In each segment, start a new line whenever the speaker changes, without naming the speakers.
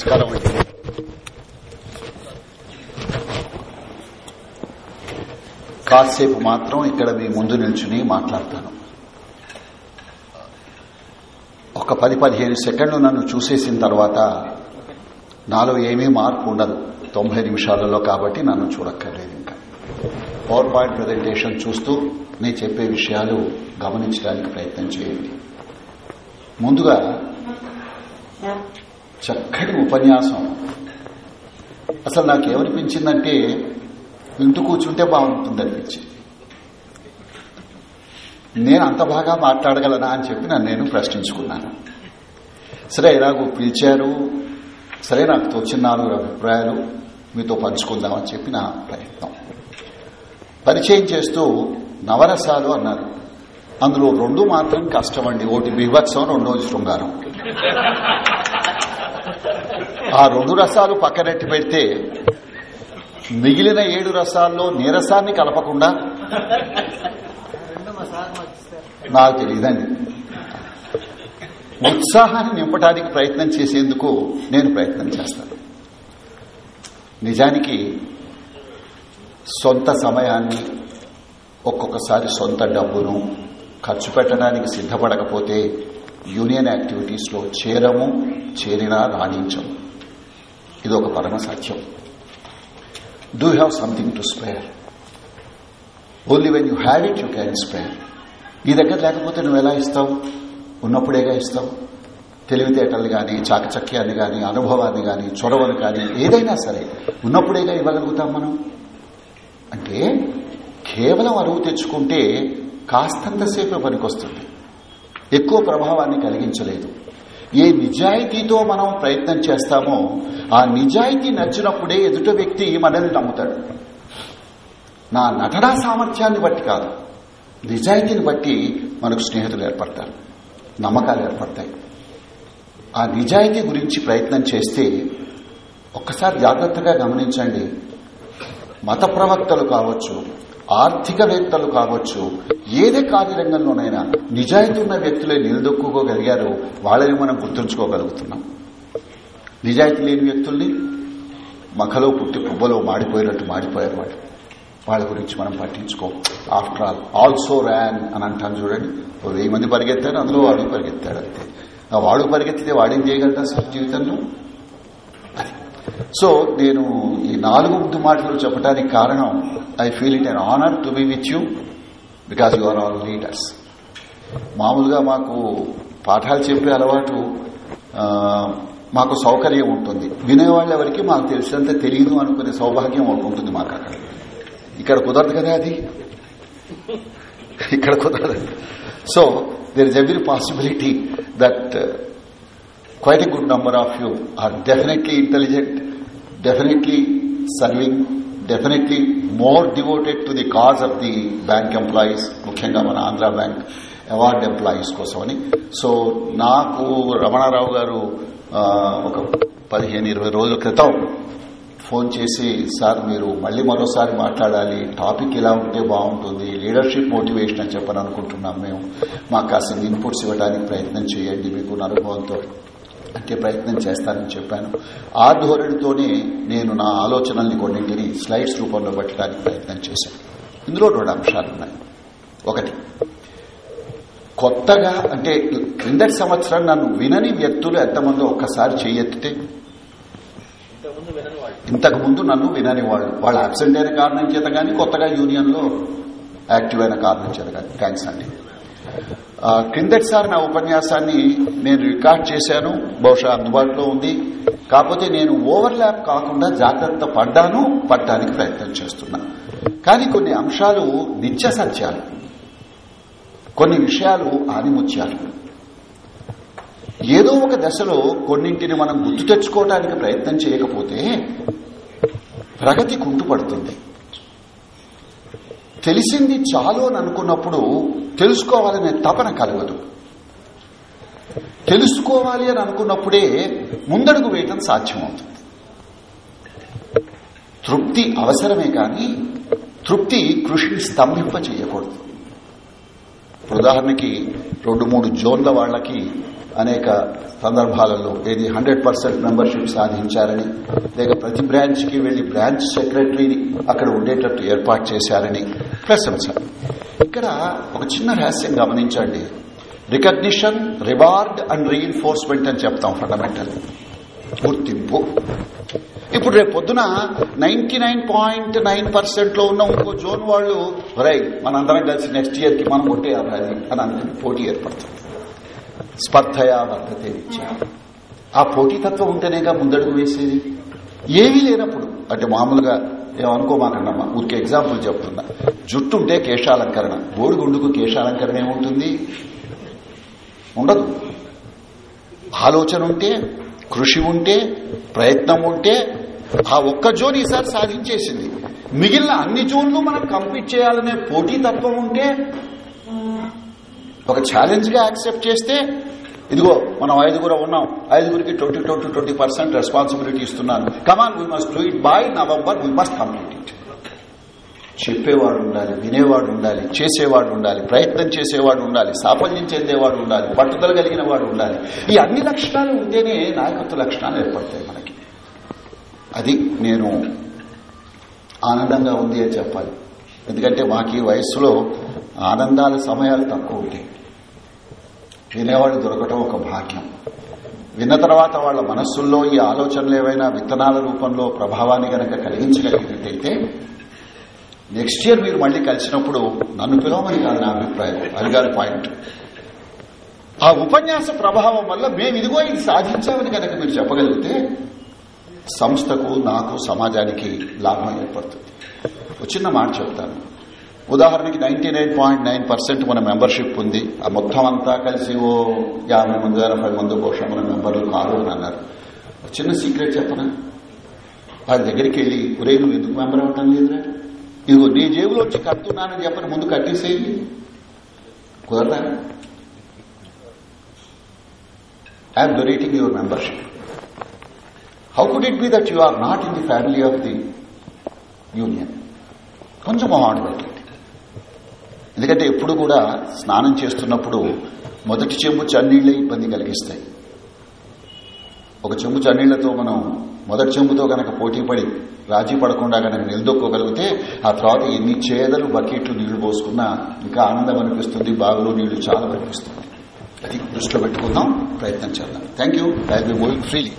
నమస్కారం అండి కాసేపు మాత్రం ఇక్కడ మీ ముందు నిల్చుని మాట్లాడతాను ఒక పది పదిహేను సెకండ్లు నన్ను చూసేసిన తర్వాత నాలో ఏమీ మార్పు ఉండదు తొంభై నిమిషాలలో కాబట్టి నన్ను చూడక్కర్లేదు ఇంకా పవర్ పాయింట్ ప్రజెంటేషన్ చూస్తూ నేను చెప్పే విషయాలు గమనించడానికి ప్రయత్నం చేయండి ముందుగా చక్కటి ఉపన్యాసం అసలు నాకేమనిపించిందంటే వింటూ కూర్చుంటే బాగుంటుంది అనిపించింది నేను అంత బాగా మాట్లాడగలనా అని చెప్పి నన్ను నేను ప్రశ్నించుకున్నాను సరే ఇలాగూ పిలిచారు సరే నాకు తోచిన నాలుగు అభిప్రాయాలు మీతో పంచుకుందామని చెప్పి నా ప్రయత్నం పరిచయం చేస్తూ నవరసాలు అన్నారు అందులో రెండు మాత్రం కష్టమండి ఒకటి బీభత్సం రెండోది శృంగారం ఆ రెండు రసాలు పక్కనట్టు పెడితే మిగిలిన ఏడు రసాల్లో నీరసాన్ని కలపకుండా నాకు తెలియదండి ఉత్సాహాన్ని నింపడానికి ప్రయత్నం చేసేందుకు నేను ప్రయత్నం చేస్తాను నిజానికి సొంత సమయాన్ని ఒక్కొక్కసారి సొంత డబ్బును ఖర్చు పెట్టడానికి సిద్ధపడకపోతే యూనియన్ యాక్టివిటీస్లో చేరము చేరినా రాణించము ఇది ఒక పరమ సత్యం do have something to spare only when you have it you can spare నీ దగ్గర లేకపోతే నువ్వు ఎలా ఇస్తావు ఉన్నప్పుడేగా ఇస్తావు తెలివితేటలు కానీ చాకచక్యాన్ని కానీ అనుభవాన్ని కానీ చొరవలు కానీ ఏదైనా సరే ఉన్నప్పుడేగా ఇవ్వగలుగుతాం మనం అంటే కేవలం అరువు తెచ్చుకుంటే కాస్తంతసేపే పనికొస్తుంది ఎక్కువ ప్రభావాన్ని కలిగించలేదు ఏ నిజాయితీతో మనం ప్రయత్నం చేస్తామో ఆ నిజాయితీ నచ్చినప్పుడే ఎదుట వ్యక్తి మనల్ని నమ్ముతాడు నా నటనా సామర్థ్యాన్ని బట్టి కాదు నిజాయితీని బట్టి మనకు స్నేహితులు ఏర్పడతారు నమ్మకాలు ఏర్పడతాయి ఆ నిజాయితీ గురించి ప్రయత్నం చేస్తే ఒక్కసారి జాగ్రత్తగా గమనించండి మత ప్రవక్తలు కావచ్చు ఆర్థికవేత్తలు కావచ్చు ఏదే కార్యరంగంలోనైనా నిజాయితీ ఉన్న వ్యక్తులే నిలదొక్కుకోగలిగారు వాళ్ళని మనం గుర్తుంచుకోగలుగుతున్నాం నిజాయితీ లేని వ్యక్తుల్ని మఖలో పుట్టి పువ్వలో మాడిపోయినట్టు మాడిపోయారు వాళ్ళు వాళ్ళ గురించి మనం పట్టించుకో ఆఫ్టర్ ఆల్ ఆల్సో ర్యాన్ అని అంటాను చూడండి వెయ్యి మంది పరిగెత్తారు అందులో వాడు పరిగెత్తాడు అంతే వాడు పరిగెత్తితే వాడేం చేయగలడు సార్ జీవితంలో అది సో నేను ఈ నాలుగు మాటలు చెప్పడానికి కారణం I feel it an honour to be with you because you are all leaders మామూలుగా మాకు పాఠాలు చెప్పే అలవాటు మాకు సౌకర్యం ఉంటుంది వినేవాళ్ళు ఎవరికి మాకు తెలిసినంత తెలియదు అనుకునే సౌభాగ్యం ఉంటుంది మాకు అక్కడ ఇక్కడ కుదరదు కదా అది ఇక్కడ కుదరదు so there is every possibility that quite a good number of you are definitely intelligent, definitely serving, definitely more devoted to the cause of the bank employees, ముఖ్యంగా మన ఆంధ్ర బ్యాంక్ అవార్డ్ ఎంప్లాయీస్ కోసం so naaku ramana rao garu oka 15 20 రోజుల kritam phone చేసి sir మీరు మళ్ళీ మరోసారి మాట్లాడాలి topic ఇలా ఉంటే బాగుంటుంది లీడర్షిప్ మోటివేషన్ అని చెప్పని అనుకుంటున్నాం మేము మాకు కాసిన ఇన్పుట్స్ ఇవ్వడానికి ప్రయత్నం చేయండి మీకు అనుభవంతో అంటే ప్రయత్నం చేస్తానని చెప్పాను ఆ ధోరణితోనే నేను నా ఆలోచనల్ని కొన్నింటిని స్లైడ్స్ రూపంలో పెట్టడానికి ప్రయత్నం చేశాను ఇందులో రెండు అంశాలున్నాయి ఒకటి కొత్తగా అంటే క్రిందటి సంవత్సరం నన్ను వినని వ్యక్తులు ఎంతమంది ఒక్కసారి చేయెత్తితే ఇంతకుముందు నన్ను వినని వాళ్ళు వాళ్ళు అబ్సెంట్ అయిన కారణం చేత కానీ కొత్తగా యూనియన్లో యాక్టివ్ అయిన కారణం చేత కానీ థ్యాంక్స్ అండి కిందటిసారి నా ఉపన్యాసాన్ని నేను రికార్డ్ చేశాను బహుశా అందుబాటులో ఉంది కాకపోతే నేను ఓవర్ ల్యాప్ కాకుండా జాగ్రత్త పడ్డాను పడ్డానికి ప్రయత్నం చేస్తున్నా కానీ కొన్ని అంశాలు నిత్య సత్యాలు కొన్ని విషయాలు ఆనిముత్యాలు ఏదో ఒక దశలో కొన్నింటిని మనం గుర్తు తెచ్చుకోవడానికి ప్రయత్నం చేయకపోతే ప్రగతి కుంటుపడుతుంది తెలిసింది చాలు అని అనుకున్నప్పుడు తెలుసుకోవాలనే తపన కలగదు తెలుసుకోవాలి అని అనుకున్నప్పుడే ముందడుగు వేయటం సాధ్యమవుతుంది తృప్తి అవసరమే కానీ తృప్తి కృషిని స్తంభింప చేయకూడదు ఉదాహరణకి రెండు మూడు జోన్ల వాళ్ళకి అనేక సందర్భాలలో ఏది హండ్రెడ్ పర్సెంట్ మెంబర్షిప్ సాధించారని లేక ప్రతి బ్రాంచ్ కి వెళ్లి బ్రాంచ్ సెక్రటరీని అక్కడ ఉండేటట్టు ఏర్పాటు చేశారని ప్రశంస ఇక్కడ ఒక చిన్న రహస్యం గమనించండి రికగ్నిషన్ రివార్డ్ అండ్ రీఎన్ఫోర్స్మెంట్ అని చెప్తాం ఫండమెంటల్ గుర్తింపు ఇప్పుడు రేపు పొద్దున నైన్టీ లో ఉన్న ఇంకో జోన్ వాళ్ళు రై మనందరం కలిసి నెక్స్ట్ ఇయర్ కి మనం కొట్టేయాలి అని అందరికీ పోటీ ఏర్పడుతుంది స్పర్ధయా వర్ధతే విద్య ఆ పోటీతత్వం ఉంటేనేగా ముందడుగు వేసేది ఏమీ లేనప్పుడు అంటే మామూలుగా ఏమనుకోమాకండమ్మా ఊరికి ఎగ్జాంపుల్ చెప్తున్నా జుట్టు ఉంటే కేశాలంకరణ బోడిగుండుకు కేశాలంకరణ ఏముంటుంది ఉండదు ఆలోచన ఉంటే కృషి ఉంటే ప్రయత్నం ఉంటే ఆ ఒక్క జోన్ ఈసారి సాధించేసింది మిగిలిన అన్ని జోన్లు మనం కంప్లీట్ చేయాలనే పోటీతత్వం ఉంటే ఒక ఛాలెంజ్గా యాక్సెప్ట్ చేస్తే ఇదిగో మనం ఐదుగురు ఉన్నాం ఐదుగురికి twenty twenty twenty percent responsibility ఇస్తున్నాను come on we must do it by November we must complete it చెప్పేవాడు ఉండాలి వినేవాడు ఉండాలి చేసేవాడు ఉండాలి ప్రయత్నం చేసేవాడు ఉండాలి సాఫల్యం చెందేవాడు ఉండాలి పట్టుదల కలిగిన వాడు ఉండాలి ఈ అన్ని లక్షణాలు ఉంటేనే నాయకత్వ లక్షణాలు ఏర్పడతాయి మనకి అది నేను ఆనందంగా ఉంది అని చెప్పాలి ఎందుకంటే మాకు ఈ వయస్సులో ఆనందాల సమయాలు తక్కువ ఉంటాయి వినేవాడు దొరకటం ఒక భాగ్యం విన్న తర్వాత వాళ్ల మనస్సుల్లో ఈ ఆలోచనలు ఏవైనా విత్తనాల రూపంలో ప్రభావాన్ని గనక కలిగించగలిగినట్టయితే నెక్స్ట్ ఇయర్ మీరు మళ్లీ కలిసినప్పుడు నన్ను పిలవమని కాదు నా అభిప్రాయం అది కాదు పాయింట్ ఆ ఉపన్యాస ప్రభావం వల్ల మేము ఇదిగో ఇది సాధించామని కనుక మీరు చెప్పగలిగితే సంస్థకు నాకు సమాజానికి లాభం ఏర్పడుతుంది చిన్న మాట చెప్తాను ఉదాహరణకి నైన్టీ మన మెంబర్షిప్ ఉంది ఆ మొత్తం అంతా కలిసి ఓ యాభై మంది అరవై మంది బహుశా మన మెంబర్లు కారు అని అన్నారు చిన్న సీక్రెట్ చెప్పనా వాళ్ళ దగ్గరికి వెళ్ళి ఒరే నువ్వు ఎందుకు మెంబర్ అవ్వటం లేదురా ఇదిగో నీ జేబులో వచ్చి కట్టున్నానని చెప్పని ముందు కట్టేసేయండి కుదరదా I'm donating your membership how could it be that you are not in the family of the union కొంచెం మొహాడు ఎందుకంటే ఎప్పుడు కూడా స్నానం చేస్తున్నప్పుడు మొదటి చెంబు చన్నీళ్లే ఇబ్బంది కలిగిస్తాయి ఒక చెంబు చన్నీళ్లతో మనం మొదటి చెంబుతో గనక పోటీ పడి రాజీ పడకుండా గనక నిలదొక్కోగలిగితే ఆ తర్వాత ఎన్ని చేదలు బకెట్లు నీళ్లు పోసుకున్నా ఇంకా ఆనందం అనిపిస్తుంది బాగులో నీళ్లు చాలా అనిపిస్తుంది అది దృష్టిలో పెట్టుకుందాం ప్రయత్నం చేద్దాం thank you I be moving freely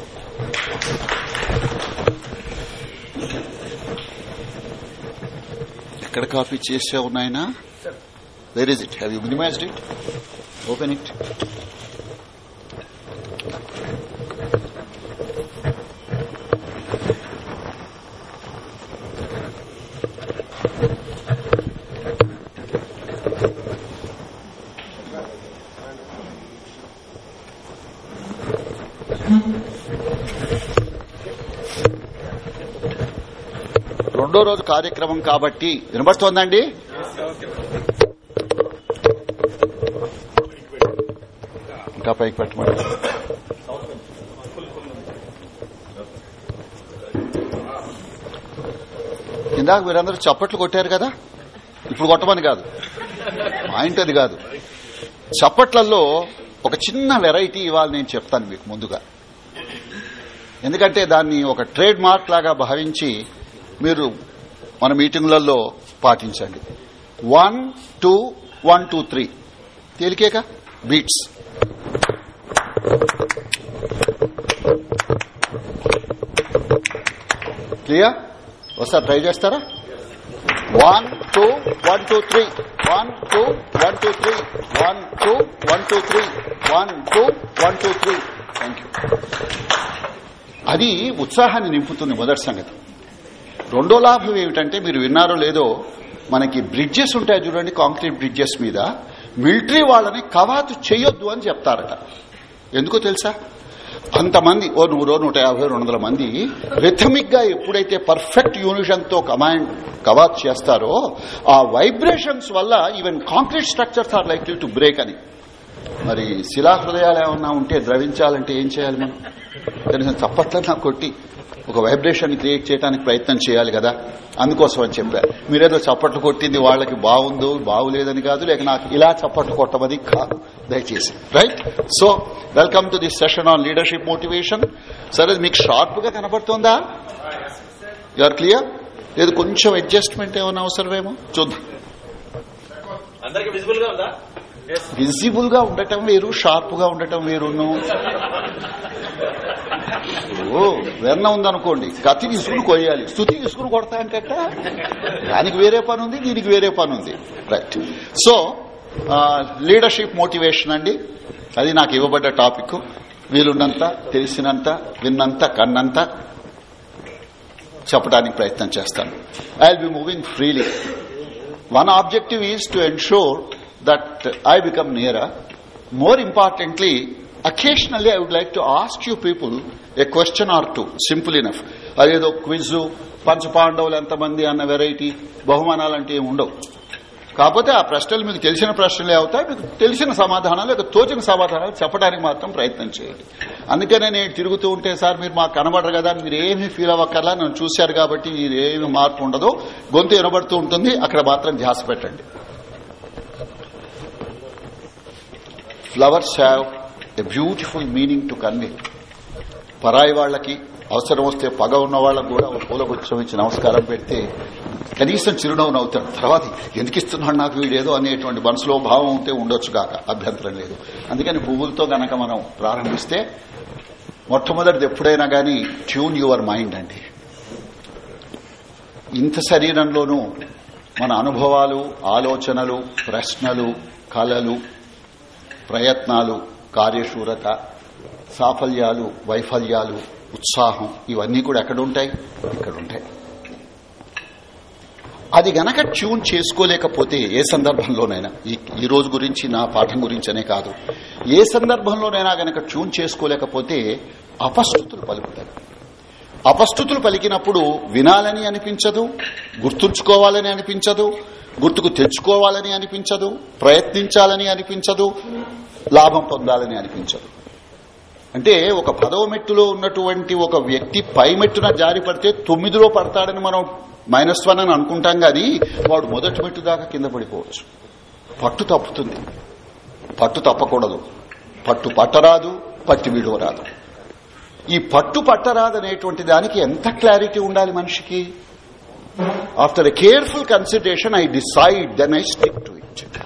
ఎక్కడ కాఫీ చేసే ఉన్నాయినా Where is it? Have you minimized it? Open it. రెండో రోజు కార్యక్రమం కాబట్టి వినబడుతోందండి ఇంకా పైకి పెట్టమంట ఇందాక మీరందరూ చప్పట్లు కొట్టారు కదా ఇప్పుడు కొట్టమని కాదు పాయింట్ అది కాదు చప్పట్లలో ఒక చిన్న వెరైటీ ఇవాళ నేను చెప్తాను మీకు ముందుగా ఎందుకంటే దాన్ని ఒక ట్రేడ్ మార్క్ లాగా భావించి మీరు మన మీటింగ్లలో పాటించండి one two one two three తేలికేక బీట్స్ క్లియర్ ఒకసారి ట్రై చేస్తారా one two one two three one two one two three one two one two three one two one two three thank you అది ఉత్సాహాన్ని నింపుతుంది మొదటి సంగతి రెండో లాభం ఏమిటంటే మీరు విన్నారో లేదో మనకి బ్రిడ్జెస్ ఉంటాయి చూడండి కాంక్రీట్ బ్రిడ్జెస్ మీద మిలిటరీ వాళ్ళని కవాతు చేయొద్దు అని చెప్తారట ఎందుకో తెలుసా అంతమంది ఓ నూరో నూట యాభై రెండు వందల మంది రిథమిక్ గా ఎప్పుడైతే పర్ఫెక్ట్ యూనిషన్ తో కమాండ్ కవర్ చేస్తారో ఆ వైబ్రేషన్స్ వల్ల even concrete structures are like to break అని మరి శిలా హృదయాలు ఏమన్నా ఉంటే ద్రవించాలంటే ఏం చేయాలి మనం తెలిసిన చప్పట్లన్నా కొట్టి ఒక వైబ్రేషన్ క్రియేట్ చేయడానికి ప్రయత్నం చేయాలి కదా అందుకోసం అని చెప్పారు మీరేదో చప్పట్లు కొట్టింది వాళ్ళకి బాగుందో బాగులేదని కాదు లేక నాకు ఇలా చప్పట్లు కొట్టమని కాదు దయచేసి right so welcome to this session on leadership motivation సరే మీకు షార్ప్ గా కనబడుతుందా యు ఆర్ క్లియర్ లేదు కొంచెం అడ్జస్ట్మెంట్ ఏమైనా అవసరమేమో చూద్దాం అందరికి విజిబుల్ గా ఉందా విజిబుల్ గా ఉండటం వేరు షార్ప్ గా ఉండటం వేరును వెన్న ఉందనుకోండి గతి తీసుకుని కొయ్యాలి స్థుతి తీసుకుని కొడతా అంటే దానికి వేరే పని ఉంది దీనికి వేరే పని ఉంది రైట్ సో లీడర్షిప్ మోటివేషన్ అండి అది నాకు ఇవ్వబడ్డ టాపిక్ వీలున్నంత తెలిసినంత విన్నంత కన్నంత చెప్పడానికి ప్రయత్నం చేస్తాను I will be moving freely one objective is to ensure that I become nearer. More importantly, occasionally I would like to ask you people a question or two, simple enough. అదేదో quiz పంచ పాండవులు ఎంతమంది అన్న variety బహుమానాలు అంటే ఉండవు కాకపోతే ఆ ప్రశ్నలు మీకు తెలిసిన ప్రశ్నలే అవుతాయి మీకు తెలిసిన సమాధానాలు లేక తోచిన సమాధానాలు చెప్పడానికి మాత్రం ప్రయత్నం చేయండి అందుకనే నేను తిరుగుతూ ఉంటే సార్ మీరు మాకు కనబడరు కదా మీరు ఏమి ఫీల్ అవ్వక్కర్లా నన్ను చూశారు కాబట్టి మీరు ఏమి మార్పు ఉండదు గొంతు వినబడుతూ ఉంటుంది అక్కడ మాత్రం ధ్యాస పెట్టండి flowers have a beautiful meaning to convey పరాయి వాళ్లకి అవసరం వస్తే పగ ఉన్న వాళ్లకు కూడా పూలగుచ్చం ఇచ్చి నమస్కారం పెడితే కనీసం చిరునవ్వు నవ్వుతాడు తర్వాత ఎందుకు ఇస్తున్నాడు నాకు వీడేదో అనేటువంటి మనసులో భావం ఉంటే ఉండొచ్చు కాక అభ్యంతరం లేదు అందుకని పువ్వులతో గనక మనం ప్రారంభిస్తే మొట్టమొదటిది ఎప్పుడైనా గాని ట్యూన్ యువర్ మైండ్ అండి ఇంత శరీరంలోనూ మన అనుభవాలు ఆలోచనలు ప్రశ్నలు కళలు ప్రయత్నాలు కార్యశూరత సాఫల్యాలు వైఫల్యాలు ఉత్సాహం ఇవన్నీ కూడా ఎక్కడుంటాయి ఇక్కడుంటాయి అది గనక ట్యూన్ చేసుకోలేకపోతే ఏ సందర్భంలోనైనా ఈ రోజు గురించి నా పాఠం గురించనే కాదు ఏ సందర్భంలోనైనా గనక ట్యూన్ చేసుకోలేకపోతే అపశృతులు పలుకుతాయి అపస్థుతులు పలికినప్పుడు వినాలని అనిపించదు గుర్తుంచుకోవాలని అనిపించదు గుర్తుకు తెచ్చుకోవాలని అనిపించదు ప్రయత్నించాలని అనిపించదు లాభం పొందాలని అనిపించదు అంటే ఒక పదవ మెట్టులో ఉన్నటువంటి ఒక వ్యక్తి పై మెట్టున జారి పడితే తొమ్మిదిలో పడతాడని మనం మైనస్ వన్ అని అనుకుంటాం కానీ వాడు మొదటి మెట్టు దాకా కింద పడిపోవచ్చు పట్టు తప్పుతుంది పట్టు తప్పకూడదు పట్టు పట్టరాదు పట్టి విడవరాదు ఈ పట్టు పట్టరాదనేటువంటి దానికి ఎంత క్లారిటీ ఉండాలి మనిషికి after a careful consideration I decide then I stick to it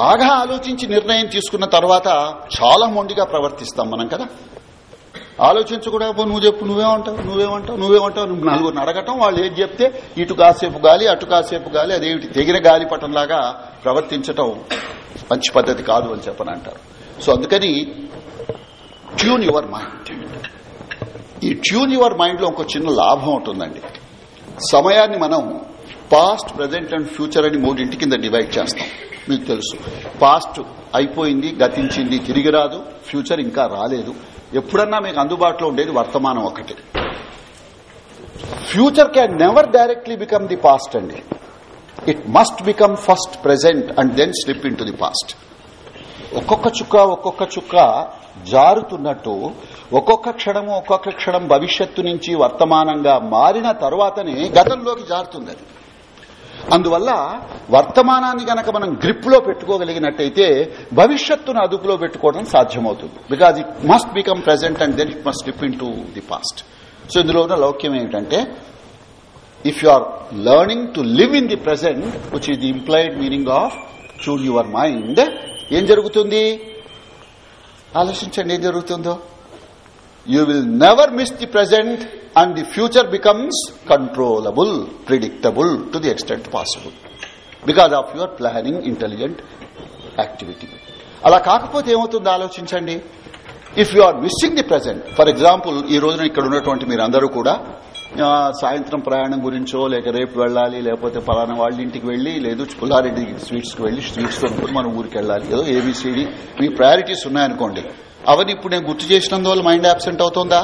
బాగా ఆలోచించి నిర్ణయం తీసుకున్న తర్వాత చాలా మొండిగా ప్రవర్తిస్తాం మనం కదా ఆలోచించకూడదు నువ్వు చెప్పు నువ్వేమంటావు నువ్వేమంటావు నువ్వేమంటావు నలుగురిని అడగటం వాళ్ళు ఏది చెప్తే ఇటు కాసేపు గాలి అటు కాసేపు గాలి అదేమిటి తెగిన గాలిపటంలాగా ప్రవర్తించటం మంచి పద్ధతి కాదు అని చెప్పని అంటారు సో అందుకని ట్యూన్ యువర్ మైండ్ ఈ ట్యూన్ యువర్ మైండ్ లో ఒక చిన్న లాభం ఉంటుందండి సమయాన్ని మనం పాస్ట్ ప్రజెంట్ అండ్ ఫ్యూచర్ అని మూడింటి కింద డివైడ్ చేస్తాం మీకు తెలుసు పాస్ట్ అయిపోయింది గతించింది తిరిగి రాదు ఫ్యూచర్ ఇంకా రాలేదు ఎప్పుడన్నా మీకు అందుబాటులో ఉండేది వర్తమానం ఒకటి future can never directly become the past అండి it must become first present and then slip in the past ఒక్కొక్క చుక్క ఒక్కొక్క చుక్క జారుతున్నట్టు ఒక్కొక్క క్షణము ఒక్కొక్క క్షణం భవిష్యత్తు నుంచి వర్తమానంగా మారిన తర్వాతనే గతంలోకి జారుతుంది అది అందువల్ల వర్తమానాన్ని గనక మనం గ్రిప్ లో పెట్టుకోగలిగినట్టయితే భవిష్యత్తును అదుపులో పెట్టుకోవడం సాధ్యమవుతుంది because it must become present and then it must slip in to the past so ఇందులో ఉన్న లౌక్యం ఏమిటంటే if you are learning to live in the present which is the implied meaning of tune your mind ఏం జరుగుతుంది ఆలోచించండి ఏం జరుగుతుందో you will never miss the present and the future becomes controllable predictable to the extent possible because of your planning intelligent activity అలా కాకపోతే ఏమవుతుందో ఆలోచించండి if you are missing the present for example ఈ రోజున ఇక్కడ ఉన్నటువంటి మీరందరూ కూడా సాయంత్రం ప్రయాణం గురించో లేక రేపు వెళ్ళాలి లేకపోతే పలానా వాళ్ళ ఇంటికి వెళ్లి లేదు పుల్లారెడ్డి స్వీట్స్కి వెళ్లి స్వీట్స్ కొనుక్కుని మన ఊరికి వెళ్లాలి ఏదో ఏబీసీడీ మీ ప్రయారిటీస్ ఉన్నాయనుకోండి అవన్నీ ఇప్పుడు నేను గుర్తు చేసినందువల్ల మైండ్ యాబ్సెంట్ అవుతోందా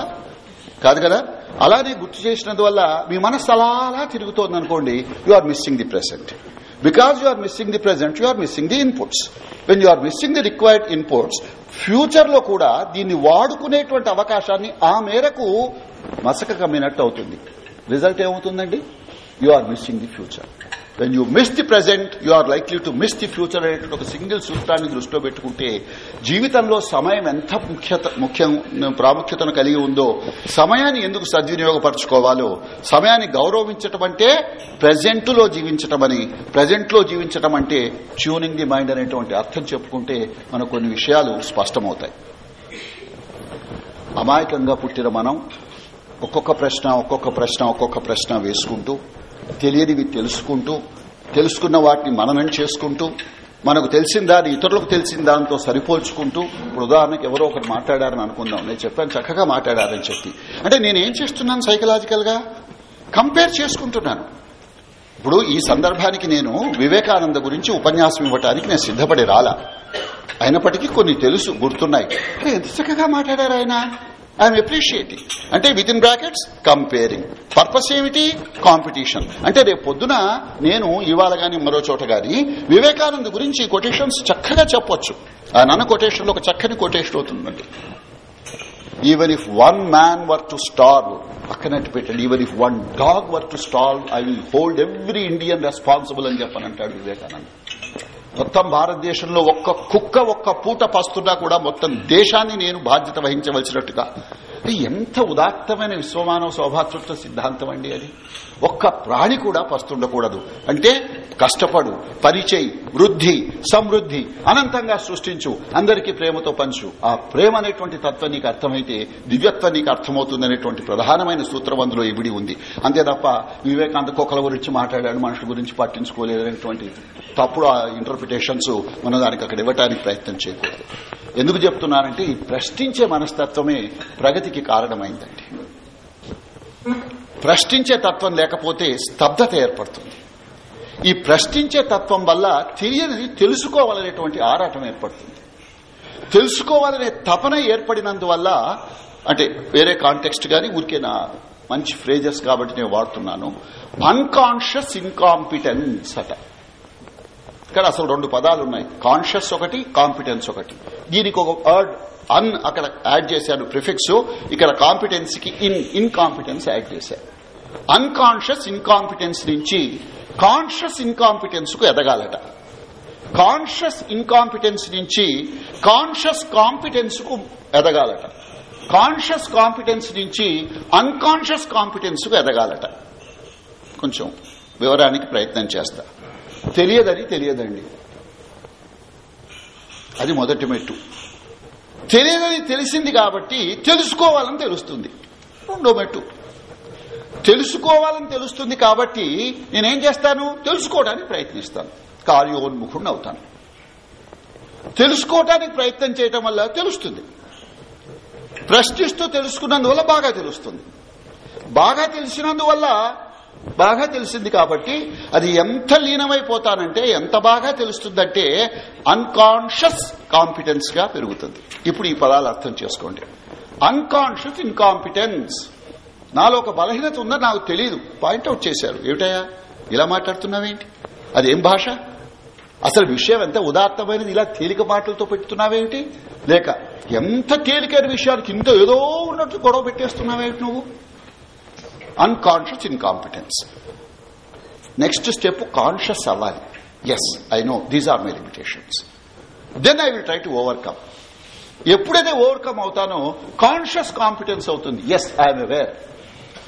కాదు కదా అలానే గుర్తు చేసినందువల్ల మీ మనస్సు అలా అలా అనుకోండి you are missing the present Because you are missing the present, you are missing the inputs. When you are missing the required inputs, ఫ్యూచర్లో కూడా దీన్ని వాడుకునేటువంటి అవకాశాన్ని ఆ మేరకు మసక కమ్మినట్టు అవుతుంది రిజల్ట్ ఏమవుతుందండి you are missing the future when you miss the present you are likely to miss the future అనేటువంటి ఒక సింగిల్ సూత్రాన్ని దృష్టిలో పెట్టుకుంటే జీవితంలో సమయం ఎంత ముఖ్యత ముఖ్యం ప్రాముఖ్యతను కలిగి ఉందో సమయాన్ని ఎందుకు సద్వినియోగపరచుకోవాలో సమయాన్ని గౌరవించటం అంటే లో జీవించటం అని లో జీవించటం అంటే ట్యూనింగ్ ది మైండ్ అనేటువంటి అర్థం చెప్పుకుంటే మనకు కొన్ని విషయాలు స్పష్టమవుతాయి అమాయకంగా పుట్టిన మనం ఒక్కొక్క ప్రశ్న ఒక్కొక్క ప్రశ్న ఒక్కొక్క ప్రశ్న వేసుకుంటూ తెలియనివి తెలుసుకుంటూ తెలుసుకున్న వాటిని మననం చేసుకుంటూ మనకు తెలిసిన దాన్ని ఇతరులకు తెలిసిన దానితో సరిపోల్చుకుంటూ ఇప్పుడు ఉదాహరణకు ఎవరో ఒకరు మాట్లాడారని అనుకుందాం నేను చెప్పాను చక్కగా మాట్లాడారని చెప్పి అంటే నేనేం చేస్తున్నాను సైకలాజికల్ గా కంపేర్ చేసుకుంటున్నాను ఇప్పుడు ఈ సందర్భానికి నేను వివేకానంద గురించి ఉపన్యాసం ఇవ్వడానికి నేను సిద్దపడి రాలా అయినప్పటికీ కొన్ని తెలుసు గుర్తున్నాయి ఎంత చక్కగా మాట్లాడారు ఆయన ఐఎమ్ ఎప్రిషియేటింగ్ అంటే with in brackets comparing purpose ఏమిటి కాంపిటీషన్ అంటే రేపు పొద్దున నేను ఇవాళ గాని మరో చోట గాని వివేకానంద గురించి కొటేషన్స్ చక్కగా చెప్పొచ్చు ఆ నన్న కొటేషన్లో ఒక చక్కని కొటేషన్ అవుతుందండి even if one man were to stall పక్కనట్టు పెట్టండి even if one dog were to stall I will hold every Indian responsible అని చెప్పనంటాడు వివేకానంద్ మొత్తం భారతదేశంలో ఒక్క కుక్క ఒక్క పూట పస్తున్నా కూడా మొత్తం దేశాన్ని నేను బాధ్యత వహించవలసినట్టుగా అది ఎంత ఉదాత్తమైన విశ్వమానవ శోభాతృత్వ సిద్ధాంతం అండి అది ఒక్క ప్రాణి కూడా పస్తుండకూడదు అంటే కష్టపడు పరిచయ్ వృద్ధి సమృద్ధి అనంతంగా సృష్టించు అందరికీ ప్రేమతో పంచు ఆ ప్రేమ అనేటువంటి తత్వం నీకు అర్థమైతే దివ్యత్వం నీకు అర్థమవుతుంది అనేటువంటి ప్రధానమైన సూత్రం ఇవిడి ఉంది అంతే తప్ప వివేకాంత కుక్కల గురించి మాట్లాడాడు మనుషుల గురించి అనేటువంటి తప్పుడు ఆ ఇంటర్ప్రిటేషన్స్ మనం దానికి అక్కడ ఇవ్వటానికి ప్రయత్నం చేయకూడదు ఎందుకు చెప్తున్నారంటే ఈ ప్రశ్నించే మనస్తత్వమే ప్రగతికి కారణమైందండి ప్రశ్నించే తత్వం లేకపోతే స్తబ్దత ఏర్పడుతుంది ఈ ప్రశ్నించే తత్వం వల్ల తెలియని తెలుసుకోవాలనేటువంటి ఆరాటం ఏర్పడుతుంది తెలుసుకోవాలనే తపన ఏర్పడినందువల్ల అంటే వేరే కాంటెక్స్ట్ గానీ ఊరికే నా మంచి ఫ్రేజెస్ కాబట్టి నేను వాడుతున్నాను అన్కాన్షియస్ ఇన్కాంపిటెన్స్ అట ఇక్కడ అసలు రెండు పదాలు ఉన్నాయి కాన్షియస్ ఒకటి కాంపిటెన్స్ ఒకటి దీనికి ఒక వర్డ్ అన్ అక్కడ యాడ్ చేశాను ప్రిఫిక్స్ ఇక్కడ కాంపిటెన్స్కి ఇన్ ఇన్కాంపిటెన్స్ యాడ్ చేశాను అన్కాన్షియస్ ఇన్కాంపిటెన్స్ నుంచి కాన్షియస్ ఇన్కాంపిటెన్స్ కు ఎదగాలట కాన్షియస్ ఇన్కాంపిటెన్స్ నుంచి కాన్షియస్ కాంపిటెన్స్ కు ఎదగాలట కాన్షియస్ కాంపిటెన్స్ నుంచి అన్కాన్షియస్ కాంపిటెన్స్ కు ఎదగాలట కొంచెం వివరానికి ప్రయత్నం చేస్తా తెలియదని తెలియదండి అది మొదటి మెట్టు తెలియదని తెలిసింది కాబట్టి తెలుసుకోవాలని తెలుస్తుంది రెండో మెట్టు తెలుసుకోవాలని తెలుస్తుంది కాబట్టి నేనేం చేస్తాను తెలుసుకోవడానికి ప్రయత్నిస్తాను కార్యోన్ముఖుణ్ణి అవుతాను తెలుసుకోవటానికి ప్రయత్నం చేయటం వల్ల తెలుస్తుంది ప్రశ్నిస్తూ తెలుసుకున్నందువల్ల బాగా తెలుస్తుంది బాగా తెలిసినందువల్ల బాగా తెలిసింది కాబట్టి అది ఎంత లీనమైపోతానంటే ఎంత బాగా తెలుస్తుందంటే అన్కాన్షియస్ కాంపిటెన్స్ గా పెరుగుతుంది ఇప్పుడు ఈ పదాలు అర్థం చేసుకోండి అన్కాన్షియస్ ఇన్కాంపిటెన్స్ నాలో ఒక బలహీనత ఉందని నాకు తెలియదు పాయింట్అవుట్ చేశారు ఏమిటయా ఇలా మాట్లాడుతున్నావేంటి అదేం భాష అసలు విషయం ఎంత ఉదాత్తమైనది ఇలా తేలిక మాటలతో పెట్టుతున్నావేమిటి లేక ఎంత తేలికైన విషయానికి ఇంత ఏదో ఉన్నట్టు గొడవ పెట్టేస్తున్నావేమిటి నువ్వు unconscious competence next step conscious అవ్వాలి yes I know these are my limitations then I will try to overcome ఎప్పుడైతే ఓవర్కమ్ అవుతానో కాన్షియస్ కాంపిటెన్స్ అవుతుంది ఎస్ ఐఎమ్ అవేర్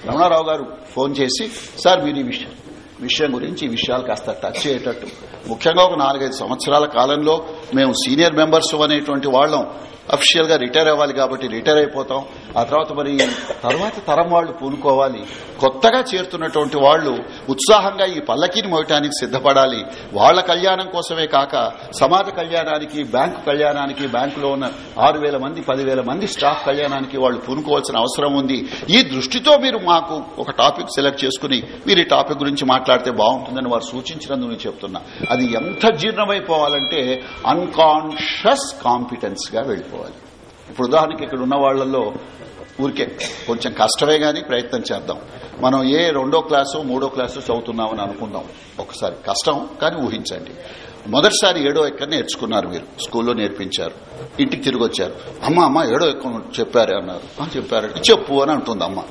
రమణారావు గారు ఫోన్ చేసి సార్ మీరు ఈ విషయం విషయం గురించి ఈ విషయాలు కాస్త టచ్ చేయటట్టు ముఖ్యంగా ఒక నాలుగైదు సంవత్సరాల కాలంలో మేము సీనియర్ మెంబర్స్ అనేటువంటి వాళ్ళం అఫీషియల్ గా రిటైర్ అవ్వాలి కాబట్టి రిటైర్ అయిపోతాం ఆ తర్వాత మరి తర్వాత తరం వాళ్ళు పూనుకోవాలి కొత్తగా చేరుతున్నటువంటి వాళ్ళు ఉత్సాహంగా ఈ పల్లకీని మోయటానికి సిద్ధపడాలి వాళ్ల కళ్యాణం కోసమే కాక సమాజ కళ్యాణానికి బ్యాంకు కళ్యాణానికి బ్యాంకులో ఉన్న ఆరు మంది పదివేల మంది స్టాఫ్ కళ్యాణానికి వాళ్ళు పూనుకోవాల్సిన అవసరం ఉంది ఈ దృష్టితో మీరు మాకు ఒక టాపిక్ సెలెక్ట్ చేసుకుని మీరు ఈ టాపిక్ గురించి మాట్లాడితే బాగుంటుందని వారు సూచించినందుకు నేను చెప్తున్నా అది ఎంత జీర్ణమైపోవాలంటే అన్కాన్షియస్ కాంపిటెన్స్ గా వెళ్ళిపోవాలి ఇప్పుడు ఉదాహరణకి ఇక్కడ ఉన్న వాళ్లలో ఊరికే కొంచెం కష్టమే గాని ప్రయత్నం చేద్దాం మనం ఏ రెండో క్లాసు మూడో క్లాసు చదువుతున్నామని అనుకుందాం ఒకసారి కష్టం కానీ ఊహించండి మొదటిసారి ఏడో ఎక్కడ నేర్చుకున్నారు మీరు స్కూల్లో నేర్పించారు ఇంటికి తిరిగి వచ్చారు అమ్మ అమ్మ ఏడో ఎక్కువ చెప్పారు అన్నారు చెప్పారు చెప్పు అని అంటుంది అమ్మ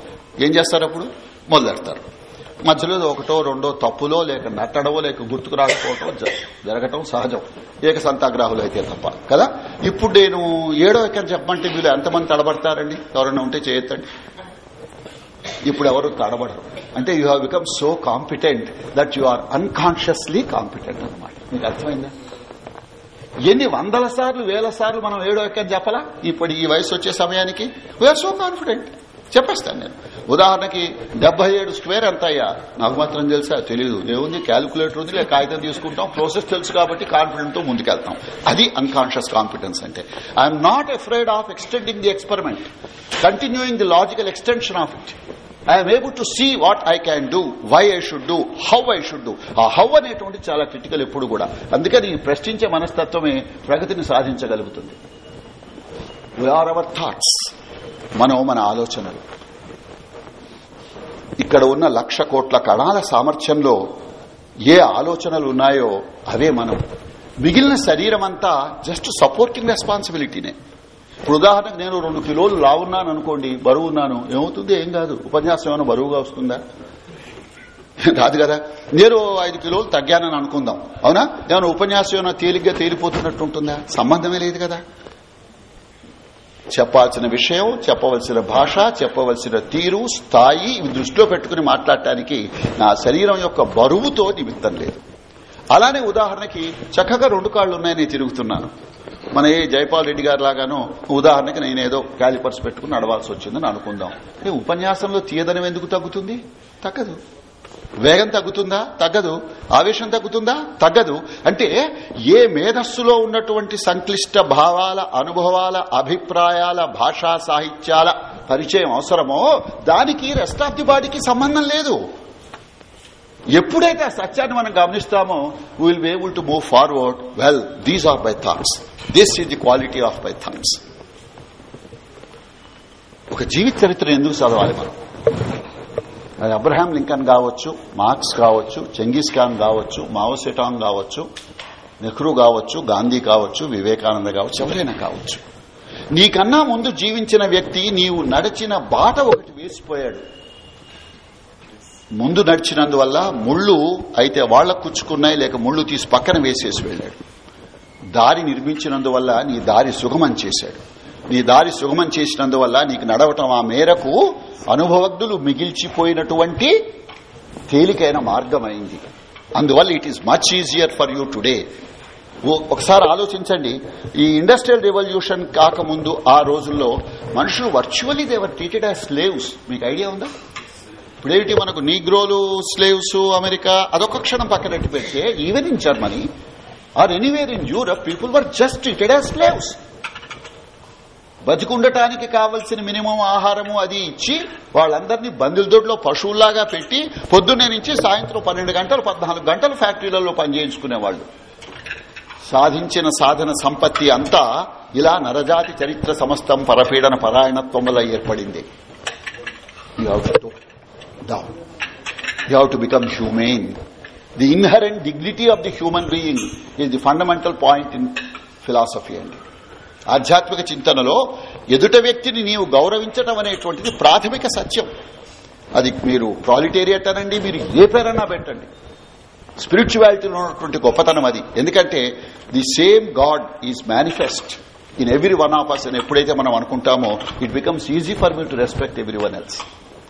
ఏం చేస్తారు అప్పుడు మొదలెడతారు మధ్యలో ఒకటో రెండో తప్పులో లేక నట్టడవో లేక గుర్తుకు రాకపోవటం జరగటం సహజం ఏక సంతాగ్రాహులు అయితే తప్ప కదా ఇప్పుడు నేను ఏడో ఎక్కడ చెప్పమంటే వీళ్ళు ఎంతమంది తడబడతారండి ఎవరైనా ఉంటే చేయొద్దండి ఇప్పుడు ఎవరు తడబడరు అంటే you have become so competent that you are unconsciously competent అనమాట మీకు అర్థమైందా ఎన్ని వందల సార్లు వేల సార్లు మనం ఏడో ఎక్కడ చెప్పలా ఇప్పుడు ఈ వయసు వచ్చే సమయానికి వీఆర్ సో కాన్ఫిడెంట్ చెప్పేస్తాను నేను ఉదాహరణకి డెబ్బై ఏడు స్క్వేర్ ఎంత అయ్యా నాకు మాత్రం తెలుసా తెలియదు ఏముంది క్యాలిక్యులేటర్ ఉంది లేక కాగితం తీసుకుంటాం ప్రోసెస్ తెలుసు కాబట్టి కాన్ఫిడెంట్ తో ముందుకెళ్తాం అది అన్కాన్షియస్ కాన్ఫిడెన్స్ అంటే I'm not afraid of extending the experiment continuing the logical extension of it I'm able to see what I can do why I should do how I should do ఆ how అనేటువంటి చాలా critical ఎప్పుడు కూడా అందుకని ప్రశ్నించే మనస్తత్వమే ప్రగతిని సాధించగలుగుతుంది are hour thoughts. మనం మన ఆలోచనలు ఇక్కడ ఉన్న లక్ష కోట్ల కణాల సామర్థ్యంలో ఏ ఆలోచనలు ఉన్నాయో అవే మనం మిగిలిన శరీరం అంతా జస్ట్ సపోర్టింగ్ రెస్పాన్సిబిలిటీనే ఇప్పుడు ఉదాహరణకు నేను రెండు కిలోలు లావున్నాను అనుకోండి బరువు ఉన్నాను ఏమవుతుంది ఏం కాదు ఉపన్యాసం ఏమైనా బరువుగా వస్తుందా రాదు కదా నేను ఐదు కిలోలు తగ్గానని అనుకుందాం అవునా ఏమైనా ఉపన్యాసం ఏమైనా తేలిగ్గా తేలిపోతున్నట్టు ఉంటుందా సంబంధమే లేదు కదా చెప్పాల్సిన విషయం చెప్పవలసిన భాష చెప్పవలసిన తీరు స్థాయి ఇవి దృష్టిలో పెట్టుకుని మాట్లాడటానికి నా శరీరం యొక్క బరువుతో నిమిత్తం లేదు అలానే ఉదాహరణకి చక్కగా రెండు కాళ్ళు ఉన్నాయని నేను తిరుగుతున్నాను మన ఏ జైపాల్ రెడ్డి గారు లాగాను ఉదాహరణకి నేనేదో క్యాలిపర్స్ పెట్టుకుని నడవాల్సి వచ్చిందని అనుకుందాం ఉపన్యాసంలో తీయదనం ఎందుకు తగ్గుతుంది తగ్గదు వేగం తగ్గుతుందా తగ్గదు ఆవేశం తగ్గుతుందా తగ్గదు అంటే ఏ మేధస్సులో ఉన్నటువంటి సంక్లిష్ట భావాల అనుభవాల అభిప్రాయాల భాషా సాహిత్యాల పరిచయం అవసరమో దానికి రెస్ట్ ఆఫ్ ది బాడీకి సంబంధం లేదు ఎప్పుడైతే ఆ సత్యాన్ని మనం గమనిస్తామో will be able to move forward well these are by thoughts this is the quality of by thoughts ఒక జీవిత చరిత్ర ఎందుకు చదవాలి మనం అబ్రహాం లింకన్ కావచ్చు మార్క్స్ కావచ్చు చెంగీస్ ఖాన్ కావచ్చు మావోసెటాంగ్ కావచ్చు నెహ్రూ కావచ్చు గాంధీ కావచ్చు వివేకానంద కావచ్చు ఎవరైనా కావచ్చు నీకన్నా ముందు జీవించిన వ్యక్తి నీవు నడిచిన బాట ఒకటి వేసిపోయాడు ముందు నడిచినందువల్ల ముళ్ళు అయితే వాళ్లకు కుచ్చుకున్నాయి లేక ముళ్ళు తీసి పక్కన వేసేసి వెళ్ళాడు దారి నిర్మించినందువల్ల నీ దారి సుగమం చేశాడు నీ దారి సుగమం చేసినందువల్ల నీకు నడవటం ఆ మేరకు అనుభవజ్ఞులు మిగిల్చిపోయినటువంటి తేలికైన మార్గమైంది అందువల్ల it is much easier for you today ఒకసారి ఆలోచించండి ఈ ఇండస్ట్రియల్ రెవల్యూషన్ కాకముందు ఆ రోజుల్లో మనుషులు వర్చువలీ దేవర్ ట్రీటెడ్ ఆ స్లేవ్స్ మీకు ఐడియా ఉందా ఇప్పుడేమిటి మనకు నీగ్రోలు స్లేవ్స్ అమెరికా అదొక క్షణం పక్కన పెడితే even in Germany or anywhere in Europe people were just treated ఆ స్లేవ్స్ బతికుండటానికి కావలసిన మినిమం ఆహారము అది ఇచ్చి వాళ్ళందరినీ బందిలదొడ్లో పశువుల్లాగా పెట్టి పొద్దున్నే నుంచి సాయంత్రం పన్నెండు గంటలు పద్నాలుగు గంటలు ఫ్యాక్టరీలలో పనిచేయించుకునేవాళ్లు సాధించిన సాధన సంపత్తి అంతా ఇలా నరజాతి చరిత్ర సమస్తం పరపీడన పరాయణత్వం వల్ల ఏర్పడింది you to the inherent dignity of the human being is the fundamental point in philosophy అండి ఆధ్యాత్మిక చింతనలో ఎదుట వ్యక్తిని నీవు గౌరవించడం అనేటువంటిది ప్రాథమిక సత్యం అది మీరు ప్రాలిటేరియట్ అనండి మీరు ఏ పేరన్నా పెట్టండి స్పిరిచువాలిటీలో ఉన్నటువంటి గొప్పతనం అది ఎందుకంటే the same God is manifest in every one of us అని ఎప్పుడైతే మనం అనుకుంటామో it becomes easy for me to respect every one else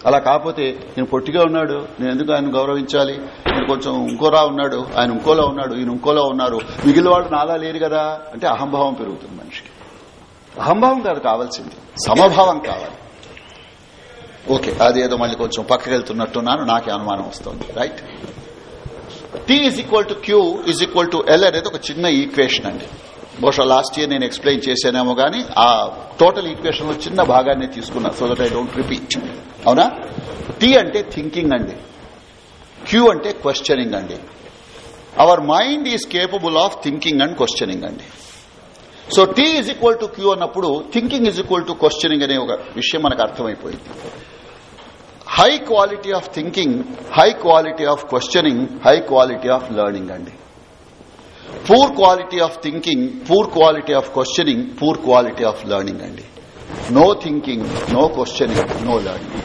అలా కాకపోతే నేను పొట్టిగా ఉన్నాడు నేను ఎందుకు ఆయన గౌరవించాలి నేను కొంచెం ఇంకోరా ఉన్నాడు ఆయన ఇంకోలా ఉన్నాడు ఈయన ఇంకోలా ఉన్నారు మిగిలిన వాళ్ళు నాలా లేరు కదా అంటే అహంభావం పెరుగుతుంది మనిషికి అహంభావం కాదు కావాల్సింది సమభావం కావాలి ఓకే అదేదో మళ్ళీ కొంచెం పక్కకి వెళ్తున్నట్టున్నాను నాకే అనుమానం వస్తుంది right T is equal to Q is equal to L అనేది ఒక చిన్న ఈక్వేషన్ అండి బహుశా లాస్ట్ ఇయర్ నేను ఎక్స్ప్లెయిన్ చేశానేమో గానీ ఆ టోటల్ ఈక్వేషన్ లో చిన్న భాగాన్ని తీసుకున్నా so that I don't repeat అవునా టీ అంటే థింకింగ్ అండి క్యూ అంటే క్వశ్చనింగ్ అండి our mind is capable of thinking and questioning అండి so T is equal to Q అన్నప్పుడు thinking is equal to questioning అనే ఒక విషయం మనకు అర్థమైపోయింది high quality of thinking high quality of questioning high quality of learning అండి poor quality of thinking poor quality of questioning poor quality of learning అండి no thinking no questioning no learning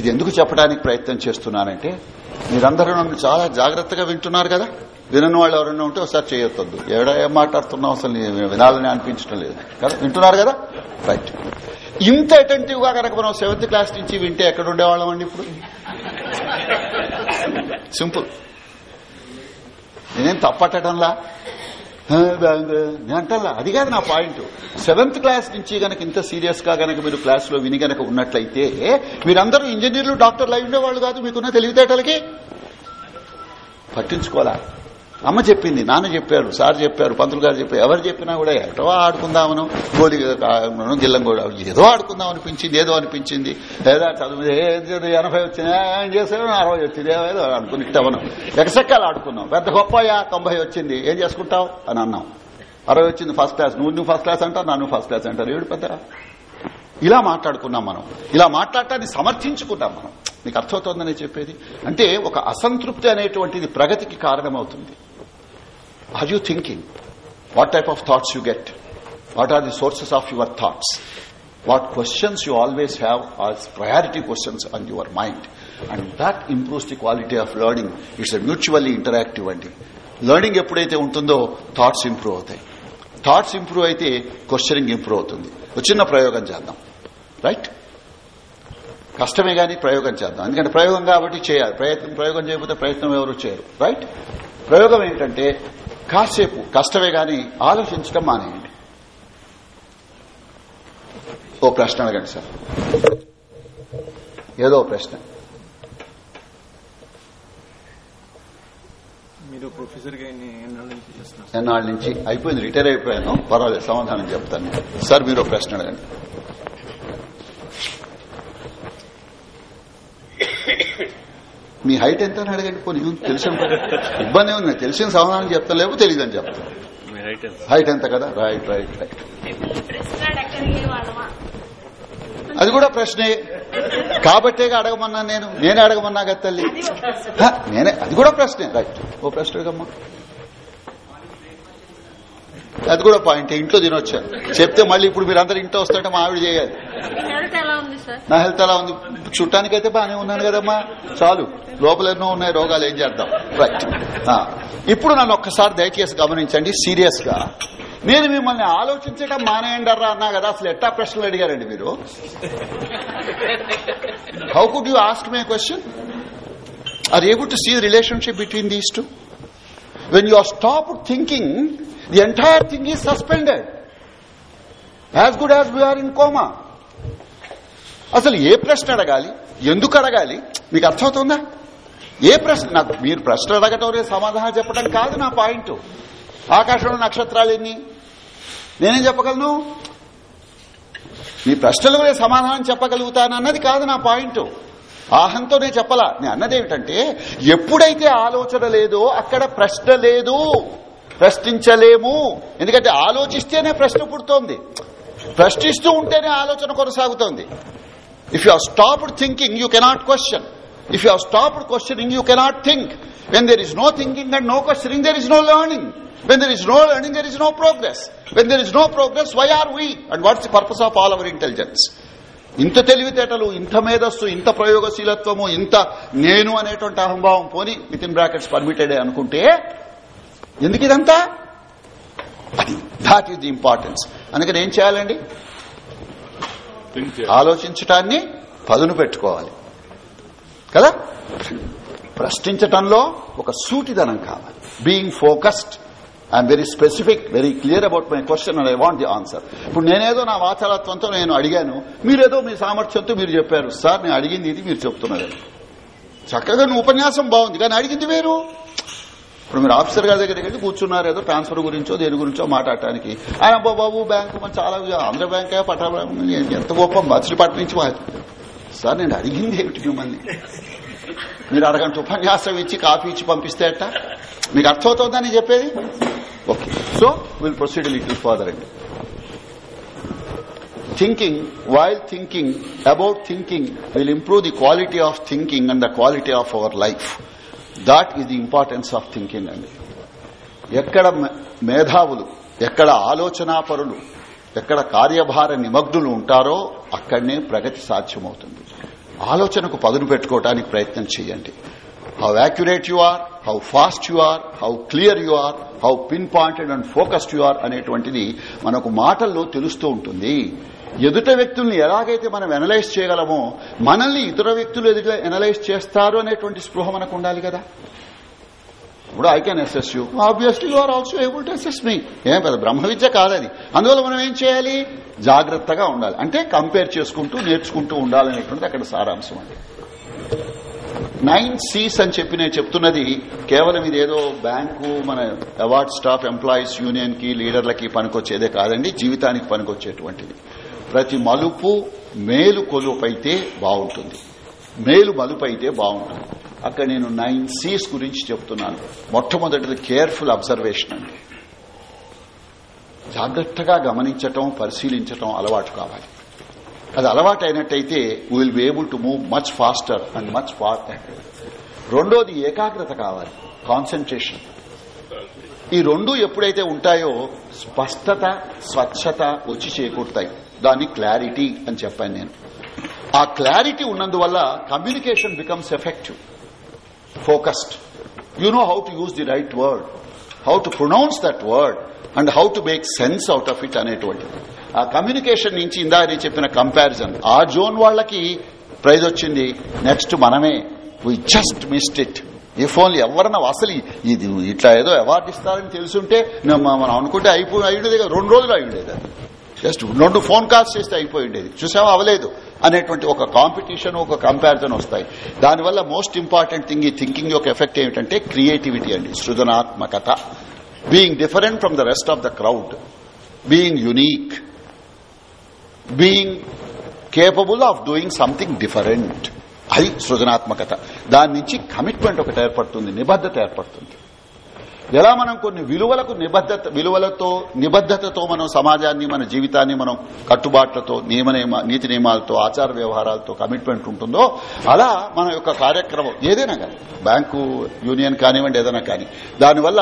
ఇది ఎందుకు చెప్పడానికి ప్రయత్నం చేస్తున్నానంటే మీరందరూ నన్ను చాలా జాగ్రత్తగా వింటున్నారు కదా వినని వాళ్ళు ఎవరైనా ఉంటే ఒకసారి చేయొద్దు ఎవడ ఏం మాట్లాడుతున్నావు అసలు వినాలని అనిపించడం లేదు కదా వింటున్నారు కదా రైట్ ఇంత అటెంటివ్ గా కనుక మనం సెవెంత్ క్లాస్ నుంచి వింటే ఎక్కడ ఉండేవాళ్ళం అండి ఇప్పుడు సింపుల్ నేనేం తప్పట్టడంలా అంటల్లా అది కాదు నా పాయింట్ సెవెంత్ క్లాస్ నుంచి గనక ఇంత సీరియస్ గా గనక మీరు క్లాస్ లో విని గనక ఉన్నట్లయితే మీరందరూ ఇంజనీర్లు డాక్టర్లు అయి ఉండేవాళ్ళు కాదు మీకున్న తెలివితేటలకి పట్టించుకోవాలా అమ్మ చెప్పింది నాన్న చెప్పారు సార్ చెప్పారు పంతులు గారు చెప్పారు ఎవరు చెప్పినా కూడా ఎటో ఆడుకుందామను గోలి గిల్లం కూడా ఏదో ఆడుకుందాం అనిపించింది ఏదో అనిపించింది లేదా చదువు ఎనభై వచ్చింది ఏం చేశారు అరవై వచ్చింది ఏదో అనుకుని ఎక్కసెక్కలు ఆడుకున్నాం పెద్ద గొప్పయా తొంభై వచ్చింది ఏం చేసుకుంటావు అని అన్నాం అరవై వచ్చింది ఫస్ట్ క్లాస్ నువ్వు నువ్వు ఫస్ట్ క్లాస్ అంటారు నన్ను ఫస్ట్ క్లాస్ అంటారు ఏడు పెద్ద ఇలా మాట్లాడుకున్నాం మనం ఇలా మాట్లాడటాన్ని సమర్థించుకుంటాం మనం నీకు అర్థమవుతోందని చెప్పేది అంటే ఒక అసంతృప్తి అనేటువంటిది ప్రగతికి కారణమవుతుంది are you thinking? What type of thoughts you get? What are the sources of your thoughts? What questions you always have as priority questions on your mind. And that improves the quality of learning. It's a mutually interactive and learning ఎప్పుడైతే ఉంటుందో thoughts improve అవుతాయి thoughts improve అయితే questioning improve అవుతుంది చిన్న ప్రయోగం చేద్దాం right కష్టమే కానీ ప్రయోగం చేద్దాం ఎందుకంటే ప్రయోగం కాబట్టి చేయాలి ప్రయత్నం ప్రయోగం చేయకపోతే ప్రయత్నం ఎవరు చేయరు రైట్ ప్రయోగం ఏంటంటే కాసేపు కష్టమే గాని ఆలోచించడం మానేయండి ఓ ప్రశ్న అడగండి సార్ ఏదో ప్రశ్న మీరు ఎన్నాళ్ళ నుంచి అయిపోయింది రిటైర్ అయిపోయాను పర్వాలేదు సమాధానం చెప్తాను సార్ మీరు ప్రశ్న అడగండి మీ హైట్ ఎంత అని అడగండి పోనీ తెలిసిన ఇబ్బంది ఏమి నేను తెలిసిన సమాధానం చెప్తాను లేవు తెలియదు అని చెప్తాను హైట్ ఎంత కదా రైట్ రైట్ రైట్ అది కూడా ప్రశ్నే కాబట్టేగా అడగమన్నా నేను నేనే అడగమన్నా కదా తల్లి నేనే అది కూడా ప్రశ్నే రైట్ ఓ ప్రశ్నకమ్మా అది కూడా పాయింట్ ఇంట్లో తినొచ్చా చెప్తే మళ్ళీ ఇప్పుడు మీరు అందరు ఇంట్లో వస్తుంటే మా ఆవిడ చేయాలి నా హెల్త్ ఎలా ఉంది అయితే బాగానే ఉన్నాను కదమ్మా చాలు లోపల ఎన్నో ఉన్నాయి రోగాలు ఏం చేద్దాం రైట్ ఇప్పుడు నన్ను ఒక్కసారి దయచేసి గమనించండి సీరియస్ గా నేను మిమ్మల్ని ఆలోచించడం మానేయండి అర్రా అన్నా కదా అసలు ఎట్టా ప్రశ్నలు అడిగారండి మీరు how could you ask me question are able to see relationship between these two when you are stopped thinking, the entire thing is suspended. As good as we are in coma అసలు ఏ ప్రశ్న అడగాలి ఎందుకు అడగాలి మీకు అర్థమవుతుందా ఏ ప్రశ్న నాకు మీరు ప్రశ్న అడగటం రే సమాధానం చెప్పడం కాదు నా పాయింట్ ఆకాశంలో నక్షత్రాలు ఎన్ని నేనేం చెప్పగలను మీ ప్రశ్నలకు సమాధానం చెప్పగలుగుతానన్నది కాదు నా పాయింట్ ఆహంతోనే నేను చెప్పలా నేను అన్నదేమిటంటే ఎప్పుడైతే ఆలోచన లేదో అక్కడ ప్రశ్న లేదు ప్రశ్నించలేము ఎందుకంటే ఆలోచిస్తేనే ప్రశ్న పుడుతోంది ప్రశ్నిస్తూ ఉంటేనే ఆలోచన కొనసాగుతోంది if you are stopped thinking you cannot question if you are stopped questioning you cannot think when there is no thinking and no questioning there is no learning when there is no learning there is no progress when there is no progress why are we and what's the purpose of all our ఇంత తెలివితేటలు ఇంత మేధస్సు ఇంత ప్రయోగశీలత్వము ఇంత నేను అనేటువంటి అహంభావం పోని విత్ ఇన్ బ్రాకెట్స్ పర్మిటెడే అనుకుంటే ఎందుకు ఇదంతా అది దాట్ ఈస్ ది ఇంపార్టెన్స్ అందుకని ఏం చేయాలండి ఆలోచించటాన్ని పదును పెట్టుకోవాలి కదా ప్రశ్నించటంలో ఒక సూటిదనం కావాలి being focused I'm very specific very clear about my question and I want the answer ఇప్పుడు నేనేదో నా వాచారత్వంతో నేను అడిగాను మీరేదో మీ సామర్థ్యంతో మీరు చెప్పారు సార్ నేను అడిగింది ఇది మీరు చెప్తున్నారు చక్కగా నువ్వు ఉపన్యాసం బాగుంది కానీ అడిగింది వేరు ఇప్పుడు మీరు ఆఫీసర్ గారి దగ్గర దగ్గర కూర్చున్నారు ఏదో ట్రాన్స్ఫర్ గురించో దేని గురించో మాట్లాడటానికి ఆయన బాబు బ్యాంకు మన చాలా ఆంధ్ర బ్యాంకే పట్టాభం ఎంత గొప్ప మచిలీపట్నం నుంచి సార్ నేను అడిగింది ఏమిటి మిమ్మల్ని మీరు అరగంట ఉపన్యాసం ఇచ్చి కాఫీ ఇచ్చి పంపిస్తే అట్ట మీకు అర్థమవుతుందని చెప్పేది okay so will proceed little further అండి thinking while thinking about thinking will improve the quality of thinking and the quality of our life that is the importance of thinking అండి ఎక్కడ మేధావులు ఎక్కడ ఆలోచనాపరులు ఎక్కడ కార్యభార నిమగ్నులు ఉంటారో అక్కడనే ప్రగతి సాధ్యమవుతుంది ఆలోచనకు పదును పెట్టుకోవటానికి ప్రయత్నం చేయండి how accurate you are how fast you are how clear you are how pin pointed and focused you are అనేటువంటిది మనకు మాటల్లో తెలుస్తూ ఉంటుంది ఎదుట వ్యక్తుల్ని ఎలాగైతే మనం ఎనలైజ్ చేయగలమో మనల్ని ఇతర వ్యక్తులు ఎదుట ఎనలైజ్ చేస్తారు అనేటువంటి స్పృహ మనకు ఉండాలి కదా ఇప్పుడు I can assess you obviously you're also able to assess me ఏం కదా బ్రహ్మ విద్య కాదది అందువల్ల మనం ఏం చేయాలి జాగ్రత్తగా ఉండాలి అంటే కంపేర్ చేసుకుంటూ నేర్చుకుంటూ ఉండాలనేటువంటిది అక్కడ సారాంశం అండి నైన్ సీస్ అని చెప్పి నేను చెప్తున్నది కేవలం ఇదేదో బ్యాంకు మన అవార్డ్ స్టాఫ్ ఎంప్లాయీస్ యూనియన్ కి లీడర్లకి పనికొచ్చేదే కాదండి జీవితానికి పనికొచ్చేటువంటిది ప్రతి మలుపు మేలు కొలుపైతే బాగుంటుంది మేలు మలుపైతే బాగుంటుంది అక్కడ నేను నైన్ సీస్ గురించి చెప్తున్నాను మొట్టమొదటిది కేర్ఫుల్ అబ్జర్వేషన్ అండి జాగ్రత్తగా గమనించటం పరిశీలించటం అలవాటు కావాలి అది అలవాటు అయినట్టయితే we will be able to move much faster and much fast రెండోది ఏకాగ్రత కావాలి కాన్సన్ట్రేషన్ ఈ రెండు ఎప్పుడైతే ఉంటాయో స్పష్టత స్వచ్ఛత వచ్చి చేకూరుతాయి దాన్ని క్లారిటీ అని చెప్పాను నేను ఆ క్లారిటీ ఉన్నందువల్ల communication becomes effective focused you know how to use the right word how to pronounce that word and how to make sense out of it అనేటువంటిది ఆ కమ్యూనికేషన్ నుంచి ఇందాక నేను చెప్పిన కంపారిజన్ ఆ జోన్ వాళ్ళకి ప్రైజ్ వచ్చింది నెక్స్ట్ మనమే వి జస్ట్ మిస్డ్ ఇట్ ఈ ఫోన్లు ఎవరన్నా అసలు ఇది ఇట్లా ఏదో అవార్డు ఇస్తారని తెలుసుంటే మనం అనుకుంటే అయిపోయి అయ్యుండేది రెండు రోజులు అయ్యుండేది జస్ట్ రెండు ఫోన్ కాల్స్ చేస్తే అయిపోయి ఉండేది చూసావా అవలేదు అనేటువంటి ఒక కాంపిటీషన్ ఒక కంపారిజన్ వస్తాయి దానివల్ల మోస్ట్ ఇంపార్టెంట్ థింగ్ ఈ థింకింగ్ యొక్క ఎఫెక్ట్ ఏమిటంటే క్రియేటివిటీ అండి సృజనాత్మకత being different from the rest of the crowd being unique being capable of doing something different అది సృజనాత్మకత దాని నుంచి కమిట్మెంట్ ఒకటి ఏర్పడుతుంది నిబద్ధత ఏర్పడుతుంది ఎలా మనం కొన్ని విలువలకు నిబద్ధత విలువలతో నిబద్ధతతో మనం సమాజాన్ని మన జీవితాన్ని మనం కట్టుబాట్లతో నియమ నీతి నియమాలతో ఆచార వ్యవహారాలతో కమిట్మెంట్ ఉంటుందో అలా మన యొక్క కార్యక్రమం ఏదైనా కానీ బ్యాంకు యూనియన్ కానివ్వండి ఏదైనా కానీ దానివల్ల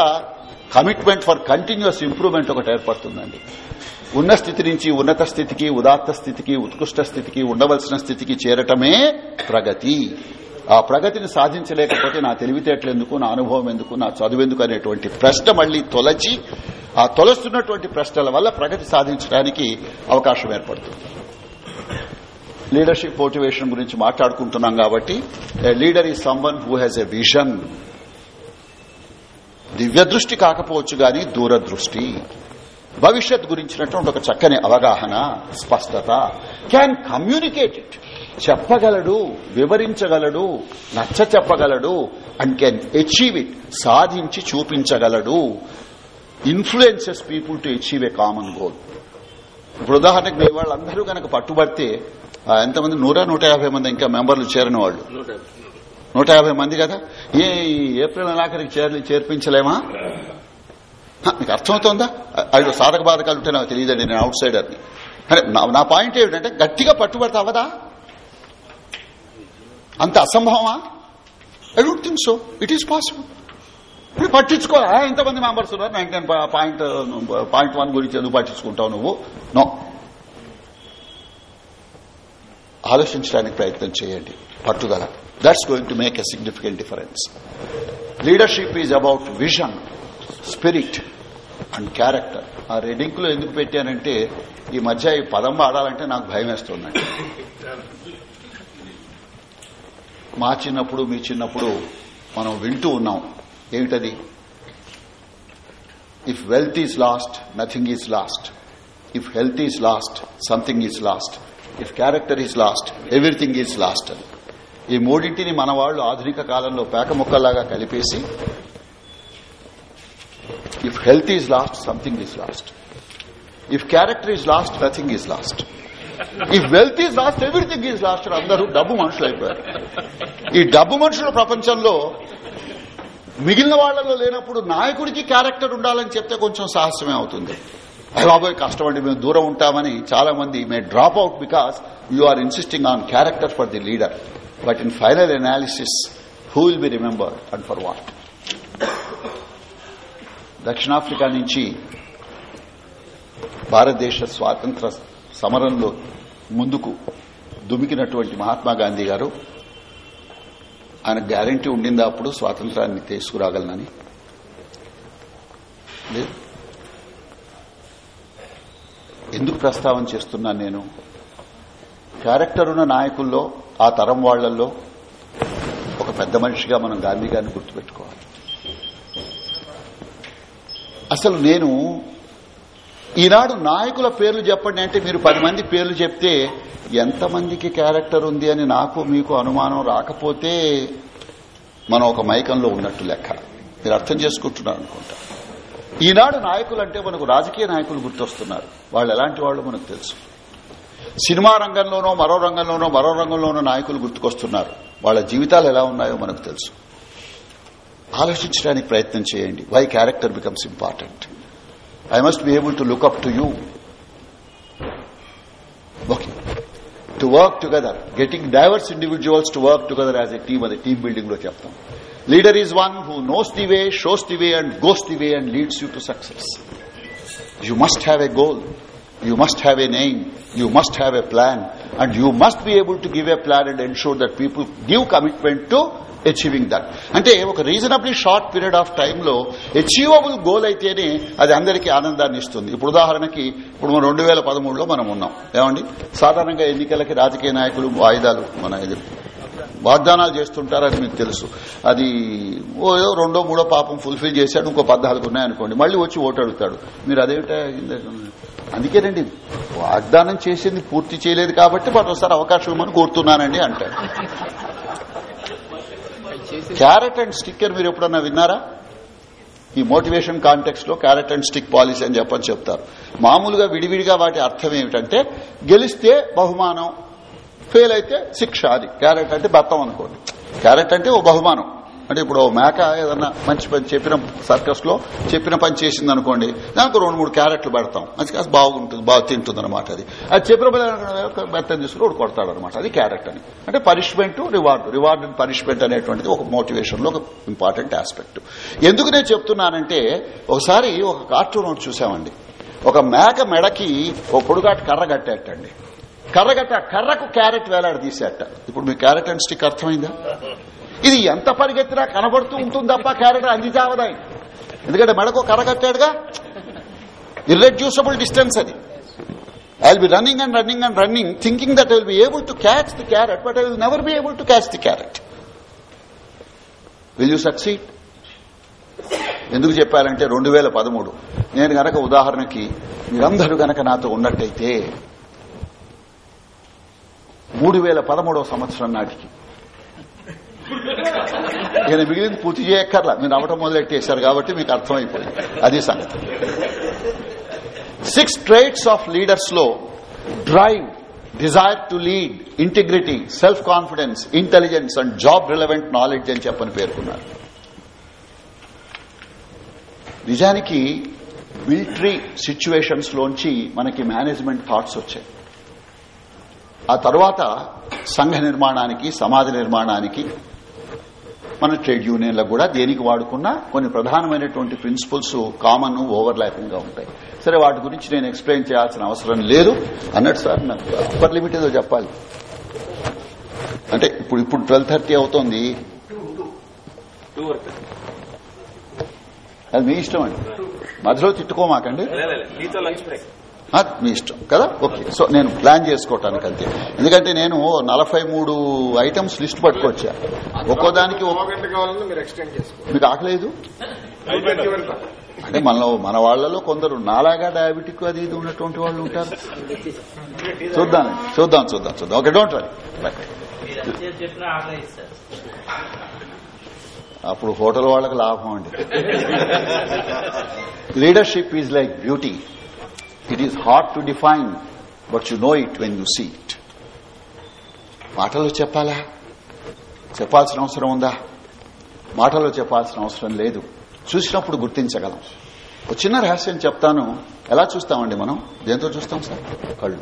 కమిట్మెంట్ ఫర్ కంటిన్యూస్ ఇంప్రూవ్మెంట్ ఒకటి ఏర్పడుతుందండి ఉన్న స్థితి నుంచి ఉన్నత స్థితికి ఉదాత్త స్థితికి ఉత్కృష్ట స్థితికి ఉండవలసిన స్థితికి చేరటమే ప్రగతి ఆ ప్రగతిని సాధించలేకపోతే నా తెలివితేటలెందుకు నా అనుభవం ఎందుకు నా చదువు ఎందుకు అనేటువంటి ప్రశ్న మళ్లీ తొలచి ఆ తొలస్తున్నటువంటి ప్రశ్నల వల్ల ప్రగతి సాధించడానికి అవకాశం ఏర్పడుతుంది లీడర్షిప్ మోటివేషన్ గురించి మాట్లాడుకుంటున్నాం కాబట్టి లీడర్ ఈ someone who has a vision దివ్య దృష్టి కాకపోవచ్చు గాని దూరదృష్టి భవిష్యత్ గురించినటువంటి ఒక చక్కని అవగాహన స్పష్టత క్యాన్ కమ్యూనికేట్ ఇట్ చెప్పగలడు వివరించగలడు నచ్చ చెప్పగలడు అండ్ కెన్ అచీవ్ ఇట్ సాధించి చూపించగలడు influences people to achieve a common goal ఇప్పుడు ఉదాహరణకు మీ వాళ్ళందరూ కనుక పట్టుబడితే ఎంతమంది నూట నూట యాభై మంది ఇంకా మెంబర్లు చేరిన వాళ్ళు నూట యాభై మంది కదా ఏ ఏప్రిల్ నెలాఖరికి చేర్పించలేమా మీకు అర్థమవుతోందా ఐదు సాధక బాధకాలు ఉంటే నాకు తెలియదండి నేను అవుట్ సైడర్ ని నా పాయింట్ ఏమిటంటే గట్టిగా పట్టుబడితే అవదా అంత అసంభవమా I don't think so it is possible ఇప్పుడు పట్టించుకోవాలా ఎంతమంది మెంబర్స్ ఉన్నారు nine ten point point one గురించి ఎందుకు పట్టించుకుంటావు నువ్వు నో ఆలోచించడానికి ప్రయత్నం చేయండి పట్టుదల that's going to make a significant difference leadership is about vision spirit and character ఆ లో ఎందుకు పెట్టానంటే ఈ మధ్య ఈ పదం ఆడాలంటే నాకు భయం వేస్తుందండి మా చిన్నప్పుడు మీ చిన్నప్పుడు మనం వింటూ ఉన్నాం ఏమిటది if wealth is lost nothing is lost if health is lost something is lost if character is lost everything is lost ఈ మూడింటిని మన వాళ్ళు ఆధునిక కాలంలో పేక ముక్కల్లాగా కలిపేసి if health is lost something is lost if character is lost nothing is lost if wealth is lost everything is lost అందరూ డబ్బు మనుషులు అయిపోయారు ఈ డబ్బు మనుషుల ప్రపంచంలో మిగిలిన వాళ్లలో లేనప్పుడు నాయకుడికి క్యారెక్టర్ ఉండాలని చెప్తే కొంచెం సాహసమే అవుతుంది బాబోయ్ కష్టం అండి మేము దూరం ఉంటామని చాలా మంది may drop out because you are insisting on character for the leader but in final analysis who will be remember and for what దక్షిణాఫ్రికా నుంచి భారతదేశ స్వాతంత్ర సమరంలో ముందుకు దుమికినటువంటి మహాత్మా గాంధీ గారు ఆయన గ్యారంటీ ఉండిందా అప్పుడు స్వాతంత్రాన్ని తీసుకురాగలనని ఎందుకు ప్రస్తావన చేస్తున్నాను నేను క్యారెక్టర్ ఉన్న నాయకుల్లో ఆ తరం వాళ్లలో ఒక పెద్ద మనిషిగా మనం గాంధీ గారిని గుర్తుపెట్టుకోవాలి అసలు నేను ఈనాడు నాయకుల పేర్లు చెప్పండి అంటే మీరు పది మంది పేర్లు చెప్తే ఎంతమందికి క్యారెక్టర్ ఉంది అని నాకు మీకు అనుమానం రాకపోతే మనం ఒక మైకంలో ఉన్నట్టు లెక్క మీరు అర్థం చేసుకుంటున్నారు అనుకుంటా ఈనాడు నాయకులు అంటే మనకు రాజకీయ నాయకులు గుర్తొస్తున్నారు వాళ్ళు ఎలాంటి వాళ్ళు మనకు తెలుసు సినిమా రంగంలోనో మరో రంగంలోనో మరో రంగంలోనో నాయకులు గుర్తుకొస్తున్నారు వాళ్ళ జీవితాలు ఎలా ఉన్నాయో మనకు తెలుసు ఆలోచించడానికి ప్రయత్నం చేయండి why character becomes important I must be able to look up to you okay to work together getting diverse individuals to work together as a team అది టీమ్ బిల్డింగ్ లో చెప్తాం leader is one who knows the way shows the way and goes the way and leads you to success you must have a goal you must have a name, you must have a plan, and you must be able to give a plan and ensure that people give commitment to achieving that అంటే ఒక reasonable short period of టైంలో achievable goal అయితేనే అది అందరికీ ఆనందాన్ని ఇస్తుంది ఇప్పుడు ఉదాహరణకి ఇప్పుడు మనం రెండు వేల పదమూడులో మనం ఉన్నాం ఏమండి సాధారణంగా ఎన్నికలకి రాజకీయ నాయకులు వాయిదాలు మన ఎదురు వాగ్దానాలు చేస్తుంటారని మీకు తెలుసు అది ఓ రెండో మూడో పాపం ఫుల్ఫిల్ చేశాడు ఇంకో పద్నాలుగు ఉన్నాయనుకోండి మళ్ళీ వచ్చి ఓటు అడుగుతాడు మీరు అదేమిటా అందుకేనండి వాగ్దానం చేసింది పూర్తి చేయలేదు కాబట్టి మరొకసారి అవకాశం ఇవ్వమని కోరుతున్నానండి అంటాడు క్యారెట్ అండ్ స్టిక్కర్ మీరు ఎప్పుడన్నా విన్నారా ఈ మోటివేషన్ కాంటెక్స్ లో క్యారెట్ అండ్ స్టిక్ పాలసీ అని చెప్పని చెప్తారు మామూలుగా విడివిడిగా వాటి అర్థం ఏమిటంటే గెలిస్తే బహుమానం ఫెయిల్ అయితే శిక్ష అది క్యారెట్ అంటే బత్తం అనుకోండి క్యారెట్ అంటే ఓ బహుమానం అంటే ఇప్పుడు మేక ఏదన్నా మంచి పని చెప్పిన సర్కస్ లో చెప్పిన పని చేసింది అనుకోండి దానికి రెండు మూడు క్యారెట్లు పెడతాం మంచి కాస్త బాగుంటుంది బాగా తింటుంది అనమాట అది అది చెప్పిన మెత్తం తీసుకుని కొడతాడు అనమాట అది క్యారెట్ అని అంటే punishment reward reward and punishment అనేటువంటిది ఒక మోటివేషన్ లో ఒక ఇంపార్టెంట్ ఆస్పెక్ట్ ఎందుకు నేను చెప్తున్నానంటే ఒకసారి ఒక కార్టూన్ ఒకటి చూసామండి ఒక మేక మెడకి ఒక పొడుగాటి కర్ర కట్టేటండి కర్ర కట్ట కర్రకు క్యారెట్ వేలాడ తీసేట ఇప్పుడు మీ క్యారెట్ అండ్ స్టిక్ అర్థమైందా ఇది ఎంత పరిగెత్తినా కనబడుతూ ఉంటుంది తప్ప క్యారెక్టర్ అంది చావదాయి ఎందుకంటే మెడకు కరగట్టాడుగా ఇర్రెడ్యూసబుల్ డిస్టెన్స్ అది I be running and running and running thinking that I will be able to catch the carrot but I will never be able to catch the carrot will you succeed ఎందుకు చెప్పాలంటే రెండు వేల పదమూడు నేను గనక ఉదాహరణకి మీరందరూ గనక నాతో ఉన్నట్టయితే మూడు వేల పదమూడవ సంవత్సరం నాటికి నేను మిగిలింది పూర్తి చేయక్కర్లా మీరు అవటం మొదలెట్టేశారు కాబట్టి మీకు అర్థమైపోయింది అది సంగతి సిక్స్ ట్రేట్స్ ఆఫ్ లీడర్స్ లో drive desire to lead integrity self confidence intelligence and job relevant knowledge అని చెప్పని పేర్కొన్నారు నిజానికి మిలిటరీ సిచ్యువేషన్స్ లోంచి మనకి మేనేజ్మెంట్ థాట్స్ వచ్చాయి ఆ తర్వాత సంఘ నిర్మాణానికి సమాజ నిర్మాణానికి మన ట్రేడ్ యూనియన్లకు కూడా దేనికి వాడుకున్నా కొన్ని ప్రధానమైనటువంటి ప్రిన్సిపల్స్ కామన్ ఓవర్ ల్యాపింగ్ గా ఉంటాయి సరే వాటి గురించి నేను ఎక్స్ప్లెయిన్ చేయాల్సిన అవసరం లేదు అన్నట్టు సార్ నాకు అప్పర్ లిమిట్ ఏదో చెప్పాలి అంటే ఇప్పుడు ఇప్పుడు ట్వెల్వ్ థర్టీ అవుతోంది అది మీ ఇష్టం అండి మధ్యలో తిట్టుకోమాకండి మీ ఇష్టం కదా ఓకే సో నేను ప్లాన్ చేసుకోవటానికి అంతే ఎందుకంటే నేను నలభై మూడు ఐటమ్స్ లిస్ట్ పట్టుకొచ్చా ఒక్కోదానికి మీకు ఆకలేదు అంటే మన మన వాళ్లలో కొందరు నాలాగా డయాబెటిక్ అది ఇది ఉన్నటువంటి వాళ్ళు ఉంటారు చూద్దాం చూద్దాం చూద్దాం చూద్దాం ఓకే డోంట్ వరీ అప్పుడు హోటల్ వాళ్ళకి లాభం అండి leadership is like beauty It is hard to define, but you know it when you see it. మాటలు చెప్పాలా చెప్పాల్సిన అవసరం ఉందా మాటలు చెప్పాల్సిన అవసరం లేదు చూసినప్పుడు గుర్తించగలం ఒక చిన్న రహస్యం చెప్తాను ఎలా చూస్తామండి మనం దేంతో చూస్తాం సార్ కళ్ళు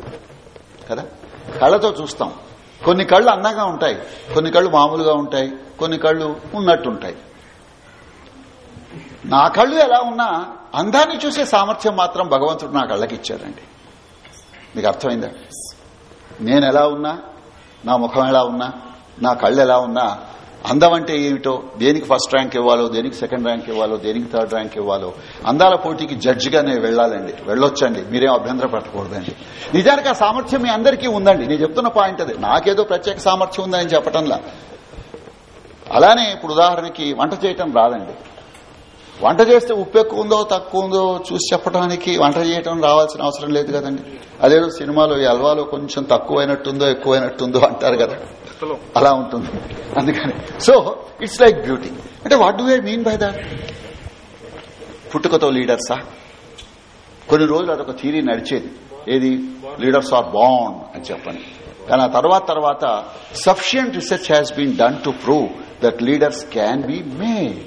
కదా కళ్ళతో చూస్తాం కొన్ని కళ్ళు అందంగా ఉంటాయి కొన్ని కళ్ళు మామూలుగా ఉంటాయి కొన్ని కళ్ళు ఉన్నట్టుంటాయి నా కళ్ళు ఎలా ఉన్నా అందాన్ని చూసే సామర్థ్యం మాత్రం భగవంతుడు నా కళ్ళకి ఇచ్చాడండి మీకు అర్థమైందా నేను ఎలా ఉన్నా నా ముఖం ఎలా ఉన్నా నా కళ్ళు ఎలా ఉన్నా అందం అంటే ఏమిటో దేనికి ఫస్ట్ ర్యాంక్ ఇవ్వాలో దేనికి సెకండ్ ర్యాంక్ ఇవ్వాలో దేనికి థర్డ్ ర్యాంక్ ఇవ్వాలో అందాల పోటీకి జడ్జిగా నేను వెళ్ళాలండి వెళ్ళొచ్చండి మీరేం అభ్యంతర పట్టకూడదండి నిజానికి ఆ సామర్థ్యం మీ అందరికీ ఉందండి నేను చెప్తున్న పాయింట్ అది నాకేదో ప్రత్యేక సామర్థ్యం ఉందని చెప్పటంలా అలానే ఇప్పుడు ఉదాహరణకి వంట చేయటం రాదండి వంట చేస్తే ఉప్పు ఎక్కువ ఉందో తక్కువ ఉందో చూసి చెప్పడానికి వంట చేయటం రావాల్సిన అవసరం లేదు కదండి అదేదో సినిమాలో ఈ అల్వాలో కొంచెం తక్కువైనట్టుందో ఎక్కువైనట్టుందో అంటారు కదా అలా ఉంటుంది అందుకని సో ఇట్స్ లైక్ బ్యూటీ అంటే what do I mean by that పుట్టుకతో లీడర్సా కొన్ని రోజులు అదొక థీరీ నడిచేది ఏది లీడర్స్ ఆర్ బాండ్ అని చెప్పని కానీ ఆ తర్వాత తర్వాత sufficient research has been done to prove that leaders can be made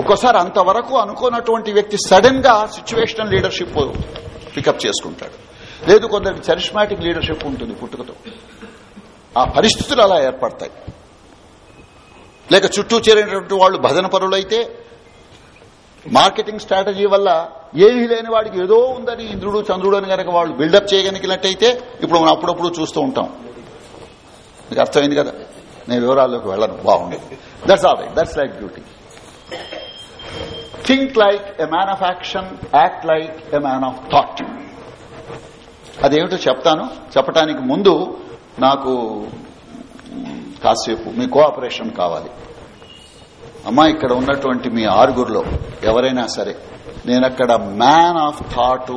ఒక్కోసారి అంతవరకు అనుకోనటువంటి వ్యక్తి సడన్ గా సిచ్యువేషనల్ లీడర్షిప్ పికప్ చేసుకుంటాడు లేదు కొందరికి చరిష్మాటిక్ లీడర్షిప్ ఉంటుంది పుట్టుకతో ఆ పరిస్థితులు అలా ఏర్పడతాయి లేక చుట్టూ చేరినటువంటి వాళ్ళు భజన పరులైతే మార్కెటింగ్ స్ట్రాటజీ వల్ల ఏమీ లేని వాడికి ఏదో ఉందని ఇంద్రుడు చంద్రుడు అని కనుక వాళ్ళు బిల్డప్ చేయగలిగినట్టయితే ఇప్పుడు మనం అప్పుడప్పుడు చూస్తూ ఉంటాం మీకు అర్థమైంది కదా నేను వివరాల్లోకి వెళ్ళను బాగుండేది that's all right that's like beauty think like a man of action act like a man of thought అదేమిటో చెప్తాను చెప్పటానికి ముందు నాకు కాసేపు మీ కోఆపరేషన్ కావాలి అమ్మా ఇక్కడ ఉన్నటువంటి మీ ఆరుగురులో ఎవరైనా సరే నేను అక్కడ man of thought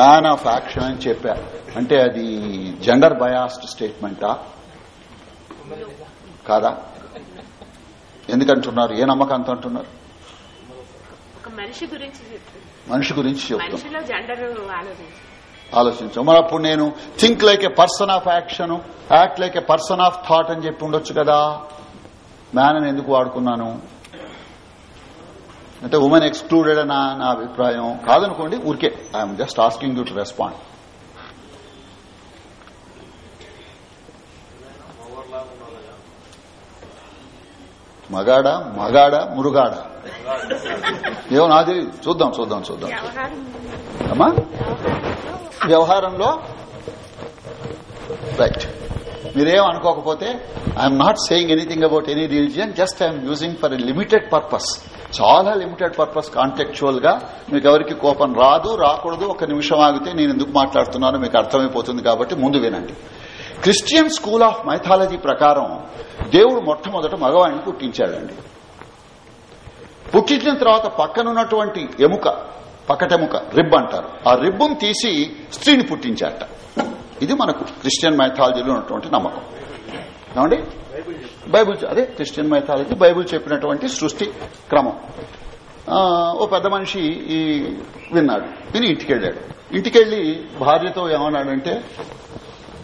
man of action అని చెప్పా అంటే అది జెండర్ బయాస్డ్ స్టేట్మెంటా కాదా ఎందుకంటున్నారు ఏ నమ్మకంతో అంటున్నారు మనిషి గురించి మనిషి ఆలోచించాం మరి అప్పుడు నేను think like a person of action act like a person of thought అని చెప్పి ఉండొచ్చు కదా మ్యాన్ అని ఎందుకు వాడుకున్నాను అంటే ఉమెన్ ఎక్స్క్లూడెడ్ నా నా అభిప్రాయం కాదనుకోండి ఊరికే I'm just asking you to respond మగాడా మగాడా మురుగాడా ఏమో నాది చూద్దాం చూద్దాం చూద్దాం అమ్మా వ్యవహారంలో రైట్ మీరేం అనుకోకపోతే I'm not saying anything about any religion just I'm using for a limited purpose చాలా లిమిటెడ్ పర్పస్ కాంటెక్చువల్ గా మీకు ఎవరికి కోపం రాదు రాకూడదు ఒక నిమిషం ఆగితే నేను ఎందుకు మాట్లాడుతున్నానో మీకు అర్థమైపోతుంది కాబట్టి ముందు వినండి క్రిస్టియన్ స్కూల్ ఆఫ్ మైథాలజీ ప్రకారం దేవుడు మొట్టమొదట మగవాణ్ణి పుట్టించాడండి పుట్టించిన తర్వాత పక్కనున్నటువంటి ఎముక పక్కటెముక రిబ్ అంటారు ఆ రిబ్బును తీసి స్త్రీని పుట్టించాట ఇది మనకు క్రిస్టియన్ మైథాలజీలో ఉన్నటువంటి నమ్మకం ఏమండి బైబుల్ అదే క్రిస్టియన్ మైథాలజీ బైబుల్ చెప్పినటువంటి సృష్టి క్రమం ఓ పెద్ద మనిషి ఈ విన్నాడు విని ఇంటికెళ్ళాడు ఇంటికెళ్లి భార్యతో ఏమన్నాడంటే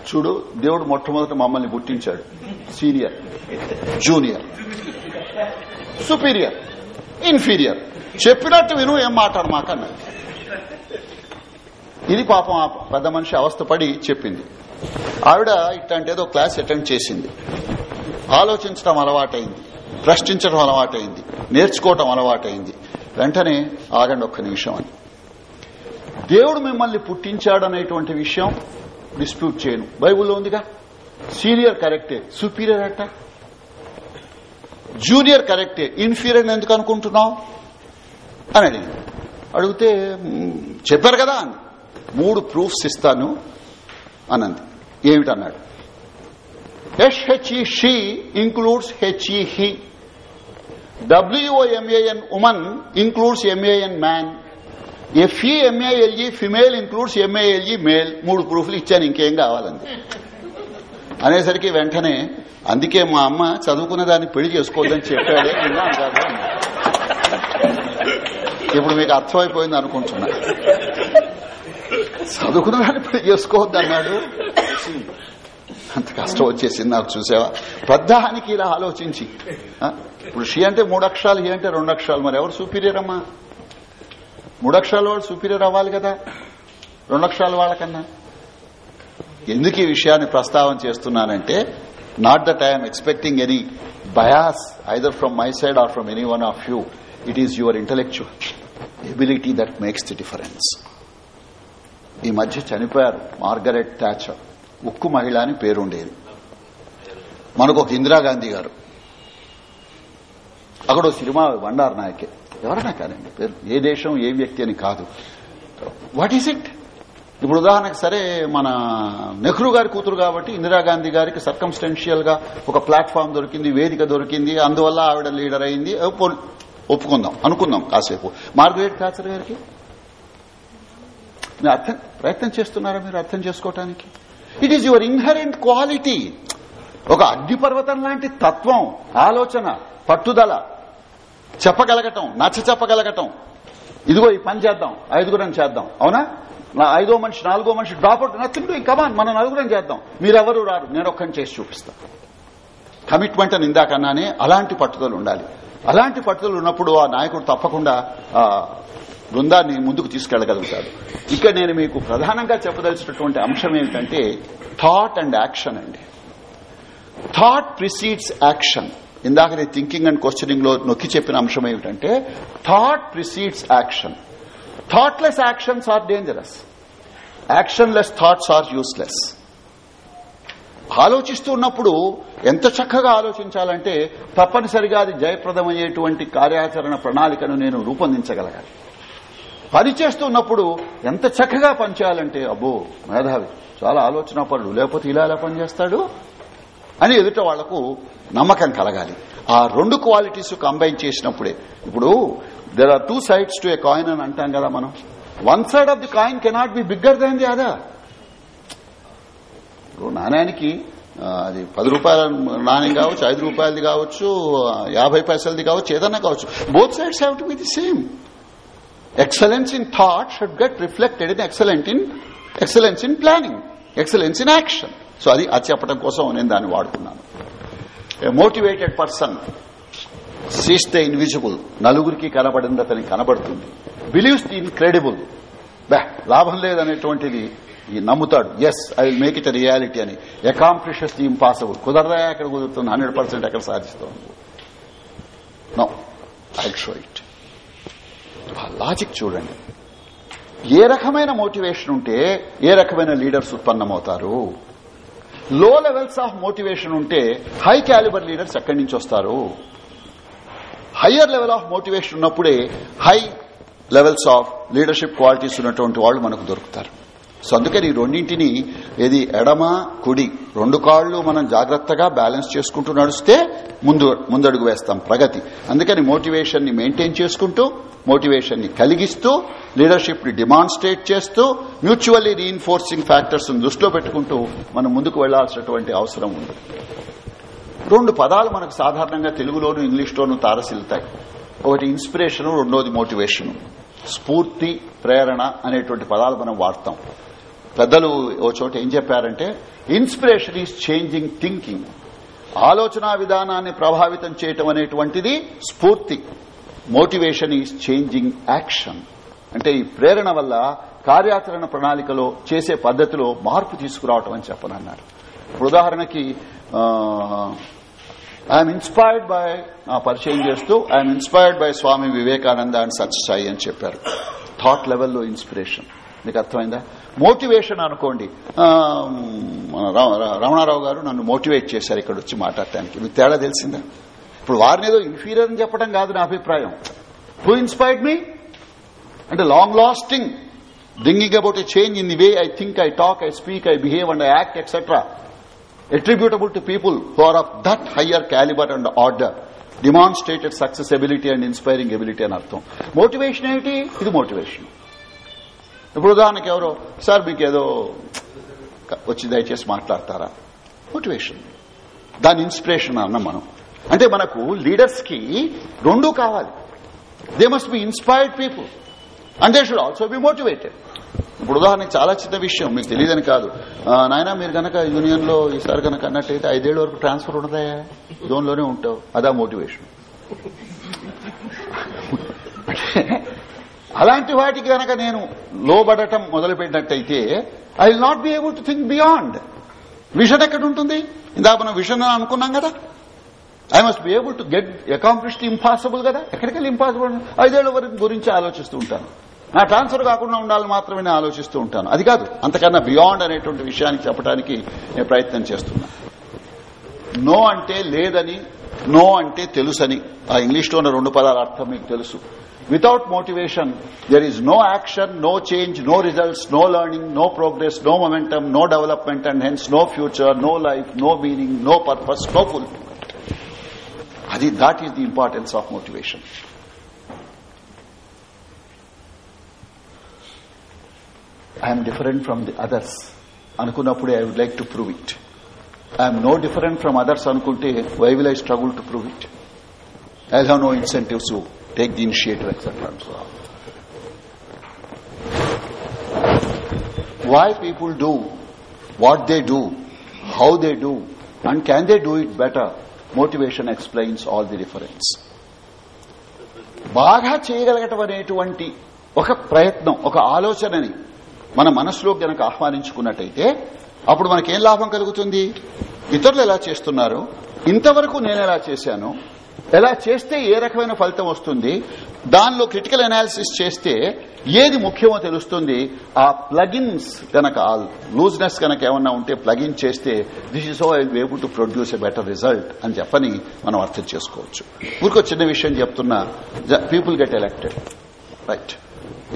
చూడు దేవుడు మొట్టమొదట మమ్మల్ని పుట్టించాడు సీనియర్ జూనియర్ సుపీరియర్ ఇన్ఫీరియర్ చెప్పినట్టు విను ఏం మాట్లాడు మాకన్న ఇది పాపం పెద్ద మనిషి అవస్థపడి చెప్పింది ఆవిడ ఇట్లాంటి ఏదో క్లాస్ అటెండ్ చేసింది ఆలోచించడం అలవాటైంది ప్రశ్నించడం అలవాటైంది నేర్చుకోవటం అలవాటైంది వెంటనే ఆగండి ఒక్క నిమిషం అని దేవుడు మిమ్మల్ని పుట్టించాడనేటువంటి విషయం డిస్ప్యూట్ చేయను బైబుల్లో ఉందిగా సీనియర్ కరెక్టే సుపీరియర్ అట జూనియర్ కరెక్టే ఇన్ఫీరియర్ ఎందుకు అనుకుంటున్నావు అని అడిగింది అడిగితే చెప్పారు కదా అని మూడు ప్రూఫ్స్ ఇస్తాను అనంది ఏమిటన్నాడు S H E she includes H E he M A N woman includes M A N man F E ఎంఏఎల్జీ female includes ఎంఏఎల్జీ male మూడు ప్రూఫ్లు ఇచ్చాను ఇంకేం కావాలండి అనేసరికి వెంటనే అందుకే మా అమ్మ చదువుకున్న దాన్ని పెళ్లి చేసుకోవద్దని చెప్పాడే ఇప్పుడు మీకు అర్థమైపోయింది అనుకుంటున్నా
చదువుకున్న దాన్ని
పెళ్లి చేసుకోవద్దు అన్నాడు అంత కష్టం వచ్చేసింది నాకు చూసావా పెద్దహానికి ఇలా ఆలోచించి ఇప్పుడు షీ అంటే మూడు అక్షరాలు ఏ అంటే రెండు అక్షరాలు మరి ఎవరు సుపీరియర్ అమ్మా మూడు అక్షరాల వాళ్ళు సుపీరియర్ అవ్వాలి కదా రెండు అక్షరాల వాళ్ళకన్నా ఎందుకు ఈ విషయాన్ని ప్రస్తావన చేస్తున్నానంటే not that I'm expecting any bias either from my side or from any one of you it is your intellectual ability that makes the difference ఈ మధ్య చనిపోయారు మార్గరెట్ థాచర్ ఉక్కు మహిళ అని పేరుండేది మనకు ఒక ఇందిరాగాంధీ గారు అక్కడ సినిమా బండారు నాయకే ఎవరన్నా కానివ్వండి పేరు ఏ దేశం ఏ వ్యక్తి అని కాదు వాట్ ఈస్ ఇట్ ఇప్పుడు ఉదాహరణకు సరే మన నెహ్రూ గారి కూతురు కాబట్టి ఇందిరాగాంధీ గారికి సర్కంస్టెన్షియల్ గా ఒక ప్లాట్ఫామ్ దొరికింది వేదిక దొరికింది అందువల్ల ఆవిడ లీడర్ అయింది ఒప్పుకుందాం అనుకుందాం కాసేపు మార్గరేట్ థాచర్ గారికి అర్థం ప్రయత్నం చేస్తున్నారా మీరు అర్థం చేసుకోవటానికి it is your inherent quality ఒక అగ్నిపర్వతం లాంటి తత్వం ఆలోచన పట్టుదల చెప్పగలగటం నచ్చ చెప్పగలగటం ఇదిగో ఈ పని చేద్దాం ఐదుగురం చేద్దాం అవునా నా ఐదో మనిషి నాలుగో మనిషి డ్రాప్ నథింగ్ డూయింగ్ కమాన్ మనం నలుగురం చేద్దాం మీరెవరు రారు నేను ఒక్కని చేసి చూపిస్తా కమిట్మెంట్ అని ఇందాకన్నానే అలాంటి పట్టుదలు ఉండాలి అలాంటి పట్టుదలు ఉన్నప్పుడు ఆ నాయకుడు తప్పకుండా బృందాన్ని ముందుకు తీసుకెళ్లగలుగుతాడు ఇక్కడ నేను మీకు ప్రధానంగా చెప్పదలిచినటువంటి అంశం ఏమిటంటే థాట్ అండ్ యాక్షన్ అండి థాట్ ప్రిసీడ్స్ యాక్షన్ ఇందాక నీ థింకింగ్ అండ్ క్వశ్చనింగ్ లో నొక్కి చెప్పిన అంశం ఏమిటంటే thought precedes action thoughtless actions are dangerous actionless thoughts are useless ఆలోచిస్తూ ఉన్నప్పుడు ఎంత చక్కగా ఆలోచించాలంటే తప్పనిసరిగా అది జయప్రదమయ్యేటువంటి కార్యాచరణ ప్రణాళికను నేను రూపొందించగలగాలి పని చేస్తూ ఉన్నప్పుడు ఎంత చక్కగా పనిచేయాలంటే అబ్బో మేధావి చాలా ఆలోచన పనులు లేకపోతే ఇలా ఎలా పనిచేస్తాడు అని ఎదుట వాళ్లకు నమ్మకం కలగాలి ఆ రెండు క్వాలిటీస్ కంబైన్ చేసినప్పుడే ఇప్పుడు there are two sides to a coin అని అంటాం కదా మనం one side of the coin cannot be bigger than the అదా ఇప్పుడు నాణ్యానికి అది పది రూపాయల నాణ్యం కావచ్చు ఐదు రూపాయలది కావచ్చు యాభై పైసలది కావచ్చు ఏదన్నా కావచ్చు both sides have to be the same excellence in thought should get reflected in excellent in excellence in planning excellence in action so అది అది చెప్పడం కోసం నేను దాన్ని వాడుకున్నాను a motivated person sees the invisible నలుగురికి కనబడింది అతనికి కనబడుతుంది బిలీవ్స్ ది ఇన్క్రెడిబుల్ బ్యా లాభం లేదనేటువంటిది ఈ నమ్ముతాడు yes I will make it reality అని అకాంప్లిషస్ ది ఇంపాసిబుల్ కుదరదా ఎక్కడ కుదురుతుంది హండ్రెడ్ పర్సెంట్ ఎక్కడ సాధిస్తుంది నో ఐ షో ఇట్ ఆ లాజిక్ చూడండి ఏ రకమైన మోటివేషన్ ఉంటే ఏ రకమైన లీడర్స్ ఉత్పన్నమవుతారు లో లెవెల్స్ ఆఫ్ మోటివేషన్ ఉంటే హై క్యాలిబర్ లీడర్స్ ఎక్కడి నుంచి వస్తారు హయ్యర్ లెవెల్ ఆఫ్ మోటివేషన్ ఉన్నప్పుడే high levels of leadership qualities ఉన్నటువంటి వాళ్ళు మనకు దొరుకుతారు సో అందుకని రెండింటిని ఏది ఎడమ కుడి రెండు కాళ్ళు మనం జాగ్రత్తగా బ్యాలెన్స్ చేసుకుంటూ నడిస్తే ముందు ముందడుగు వేస్తాం ప్రగతి అందుకని మోటివేషన్ ని మెయింటైన్ చేసుకుంటూ మోటివేషన్ ని కలిగిస్తూ లీడర్షిప్ ని డిమాన్స్ట్రేట్ చేస్తూ మ్యూచువల్లీ రీఎన్ఫోర్సింగ్ ఫ్యాక్టర్స్ దృష్టిలో పెట్టుకుంటూ మనం ముందుకు వెళ్లాల్సినటువంటి అవసరం ఉంది రెండు పదాలు మనకు సాధారణంగా తెలుగులోను ఇంగ్లీష్లోను తారసిల్తాయి ఒకటి ఇన్స్పిరేషన్ రెండోది మోటివేషన్ స్ఫూర్తి ప్రేరణ అనేటువంటి పదాలు మనం వాడతాం పెద్దలు ఓ చోట ఏం చెప్పారంటే ఇన్స్పిరేషన్ ఈజ్ చేంజింగ్ థింకింగ్ ఆలోచనా విధానాన్ని ప్రభావితం చేయటం అనేటువంటిది స్ఫూర్తి మోటివేషన్ ఈజ్ చేంజింగ్ యాక్షన్ అంటే ఈ ప్రేరణ వల్ల కార్యాచరణ ప్రణాళికలో చేసే పద్దతిలో మార్పు తీసుకురావటం అని చెప్పనన్నారు ఇప్పుడు ఉదాహరణకి ఐఎమ్ ఇన్స్పైర్డ్ బై పరిచయం చేస్తూ I'm inspired by Swami Vivekananda and such అని చెప్పారు థాట్ లెవెల్లో ఇన్స్పిరేషన్ మీకు అర్థమైందా మోటివేషన్ అనుకోండి రమణారావు గారు నన్ను మోటివేట్ చేశారు ఇక్కడ వచ్చి మాట్లాడటానికి మీకు తేడా తెలిసిందా ఇప్పుడు వారిని ఏదో ఇన్ఫీరియర్ అని చెప్పడం కాదు నా అభిప్రాయం హూ ఇన్స్పైర్డ్ మీ అంటే long lasting thinking about a change in the way I think I talk I speak I behave and I act etcetera attributable to people who are of that higher calibre and order demonstrated success and inspiring ability అని అర్థం motivation ఏంటి ఇది motivation ఇప్పుడు ఉదాహరణకి ఎవరో sir మీకు ఏదో వచ్చి దయచేసి మాట్లాడతారా మోటివేషన్ దాని ఇన్స్పిరేషన్ అన్నాం మనం అంటే మనకు లీడర్స్ కి రెండూ కావాలి they must be inspired people and they should also be motivated ఇప్పుడు ఉదాహరణ చాలా చిన్న విషయం మీకు తెలియదని కాదు నాయన మీరు గనక యూనియన్ లో ఈసారి గనక అన్నట్టయితే ఐదేళ్ల వరకు ట్రాన్స్ఫర్ ఉండదా జోన్ లోనే ఉంటావు అదా మోటివేషన్ అలాంటి వాటికి కనుక నేను లోబడటం మొదలుపెట్టినట్టయితే I will not be able to think beyond vision ఎక్కడ ఉంటుంది ఇందాక మనం విషన్ అనుకున్నాం కదా I must be able to get accomplished impossible కదా ఎక్కడికెళ్ళి ఇంపాసిబుల్ ఐదేళ్ల వరకు గురించి ఆలోచిస్తూ ఉంటాను నా ట్రాన్స్ఫర్ కాకుండా ఉండాలని మాత్రమే నేను ఆలోచిస్తూ ఉంటాను అది కాదు అంతకన్నా బియాండ్ అనేటువంటి విషయానికి చెప్పడానికి నేను ప్రయత్నం చేస్తున్నా నో అంటే లేదని నో అంటే తెలుసని ఆ ఇంగ్లీష్లో ఉన్న రెండు పదాల అర్థం మీకు తెలుసు Without motivation, there is no action, no change, no results, no learning, no progress, no momentum, no development, and hence no future, no life, no meaning, no purpose, no fulfillment. Adi, that is the importance of motivation. I am different from the others. I would like to prove it. I am no different from others. Others why will I struggle to prove it? I have no incentive so take the initiative etcetera why people do what they do how they do and can they do it better motivation explains all the reference బాగా చేయగలగటం అనేటువంటి ఒక ప్రయత్నం ఒక ఆలోచనని మన మనసులో గనక ఆహ్వానించుకున్నట్టయితే అప్పుడు మనకేం లాభం కలుగుతుంది ఇతరులు ఎలా చేస్తున్నారు ఇంతవరకు నేను ఎలా చేశాను ఎలా చేస్తే ఏ రకమైన ఫలితం వస్తుంది దానిలో క్రిటికల్ అనాలిసిస్ చేస్తే ఏది ముఖ్యమో తెలుస్తుంది ఆ ప్లగిన్స్ గనక ఆ లూజ్నెస్ గనక ఏమన్నా ఉంటే ప్లగిన్ చేస్తే this is oh I able to produce a better result అని చెప్పని మనం అర్థం చేసుకోవచ్చు ఊరికో చిన్న విషయం చెప్తున్నా people get elected right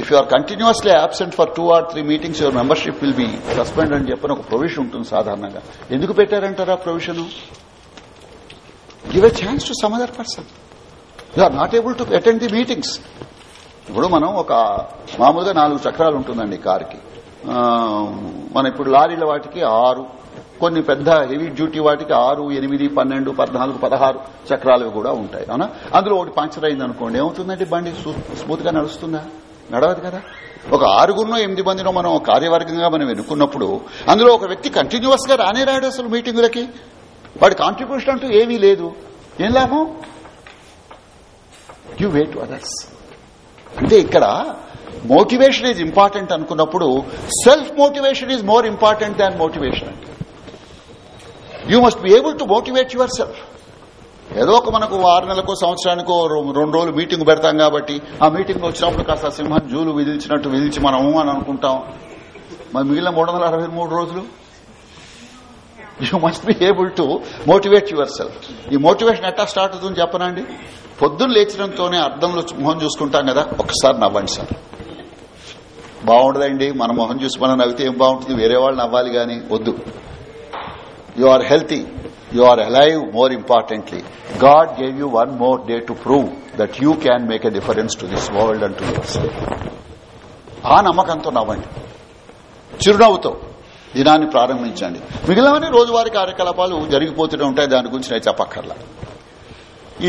if you are continuously absent for two or three meetings your membership will be suspend అని చెప్పని ఒక ప్రొవిజన్ ఉంటుంది సాధారణంగా ఎందుకు పెట్టారంటారు ఆ provision give a chance to some other person you are not able to attend the meetings ఇప్పుడు మనం ఒక మామూలుగా నాలుగు చక్రాలు ఉంటుందండి కారుకి మన ఇప్పుడు లారీల వాటికి ఆరు కొన్ని పెద్ద హెవీ డ్యూటీ వాటికి ఆరు ఎనిమిది పన్నెండు పద్నాలుగు పదహారు చక్రాలు కూడా ఉంటాయి అవునా అందులో ఒకటి పంక్చర్ అయింది అనుకోండి ఏమవుతుందండి బండి స్మూత్ గా నడుస్తుందా నడవదు కదా ఒక ఆరుగురునో ఎనిమిది మందినో మనం కార్యవర్గంగా మనం ఎన్నుకున్నప్పుడు అందులో ఒక వ్యక్తి కంటిన్యూస్ గా రానే రాడు అసలు మీటింగులకి వాడి కాంట్రిబ్యూషన్ అంటూ ఏమీ లేదు ఏం లాభం యూ వే టు అదర్స్ అంటే ఇక్కడ మోటివేషన్ ఈజ్ ఇంపార్టెంట్ అనుకున్నప్పుడు self motivation is more important than motivation అంటే you must be able to motivate yourself ఏదో ఒక మనకు ఆరు నెలలకు సంవత్సరానికో రెండు రోజులు మీటింగ్ పెడతాం కాబట్టి ఆ మీటింగ్ వచ్చినప్పుడు కాస్త సింహం జూలు విధించినట్టు విధించి మనం అని అనుకుంటాం మరి మిగిలిన మూడు రోజులు you must be able to motivate yourself ఈ మోటివేషన్ ఎట్టా స్టార్ట్ అవుతుంది చెప్పనండి పొద్దున్న లేచడంతోనే అర్థంలో మొహం చూసుకుంటాం కదా ఒకసారి నవ్వండి సార్ బాగుండదండి మన మొహం చూసి మనం నవ్వితే ఏం బాగుంటుంది వేరే వాళ్ళు నవ్వాలి కానీ వద్దు you are healthy you are alive more importantly God gave you one more day to prove that you can make a difference to this world and to yourself ఆ నమ్మకంతో నవ్వండి చిరునవ్వుతో దినాన్ని ప్రారంభించండి మిగిలినవన్నీ రోజువారీ కార్యకలాపాలు జరిగిపోతూనే ఉంటాయి దాని గురించి నేను చెప్పక్కర్లా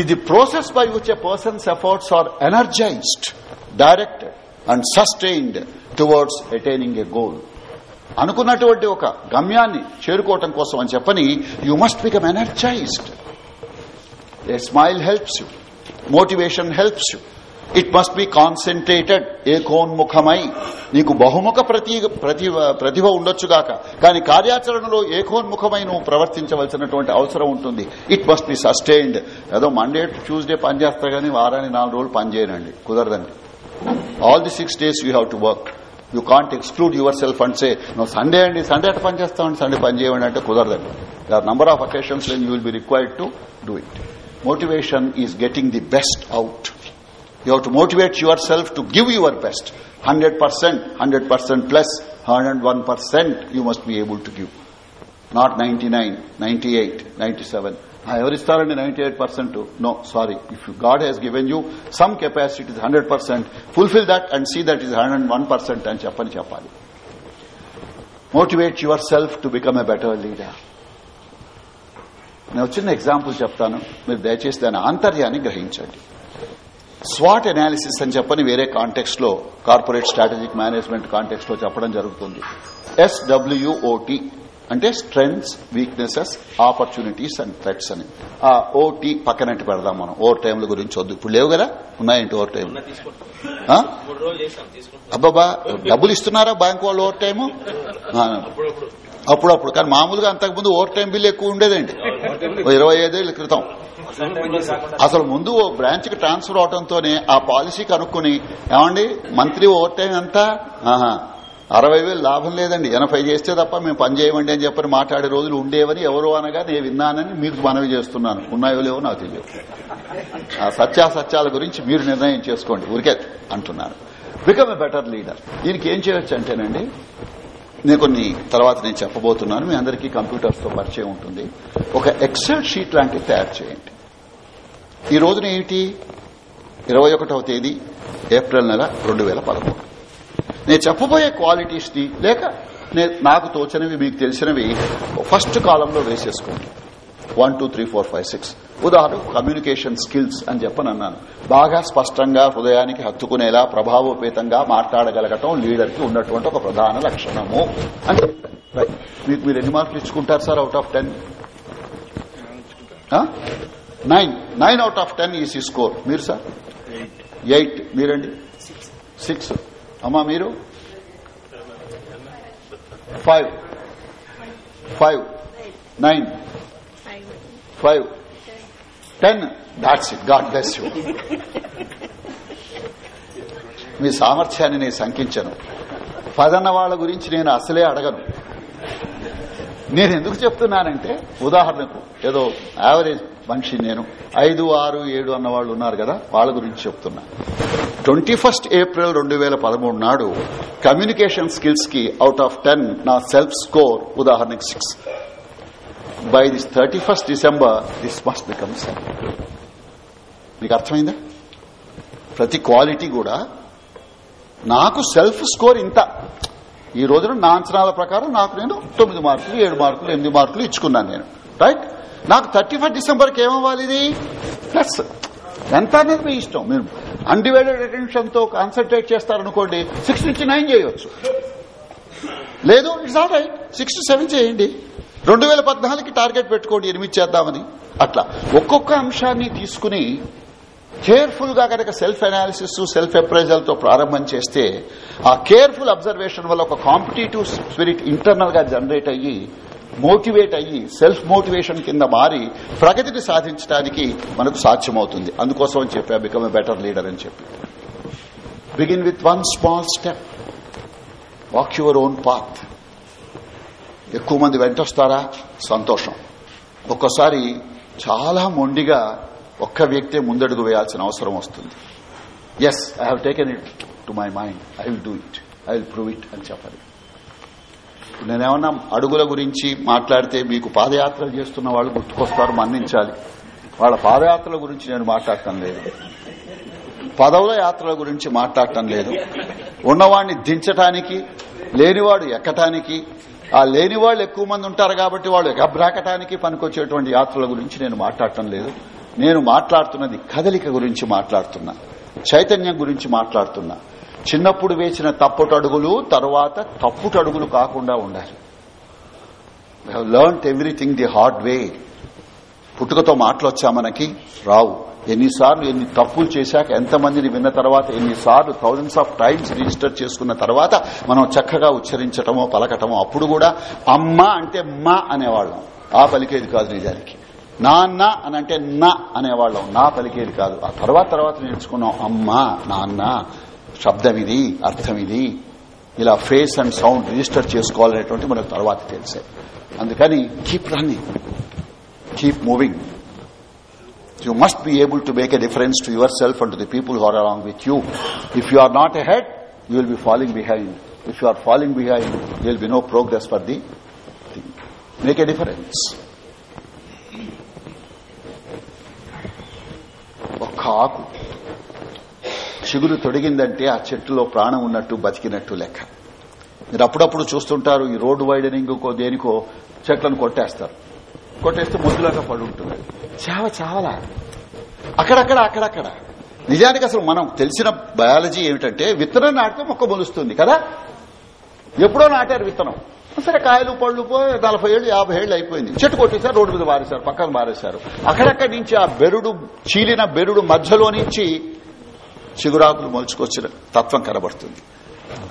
ఇది process by which persons efforts are energized direct and sustained towards attaining a goal అనుకున్నటువంటి ఒక గమ్యాన్ని చేరుకోవటం కోసం అని చెప్పని you must become energized a smile helps you motivation helps you it must be concentrated ఏకోన్ముఖమై నీకు బహుముఖ ప్రతి ప్రతిభ ఉండొచ్చుగాక కానీ కార్యాచరణలో ఏకోన్ముఖమై నువ్వు ప్రవర్తించవలసినటువంటి అవసరం ఉంటుంది ఇట్ మస్ట్ బి సస్టైన్డ్ ఏదో మండే ట్యూస్డే పనిచేస్తా కానీ వారానికి నాలుగు రోజులు పనిచేయనండి కుదరదండి all the six days you have to work you can't exclude yourself and say నువ్వు సండే అండి సండే అట్ట పనిచేస్తామండి సండే పని చేయమండి అంటే కుదరదండి there number of occasions you will be required to do it motivation is getting the best out You have to motivate yourself to give your best. 100%, 100% plus, 101% you must be able to give. Not 99, 98, 97. I already started 98% No, sorry. If God has given you some capacity to 100%, fulfill that and see that is 101% and chappan chappali. Motivate yourself to become a better leader నేను వచ్చిన example చెప్తాను మీరు దయచేసి దాని ఆంతర్యాన్ని గ్రహించండి swat analysis అని చెప్పని వేరే కాంటెక్స్ట్ లో కార్పొరేట్ స్ట్రాటజిక్ మేనేజ్మెంట్ కాంటెక్స్ లో చెప్పడం జరుగుతుంది ఎస్డబ్ల్యూఓటీ అంటే strengths weaknesses opportunities and threats అని ఆ ఓటీ పక్కనట్టు పెడదాం మనం ఓవర్ టైంల గురించి వద్దు ఇప్పుడు లేవు కదా ఉన్నాయంటే ఓవర్ టైం
అబ్బాబా డబ్బులు
ఇస్తున్నారా బ్యాంక్ వాళ్ళు ఓవర్ టైము అప్పుడప్పుడు కానీ మామూలుగా అంతకుముందు ఓవర్ టైం బిల్ ఎక్కువ ఉండేదండి ఇరవై ఐదేళ్ల క్రితం అసలు ముందు ఓ బ్రాంచ్ కి ట్రాన్స్ఫర్ అవడంతోనే ఆ పాలసీ కనుక్కుని ఏమండి మంత్రి ఓవర్ టైం ఎంత అరవై వేలు లాభం లేదండి ఎనభై చేస్తే తప్ప మేము పని చేయమండి అని చెప్పని మాట్లాడే రోజులు ఉండేవని ఎవరు అనగా నేను విన్నానని మీకు మనవి చేస్తున్నాను ఉన్నాయో లేవో నాకు తెలియదు ఆ సత్యాసత్యాల గురించి మీరు నిర్ణయం చేసుకోండి ఉరికే అంటున్నాను బికమ్ ఎ బెటర్ లీడర్ దీనికి ఏం చేయొచ్చు అంటేనండి నేను కొన్ని తర్వాత నేను చెప్పబోతున్నాను మీ అందరికీ కంప్యూటర్స్ తో పరిచయం ఉంటుంది ఒక ఎక్సెల్ షీట్ లాంటివి తయారు చేయండి ఈ రోజున ఏమిటి ఇరవై ఒకటవ తేదీ ఏప్రిల్ నెల రెండు వేల పదమూడు నేను చెప్పబోయే క్వాలిటీస్ ది లేక నాకు తోచినవి మీకు తెలిసినవి ఫస్ట్ కాలంలో వేసేసుకోండి one two three four five six ఉదాహరణకు కమ్యూనికేషన్ స్కిల్స్ అని చెప్పని అన్నాను బాగా స్పష్టంగా హృదయానికి హత్తుకునేలా ప్రభావోపేతంగా మాట్లాడగలగటం లీడర్ కి ఉన్నటువంటి ఒక ప్రధాన లక్షణము అని మీకు మీరు ఎన్ని మార్కులు ఇచ్చుకుంటారు sir out of ten nine nine out of ten ఈ స్కోర్ మీరు సార్ ఎయిట్ మీరండి సిక్స్ అమ్మా మీరు five five nine five ten that's it God bless you మీ సామర్థ్యాన్ని నేను శంకించను పదన్న వాళ్ళ గురించి నేను అసలే అడగను నేను ఎందుకు చెప్తున్నానంటే ఉదాహరణకు ఏదో యావరేజ్ మనిషి నేను ఐదు ఆరు ఏడు అన్న వాళ్ళు ఉన్నారు కదా వాళ్ళ గురించి చెప్తున్నా ట్వంటీ ఫస్ట్ ఏప్రిల్ రెండు వేల పదమూడు నాడు కమ్యూనికేషన్ స్కిల్స్ కి అవుట్ ఆఫ్ టెన్ నా సెల్ఫ్ స్కోర్ ఉదాహరణకి six by this thirty first December this must become మీకు అర్థమైందా ప్రతి క్వాలిటీ కూడా నాకు సెల్ఫ్ స్కోర్ ఇంత ఈ రోజున నా అంచనాల ప్రకారం నాకు నేను తొమ్మిది మార్కులు ఏడు మార్కులు ఎనిమిది మార్కులు ఇచ్చుకున్నాను నేను రైట్ నాకు థర్టీ ఫస్ట్ డిసెంబర్కి ఏమవ్వాలి ఇది ప్లస్ ఎంత అనేది మీ ఇష్టం మీరు అన్డివైడెడ్ అటెన్షన్ తో కాన్సన్ట్రేట్ చేస్తారనుకోండి సిక్స్ నుంచి నైన్ చేయొచ్చు లేదు it's all right six to seven చేయండి రెండు వేల పద్నాలుగుకి టార్గెట్ పెట్టుకోండి ఎనిమిది చేద్దామని అట్లా ఒక్కొక్క అంశాన్ని తీసుకుని కేర్ఫుల్ గా కనుక సెల్ఫ్ అనాలిసిస్ సెల్ఫ్ అప్రైజల్ తో ప్రారంభం చేస్తే ఆ కేర్ఫుల్ అబ్జర్వేషన్ వల్ల ఒక కాంపిటేటివ్ స్పిరిట్ ఇంటర్నల్ గా జనరేట్ అయ్యి మోటివేట్ అయ్యి సెల్ఫ్ మోటివేషన్ కింద మారి ప్రగతిని సాధించడానికి మనకు సాధ్యమవుతుంది అందుకోసం అని చెప్పి బికమ్ ఎ బెటర్ లీడర్ అని చెప్పి begin with one small step walk your own path ఎక్కువ మంది వెంటొస్తారా సంతోషం ఒక్కోసారి చాలా మొండిగా ఒక్క వ్యక్తే ముందడుగు వేయాల్సిన అవసరం వస్తుంది yes I have it to my mind I will do it I will prove it అని చెప్పాలి నేనేమన్నా అడుగుల గురించి మాట్లాడితే మీకు పాదయాత్రలు చేస్తున్న వాళ్ళు గుర్తుకొస్తారు మన్నించాలి వాళ్ళ పాదయాత్రల గురించి నేను మాట్లాడటం లేదు పదవుల యాత్రల గురించి మాట్లాడటం లేదు ఉన్నవాడిని దించటానికి లేనివాడు ఎక్కటానికి ఆ లేని వాళ్ళు ఎక్కువ మంది ఉంటారు కాబట్టి వాళ్ళు ఎగబ్రాకటానికి పనికొచ్చేటువంటి యాత్రల గురించి నేను మాట్లాడటం లేదు నేను మాట్లాడుతున్నది కదలిక గురించి మాట్లాడుతున్నా చైతన్యం గురించి మాట్లాడుతున్నా చిన్నప్పుడు వేసిన తప్పుటడుగులు తరువాత తప్పుటడుగులు కాకుండా ఉండాలి have everything the hard way పుట్టుకతో మాటలొచ్చా మనకి రావు ఎన్నిసార్లు ఎన్ని తప్పులు చేశాక ఎంతమందిని విన్న తర్వాత ఎన్నిసార్లు థౌజండ్స్ ఆఫ్ టైమ్స్ రిజిస్టర్ చేసుకున్న తర్వాత మనం చక్కగా ఉచ్చరించటమో పలకటమో అప్పుడు కూడా అమ్మ అంటే మా అనేవాళ్ళం ఆ పలికేది కాదు నిజానికి నాన్న అని అంటే నా అనేవాళ్ళం నా పలికేది కాదు ఆ తర్వాత తర్వాత నేర్చుకున్నాం అమ్మ నాన్న శబ్దమిది అర్థమిది ఇలా ఫేస్ అండ్ సౌండ్ రిజిస్టర్ చేసుకోవాలనేటువంటి మనకు తర్వాత తెలిసే అందుకని keep running keep moving you must be able to make a difference to yourself and to the people హోర్ along with you if you are not ahead you will be following behind if you are following behind you will be no progress for the thing make a difference ఒక్క ఆకు చిగురు తొడిగిందంటే ఆ చెట్టులో ప్రాణం ఉన్నట్టు బతికినట్టు లెక్క మీరు అప్పుడప్పుడు చూస్తుంటారు ఈ రోడ్డు వైడనింగ్ దేనికో చెట్లను కొట్టేస్తారు కొట్టేస్తే ముద్దులాగా పడి ఉంటుంది చావ చావలా అక్కడక్కడ అక్కడక్కడ నిజానికి అసలు మనం తెలిసిన బయాలజీ ఏమిటంటే విత్తనం నాటితే మొక్క మొలుస్తుంది కదా ఎప్పుడో నాటారు విత్తనం సరే కాయలు పళ్ళు పోయి నలభై ఏళ్ళు యాభై ఏళ్ళు అయిపోయింది చెట్టు కొట్టేశారు రోడ్డు మీద మారేశారు పక్కన మారేశారు అక్కడక్కడి నుంచి ఆ బెరుడు చీలిన బెరుడు మధ్యలో నుంచి చిగురాకులు మొలుచుకొచ్చిన తత్వం కనబడుతుంది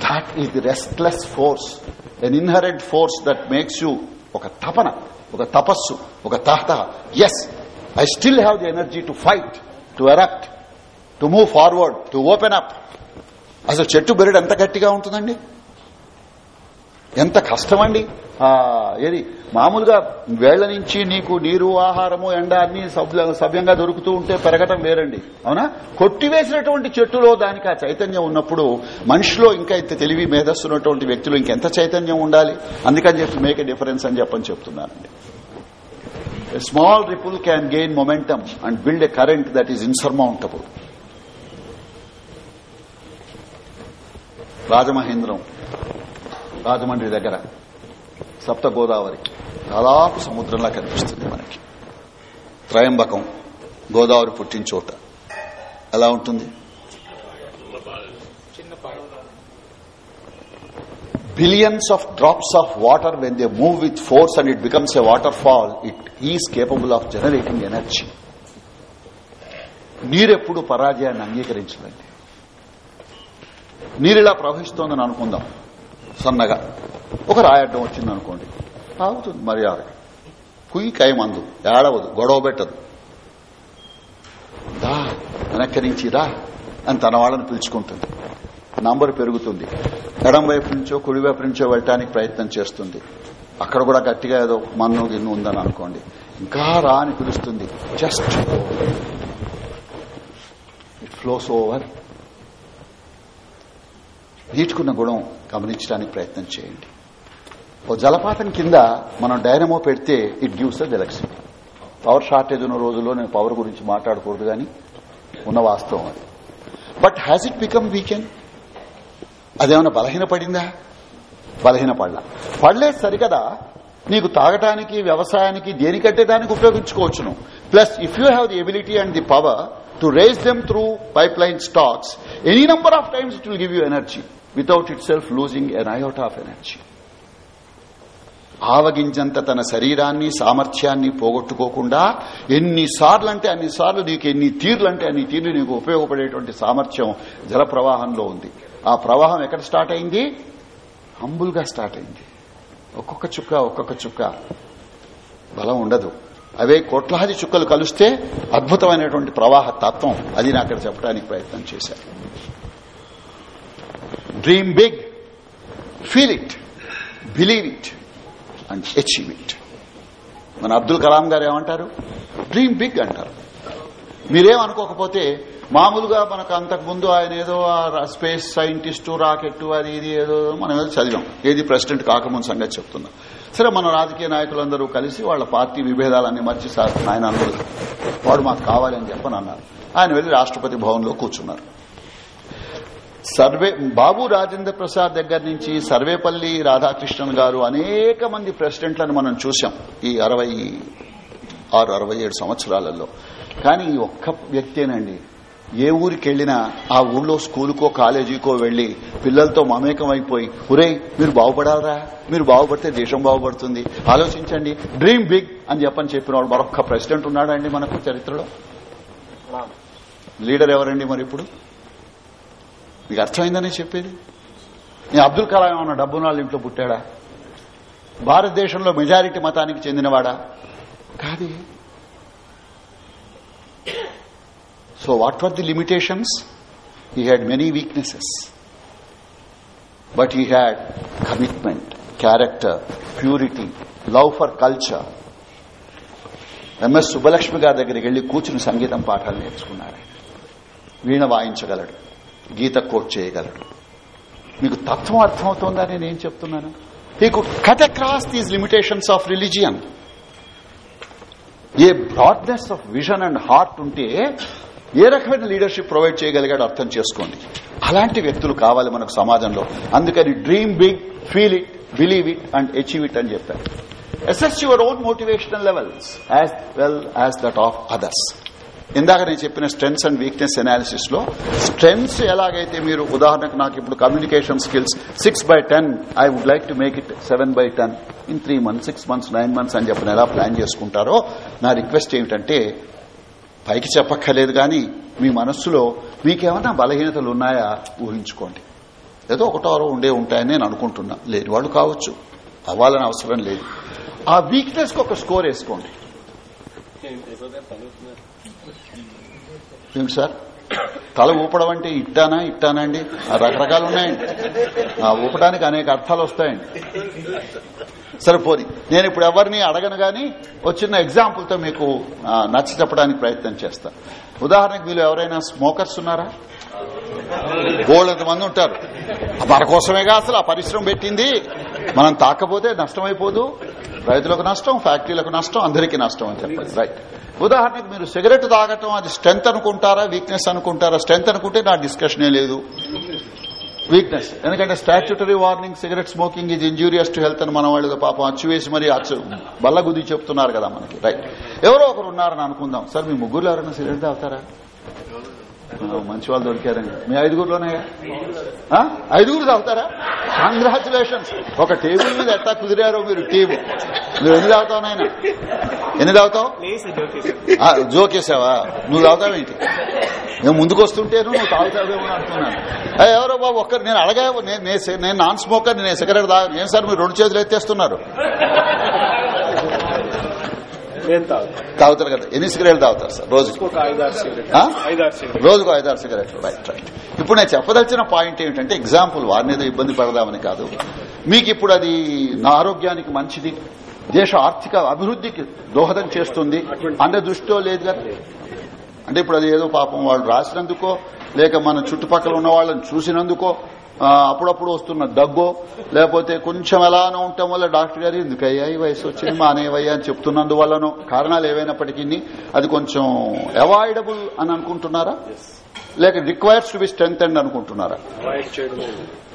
that is the restless force an inherent force that makes you ఒక తపన ఒక తపస్సు ఒక తహత yes I still have the energy to fight to erect to move forward to open up అసలు చెట్టు బెరడు ఎంత గట్టిగా ఉంటుందండి ఎంత కష్టమండి ఏది మామూలుగా వేళ్ల నుంచి నీకు నీరు ఆహారము ఎండ అన్ని సవ్యంగా దొరుకుతూ ఉంటే పెరగటం వేరండి అవునా కొట్టివేసినటువంటి చెట్టులో దానికి ఆ చైతన్యం ఉన్నప్పుడు మనిషిలో ఇంకా ఇంత తెలివి మేధస్సున్నటువంటి వ్యక్తులు ఇంకెంత చైతన్యం ఉండాలి అందుకని చెప్పి మేక్ ఎ డిఫరెన్స్ అని చెప్పని చెప్తున్నానండి small ripple can gain momentum and build a current that that is insurmountable. Rajamahendram Rajahmundry దగ్గర సప్త గోదావరి దాదాపు సముద్రంలా కనిపిస్తుంది మనకి త్రయంబకం గోదావరి పుట్టిన చోట ఎలా ఉంటుంది billions of drops of water when they move with force and it becomes a waterfall it is capable of generating energy నీరెప్పుడు పరాజయాన్ని అంగీకరించదండి నీరు ప్రవహిస్తోందని అనుకుందాం సన్నగా ఒక రాయడ్డం వచ్చింది అనుకోండి తాగుతుంది మర్యాదకి కుయ్యి కయమందు ఏడవదు గొడవ పెట్టదు దా వెనక్కి నుంచి రా అని తన వాళ్ళని పిలుచుకుంటుంది నంబర్ పెరుగుతుంది ఎడం వైపు నుంచో కుడి వైపు నుంచో వెళ్ళటానికి ప్రయత్నం చేస్తుంది అక్కడ కూడా గట్టిగా ఏదో మన్ను గిన్ను ఉందని అనుకోండి ఇంకా రా అని పిలుస్తుంది జస్ట్ ఇట్ ఫ్లోస్ ఓవర్ నీటికున్న గుణం గమనించడానికి ప్రయత్నం చేయండి ఓ జలపాతం కింద మనం డైనమో పెడితే it gives the election power shortage ఉన్న రోజుల్లో నేను పవర్ గురించి మాట్లాడకూడదు కానీ ఉన్న వాస్తవం అది but has it become weakened అదేమన్నా బలహీన పడిందా బలహీన పడలా పడలేదు సరికదా నీకు తాగటానికి వ్యవసాయానికి దేనికంటే దానికి ఉపయోగించుకోవచ్చును plus if you have the ability and the power to raise them through pipe line stacks any number of times it will give you energy itself losing an iota of energy ఆవగించంత తన శరీరాన్ని సామర్థ్యాన్ని పోగొట్టుకోకుండా ఎన్నిసార్లు అంటే అన్నిసార్లు నీకు ఎన్ని తీర్లు అంటే అన్ని తీర్లు నీకు ఉపయోగపడేటువంటి సామర్థ్యం జల ప్రవాహంలో ఉంది ఆ ప్రవాహం ఎక్కడ స్టార్ట్ అయింది హంబుల్ గా స్టార్ట్ అయింది ఒక్కొక్క చుక్క ఒక్కొక్క చుక్క బలం ఉండదు అవే కోట్లాది చుక్కలు కలిస్తే అద్భుతమైనటువంటి ప్రవాహ తత్వం అది నేను అక్కడ చెప్పడానికి ప్రయత్నం చేశాను dream big feel it believe it and achieve it మన అబ్దుల్ కలాం గారు ఏమంటారు డ్రీమ్ బిగ్ అంటారు మీరేమనుకోకపోతే మామూలుగా మనకు అంతకుముందు ఆయన ఏదో స్పేస్ సైంటిస్టు రాకెట్ అది ఇది ఏదో మనం ఏదో చదివాం ఏది ప్రెసిడెంట్ కాకముందు సంగతి చెప్తున్నా సరే మన రాజకీయ నాయకులందరూ కలిసి వాళ్ళ పార్టీ విభేదాలన్నీ మర్చి సార్ ఆయన అందరూ వాడు మాకు కావాలని చెప్పని అన్నారు ఆయన వెళ్లి రాష్ట్రపతి భవన్లో కూర్చున్నారు సర్వే బాబు రాజేంద్ర ప్రసాద్ దగ్గర నుంచి సర్వేపల్లి రాధాకృష్ణన్ గారు అనేక మంది ప్రెసిడెంట్లను మనం చూశాం ఈ అరవై ఆరు అరవై ఏడు సంవత్సరాలలో కానీ ఒక్క వ్యక్తేనండి ఏ ఊరికి వెళ్లినా ఆ ఊళ్ళో స్కూలుకో కాలేజీకో వెళ్లి పిల్లలతో మమేకం అయిపోయి ఉరే మీరు బాగుపడాలరా మీరు బాగుపడితే దేశం బాగుపడుతుంది ఆలోచించండి డ్రీమ్ బిగ్ అని చెప్పని చెప్పిన వాడు మరొక్క ప్రెసిడెంట్ ఉన్నాడండి మనకు చరిత్రలో లీడర్ ఎవరండి మరి ఇప్పుడు మీకు అర్థమైందని చెప్పేది నేను అబ్దుల్ కలాం ఏమన్నా డబ్బున వాళ్ళ ఇంట్లో పుట్టాడా భారతదేశంలో మెజారిటీ మతానికి చెందినవాడా కాది so what are the limitations he had many weaknesses but he had commitment character purity love for culture M S Subbalakshmi గారి దగ్గరికి వెళ్లి కూర్చుని సంగీతం పాఠాలు నేర్చుకున్నాడు వీణ వాయించగలడు గీత కోట్ చేయగలడు మీకు తత్వం అర్థమవుతోందని నేను చెప్తున్నాను he could cut across these limitations of religion a broadness of vision and heart ఉంటే ఏ రకమైన లీడర్షిప్ ప్రొవైడ్ చేయగలిగాడు అర్థం చేసుకోండి అలాంటి వ్యక్తులు కావాలి మనకు సమాజంలో అందుకని dream big feel it believe it and achieve it అని చెప్పారు assess your own motivational levels as well as that of others ఇందాక నేను చెప్పిన స్ట్రెంగ్స్ అండ్ వీక్నెస్ అనాలిసిస్ లో స్ట్రెంగ్స్ ఎలాగైతే మీరు ఉదాహరణకు నాకు ఇప్పుడు communication skills six by ten I would like to make it seven by ten in three months six months nine months అని చెప్పిన ఎలా ప్లాన్ చేసుకుంటారో నా రిక్వెస్ట్ ఏమిటంటే పైకి చెప్పక్కర్లేదు కానీ మీ మనస్సులో మీకేమైనా బలహీనతలు ఉన్నాయా ఊహించుకోండి ఏదో ఒకటారో ఉండే ఉంటాయని నేను అనుకుంటున్నా లేని వాళ్ళు కావచ్చు అవ్వాలని అవసరం లేదు ఆ వీక్నెస్ కు ఒక స్కోర్ వేసుకోండి ఏమిటి సార్ తల ఊపడం అంటే ఇట్టానా ఇట్టానా అండి రకరకాలు ఉన్నాయండి ఆ ఊపడానికి అనేక అర్థాలు వస్తాయండి సరే పోని నేను ఇప్పుడు ఎవరిని అడగను గాని వచ్చిన ఎగ్జాంపుల్తో మీకు నచ్చ చెప్పడానికి ప్రయత్నం చేస్తా ఉదాహరణకు వీళ్ళు ఎవరైనా స్మోకర్స్ ఉన్నారా బోళ్ళంత మంది ఉంటారు మన కోసమేగా అసలు ఆ పరిశ్రమ పెట్టింది మనం తాకపోతే నష్టమైపోదు రైతులకు నష్టం ఫ్యాక్టరీలకు నష్టం అందరికీ నష్టం అని చెప్పండి రైట్ ఉదాహరణకు మీరు సిగరెట్ తాగటం అది స్ట్రెంత్ అనుకుంటారా వీక్నెస్ అనుకుంటారా స్ట్రెంత్ అనుకుంటే నా డిస్కషనే లేదు వీక్నెస్ ఎందుకంటే స్టాచ్యుటరీ వార్నింగ్ సిగరెట్ స్మోకింగ్ ఇది ఇంజూరియస్ టు హెల్త్ అని మన వాళ్ళు పాపం అచ్చు వేసి మరి అచ్చు బల్ల గుది చెప్తున్నారు కదా మనకి రైట్ ఎవరో ఒకరు ఉన్నారని అనుకుందాం సార్ మీ ముగ్గురు ఎవరైనా సిగరెట్ తాగుతారా మంచి వాళ్ళు దొరికారండి మీ ఐదుగురులోనే ఐదుగురు తాగుతారా కంగ్రాచులేషన్స్ ఒక టేబుల్ మీద ఎట్లా కుదిరారో మీరు టీం నువ్వు ఎన్ని తాగుతావు నాయన ఎన్ని తాగుతావు జోకేసావా నువ్వు తాగుతావేంటి నేను ముందుకు వస్తుంటే నువ్వు తాగుతావేమో అనుకున్నాను ఎవరో బాబు ఒక్కరు నేను అడగా నేను నాన్ స్మోకర్ నేను సిగరెట్ తాగా నేను సార్ మీరు రెండు చేతులు ఎత్తేస్తున్నారు తాగుతారు కదా ఎన్ని సిగరెట్లు తాగుతారు సార్ రోజుకి రోజుకు ఐదారు సిగరెట్లు రైట్ రైట్ ఇప్పుడు నేను చెప్పదలిచిన పాయింట్ ఏమిటంటే ఎగ్జాంపుల్ వారిని ఏదో ఇబ్బంది పడదామని కాదు మీకు ఇప్పుడు అది నా ఆరోగ్యానికి మంచిది దేశ ఆర్థిక అభివృద్ధికి దోహదం చేస్తుంది అంటే దృష్టిలో లేదు కదా అంటే ఇప్పుడు అది ఏదో పాపం వాళ్ళు రాసినందుకో లేక మన చుట్టుపక్కల ఉన్న వాళ్ళని చూసినందుకో అప్పుడప్పుడు వస్తున్న దగ్గు లేకపోతే కొంచెం ఎలానో ఉండటం వల్ల డాక్టర్ గారు ఎందుకయ్యా ఈ వయసు వచ్చింది మానేవయ్యా అని చెప్తున్నందువల్లనో కారణాలు ఏవైనప్పటికీ అది కొంచెం అవాయిడబుల్ అని అనుకుంటున్నారా లేక రిక్వైర్స్ టు బి స్ట్రెంగ్ అండ్ అనుకుంటున్నారా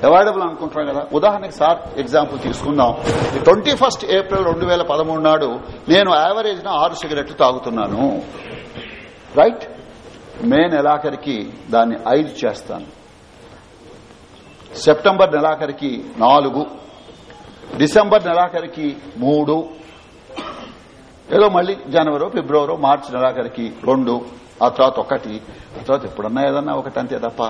అవాయిడబుల్ అనుకుంటున్నాం కదా ఉదాహరణకి సార్ ఎగ్జాంపుల్ తీసుకుందాం ట్వంటీ ఫస్ట్ ఏప్రిల్ రెండు వేల పదమూడు నాడు నేను యావరేజ్ ఆరు సిగరెట్లు తాగుతున్నాను రైట్ మే నెలాఖరికి దాన్ని ఐదు చేస్తాను సెప్టెంబర్ నెలాఖరికి నాలుగు డిసెంబర్ నెలాఖరికి మూడు ఏదో మళ్ళీ జనవరి ఫిబ్రవరి మార్చి నెలాఖరికి రెండు ఆ తర్వాత ఒకటి ఆ తర్వాత ఎప్పుడన్నా ఏదన్నా ఒకటి అంతే తప్ప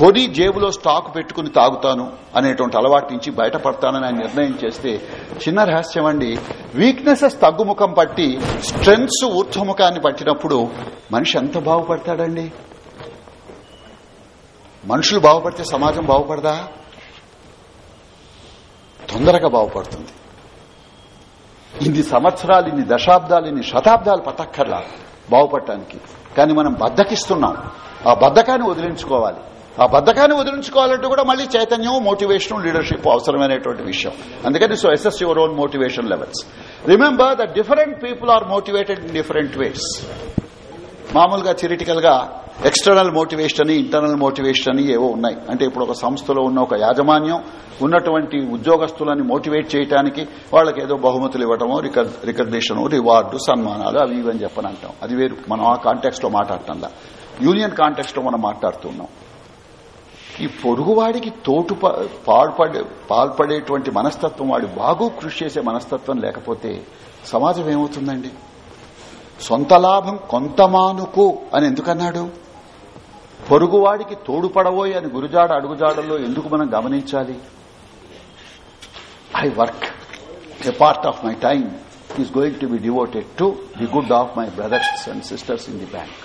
కొని జేబులో స్టాక్ పెట్టుకుని తాగుతాను అనేటువంటి అలవాటు నుంచి బయటపడతానని ఆయన నిర్ణయం చేస్తే చిన్న రహస్యం అండి వీక్నెసెస్ తగ్గుముఖం పట్టి స్ట్రెంగ్స్ ఊర్ధముఖాన్ని పట్టినప్పుడు మనిషి ఎంత బాగుపడతాడండి మనుషులు బాగుపడితే సమాజం బాగుపడదా తొందరగా బాగుపడుతుంది ఇన్ని సంవత్సరాలు ఇన్ని దశాబ్దాలు ఇన్ని శతాబ్దాలు పతక్కర్లా బాగుపడటానికి కానీ మనం బద్దకిస్తున్నాం ఆ బద్దకాన్ని వదిలించుకోవాలి ఆ బద్దకాన్ని వదిలించుకోవాలంటే కూడా మళ్ళీ చైతన్యం మోటివేషన్ లీడర్షిప్ అవసరమైనటువంటి విషయం అందుకని so assess your own motivation levels remember the different people are motivated in different ways మామూలుగా థిరిటికల్ గా ఎక్స్టర్నల్ మోటివేషన్ అని ఇంటర్నల్ మోటివేషన్ అని ఏవో ఉన్నాయి అంటే ఇప్పుడు ఒక సంస్థలో ఉన్న ఒక యాజమాన్యం ఉన్నటువంటి ఉద్యోగస్తులని మోటివేట్ చేయడానికి వాళ్ళకి ఏదో బహుమతులు ఇవ్వటమో రికగ్నేషన్ రివార్డు సన్మానాలు అవి ఇవని చెప్పని అంటాం అది వేరు మనం ఆ కాంటాక్స్ లో మాట్లాడటంలా యూనియన్ కాంటాక్స్ లో మనం మాట్లాడుతున్నాం ఈ పొరుగువాడికి తోటు పాల్పడే పాల్పడేటువంటి మనస్తత్వం వాడు బాగు కృషి చేసే మనస్తత్వం లేకపోతే సమాజం ఏమవుతుందండి సొంత లాభం కొంతమానుకు అని ఎందుకన్నాడు పొరుగువాడికి తోడుపడవోయి అని గురుజాడ అడుగుజాడల్లో ఎందుకు మనం గమనించాలి I work a part of my time is going to be devoted to the good of my brothers and sisters in the bank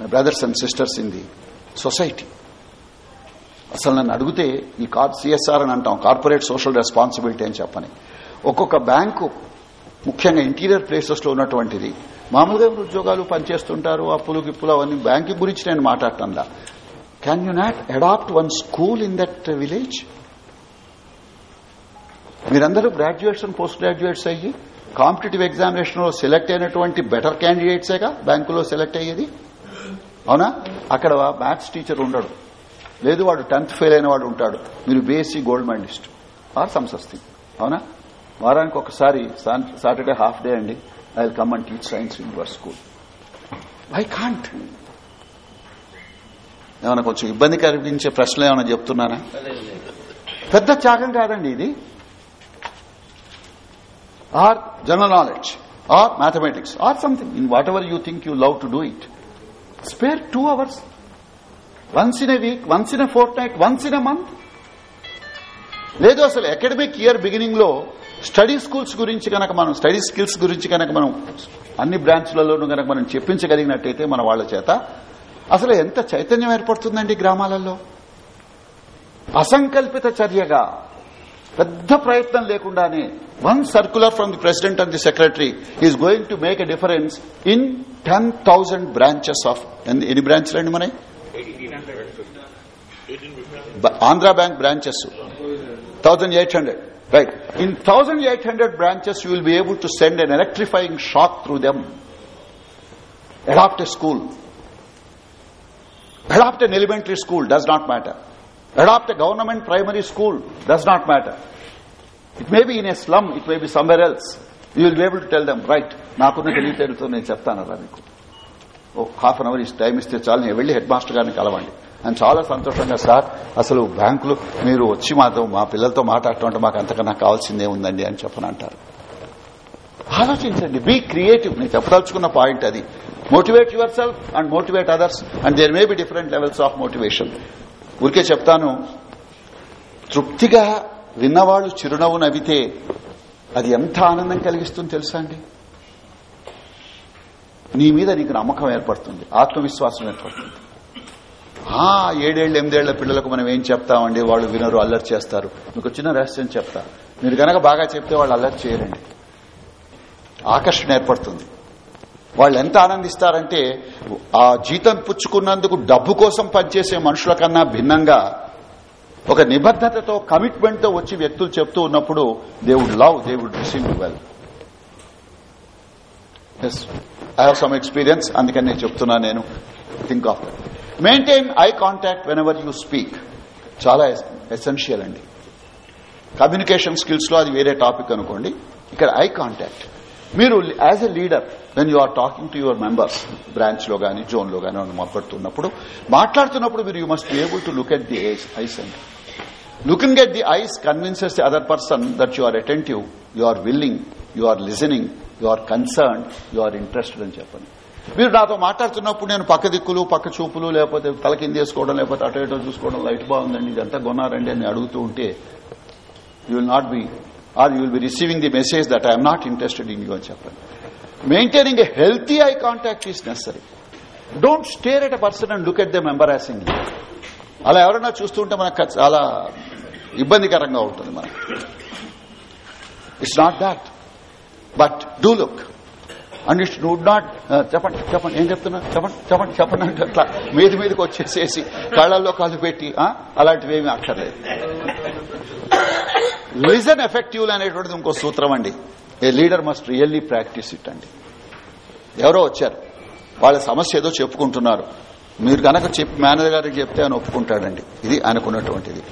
my brothers and sisters in the society అసలు నన్ను అడిగితే ఈ కార్ సిఎస్ఆర్ అని అంటాం corporate social responsibility అని చెప్పని ఒక్కొక్క బ్యాంకు ముఖ్యంగా ఇంటీరియర్ ప్లేసెస్ లో ఉన్నటువంటిది మామూలుగా ఉద్యోగాలు పనిచేస్తుంటారు అప్పులు గిప్పులు అవన్నీ బ్యాంకు గురించి నేను మాట్లాడటంలా can you not adopt one school in that village మీరందరూ గ్రాడ్యుయేషన్ పోస్ట్ గ్రాడ్యుయేట్స్ అయ్యి కాంపిటేటివ్ ఎగ్జామినేషన్ లో సెలెక్ట్ అయినటువంటి బెటర్ క్యాండిడేట్సేగా బ్యాంకులో సెలెక్ట్ అయ్యేది అవునా అక్కడ మ్యాథ్స్ టీచర్ ఉండడు లేదు వాడు టెన్త్ ఫెయిల్ అయిన వాడు ఉంటాడు మీరు B Sc gold medalist or something అవునా వారానికి ఒకసారి సాటర్డే హాఫ్ డే అండి I'll come and teach science in your school. Why can't? ఏమైనా కొంచెం ఇబ్బంది కలిగించే ప్రశ్నలు ఏమైనా చెప్తున్నారా పెద్ద త్యాగం కాదండి ఇది or general knowledge or mathematics or something in whatever you think you love to do it spare two hours once in a week once in a fortnight once in a month లేదు అసలు academic year beginning లో study schools గురించి కనుక మనం study skills గురించి కనుక మనం అన్ని బ్రాంచ్లలోనూ కనుక మనం చెప్పించగలిగినట్టయితే మన వాళ్ల చేత అసలు ఎంత చైతన్యం ఏర్పడుతుందండి గ్రామాలలో అసంకల్పిత చర్యగా పెద్ద ప్రయత్నం లేకుండానే one circular from the president and the secretary is going to make a difference in ten thousand branches of ఎన్ని బ్రాంచ్లు అండి మనకి Andhra bank branches thousand eight hundred Right. In 1800 branches, you will be able to send an electrifying shock through them. Adopt a school. Adopt an elementary school, does not matter. Adopt a government primary school, does not matter. It may be in a slum, it may be somewhere else. You will be able to tell them, right, నాకున్న తెలివితేటతో నేను చెప్తానరా మీకు ఓ half an hour time ఇస్తే చాలు నేను వెళ్ళి హెడ్ మాస్టర్ గారిని కలవండి అని చాలా సంతోషంగా సార్ అసలు బ్యాంకులు మీరు వచ్చి మాతో మా పిల్లలతో మాట్లాడటం అంటే మాకు అంతకన్నా కావాల్సిందే ఉందండి అని చెప్పని అంటారు ఆలోచించండి బీ క్రియేటివ్ నేను చెప్పదలుచుకున్న పాయింట్ అది motivate yourself and motivate others and there may be different levels of motivation ఊరికే చెప్తాను తృప్తిగా విన్నవాళ్లు చిరునవ్వు నవ్వితే అది ఎంత ఆనందం కలిగిస్తుంది తెలుసా అండి నీ మీద నీకు నమ్మకం ఏర్పడుతుంది ఆత్మవిశ్వాసం ఏర్పడుతుంది ఆ ఏడేళ్ళు ఎనిమిదేళ్ల పిల్లలకు మనం ఏం చెప్తామండి వాళ్ళు వినరు అల్లరి చేస్తారు మీకు వచ్చిన రహస్యం చెప్తా మీరు గనక బాగా చెప్తే వాళ్ళు అల్లరి చేయరండి ఆకర్షణ ఏర్పడుతుంది వాళ్ళు ఎంత ఆనందిస్తారంటే ఆ జీతం పుచ్చుకున్నందుకు డబ్బు కోసం పనిచేసే మనుషుల కన్నా భిన్నంగా ఒక నిబద్ధతతో కమిట్మెంట్ తో వచ్చి వ్యక్తులు చెప్తూ ఉన్నప్పుడు దేవుడ్ లవ్ దేవుడ్ receive well I have some experience అందుకని నేను చెప్తున్నా నేను think of that maintain eye contact whenever you speak చాలా ఎసెన్షియల్ అండి కమ్యూనికేషన్ స్కిల్స్ లో అది వేరే టాపిక్ అనుకోండి ఇక్కడ ఐ కాంటాక్ట్ మీరు as a leader when you are talking to your members branch లో గాని జోన్ లో గాని మాట్లాడుతున్నప్పుడు మాట్లాడుతున్నప్పుడు మీరు you must able to look at the eyes eyes అండి looking at the ice convinces the other person that you are attentive you are willing you are listening you are concern you are interested అని చెప్పండి మీరు నాతో మాట్లాడుతున్నప్పుడు నేను పక్క దిక్కులు పక్క చూపులు లేకపోతే తలకింది వేసుకోవడం లేకపోతే అటు ఇటో చూసుకోవడం లైట్ బాగుందండి ఇదంతా కొన్నారండి అని అడుగుతూ ఉంటే you will not be or you will be receiving the message that I'm not interested in you అని చెప్పండి maintaining a healthy eye contact is necessary don't stare at a person and look at them embarrassing అలా ఎవరైనా చూస్తుంటే మనకు చాలా ఇబ్బందికరంగా ఉంటుంది మనకి it's not that but do look and it would not చెప్పండి చెప్పండి ఏం చెప్తున్నా చెప్పండి చెప్పండి చెప్పండి అంటే అట్లా మీది మీదకి వచ్చేసేసి కళ్ళల్లో కాలు పెట్టి అలాంటివేమీ అక్కర్లేదు లిజన్ ఎఫెక్టివ్ అనేటువంటిది ఇంకో సూత్రం అండి a leader must really practice it అండి ఎవరో వచ్చారు వాళ్ళ సమస్య ఏదో చెప్పుకుంటున్నారు మీరు కనుక చెప్పి మేనేజర్ గారికి చెప్తే ఆయన ఒప్పుకుంటాడండి ఇది ఆయనకున్నటువంటిది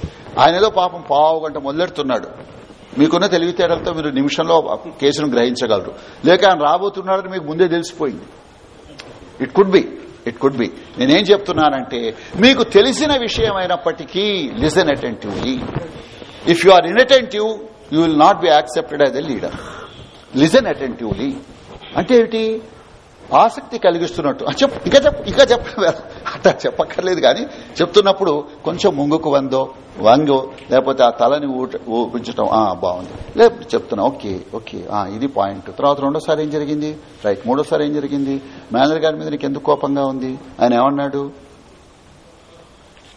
ఆయన ఏదో పాపం పావు గంట మొదలెడుతున్నాడు మీకున్న తెలివితేటలతో మీరు నిమిషంలో కేసును గ్రహించగలరు లేక ఆయన రాబోతున్నాడని మీకు ముందే తెలిసిపోయింది it could be it could be నేనేం చెప్తున్నానంటే మీకు తెలిసిన విషయం అయినప్పటికీ listen attentively if you are inattentive you will not be accepted as a leader listen attentively అంటే ఏమిటి ఆసక్తి కలిగిస్తున్నట్టు చెప్పు ఇంకా చెప్పు ఇంకా చెప్ప అట్లా చెప్పక్కర్లేదు కానీ చెప్తున్నప్పుడు కొంచెం ముంగుకు వందో వంగో లేకపోతే ఆ తలని ఊపించడం బాగుంది లే చెప్తున్నా ఓకే ఓకే ఇది పాయింట్ తర్వాత రెండోసారి ఏం జరిగింది రైట్ మూడోసారి ఏం జరిగింది మేనేజర్ గారి మీద నీకు ఎందుకు కోపంగా ఉంది ఆయన ఏమన్నాడు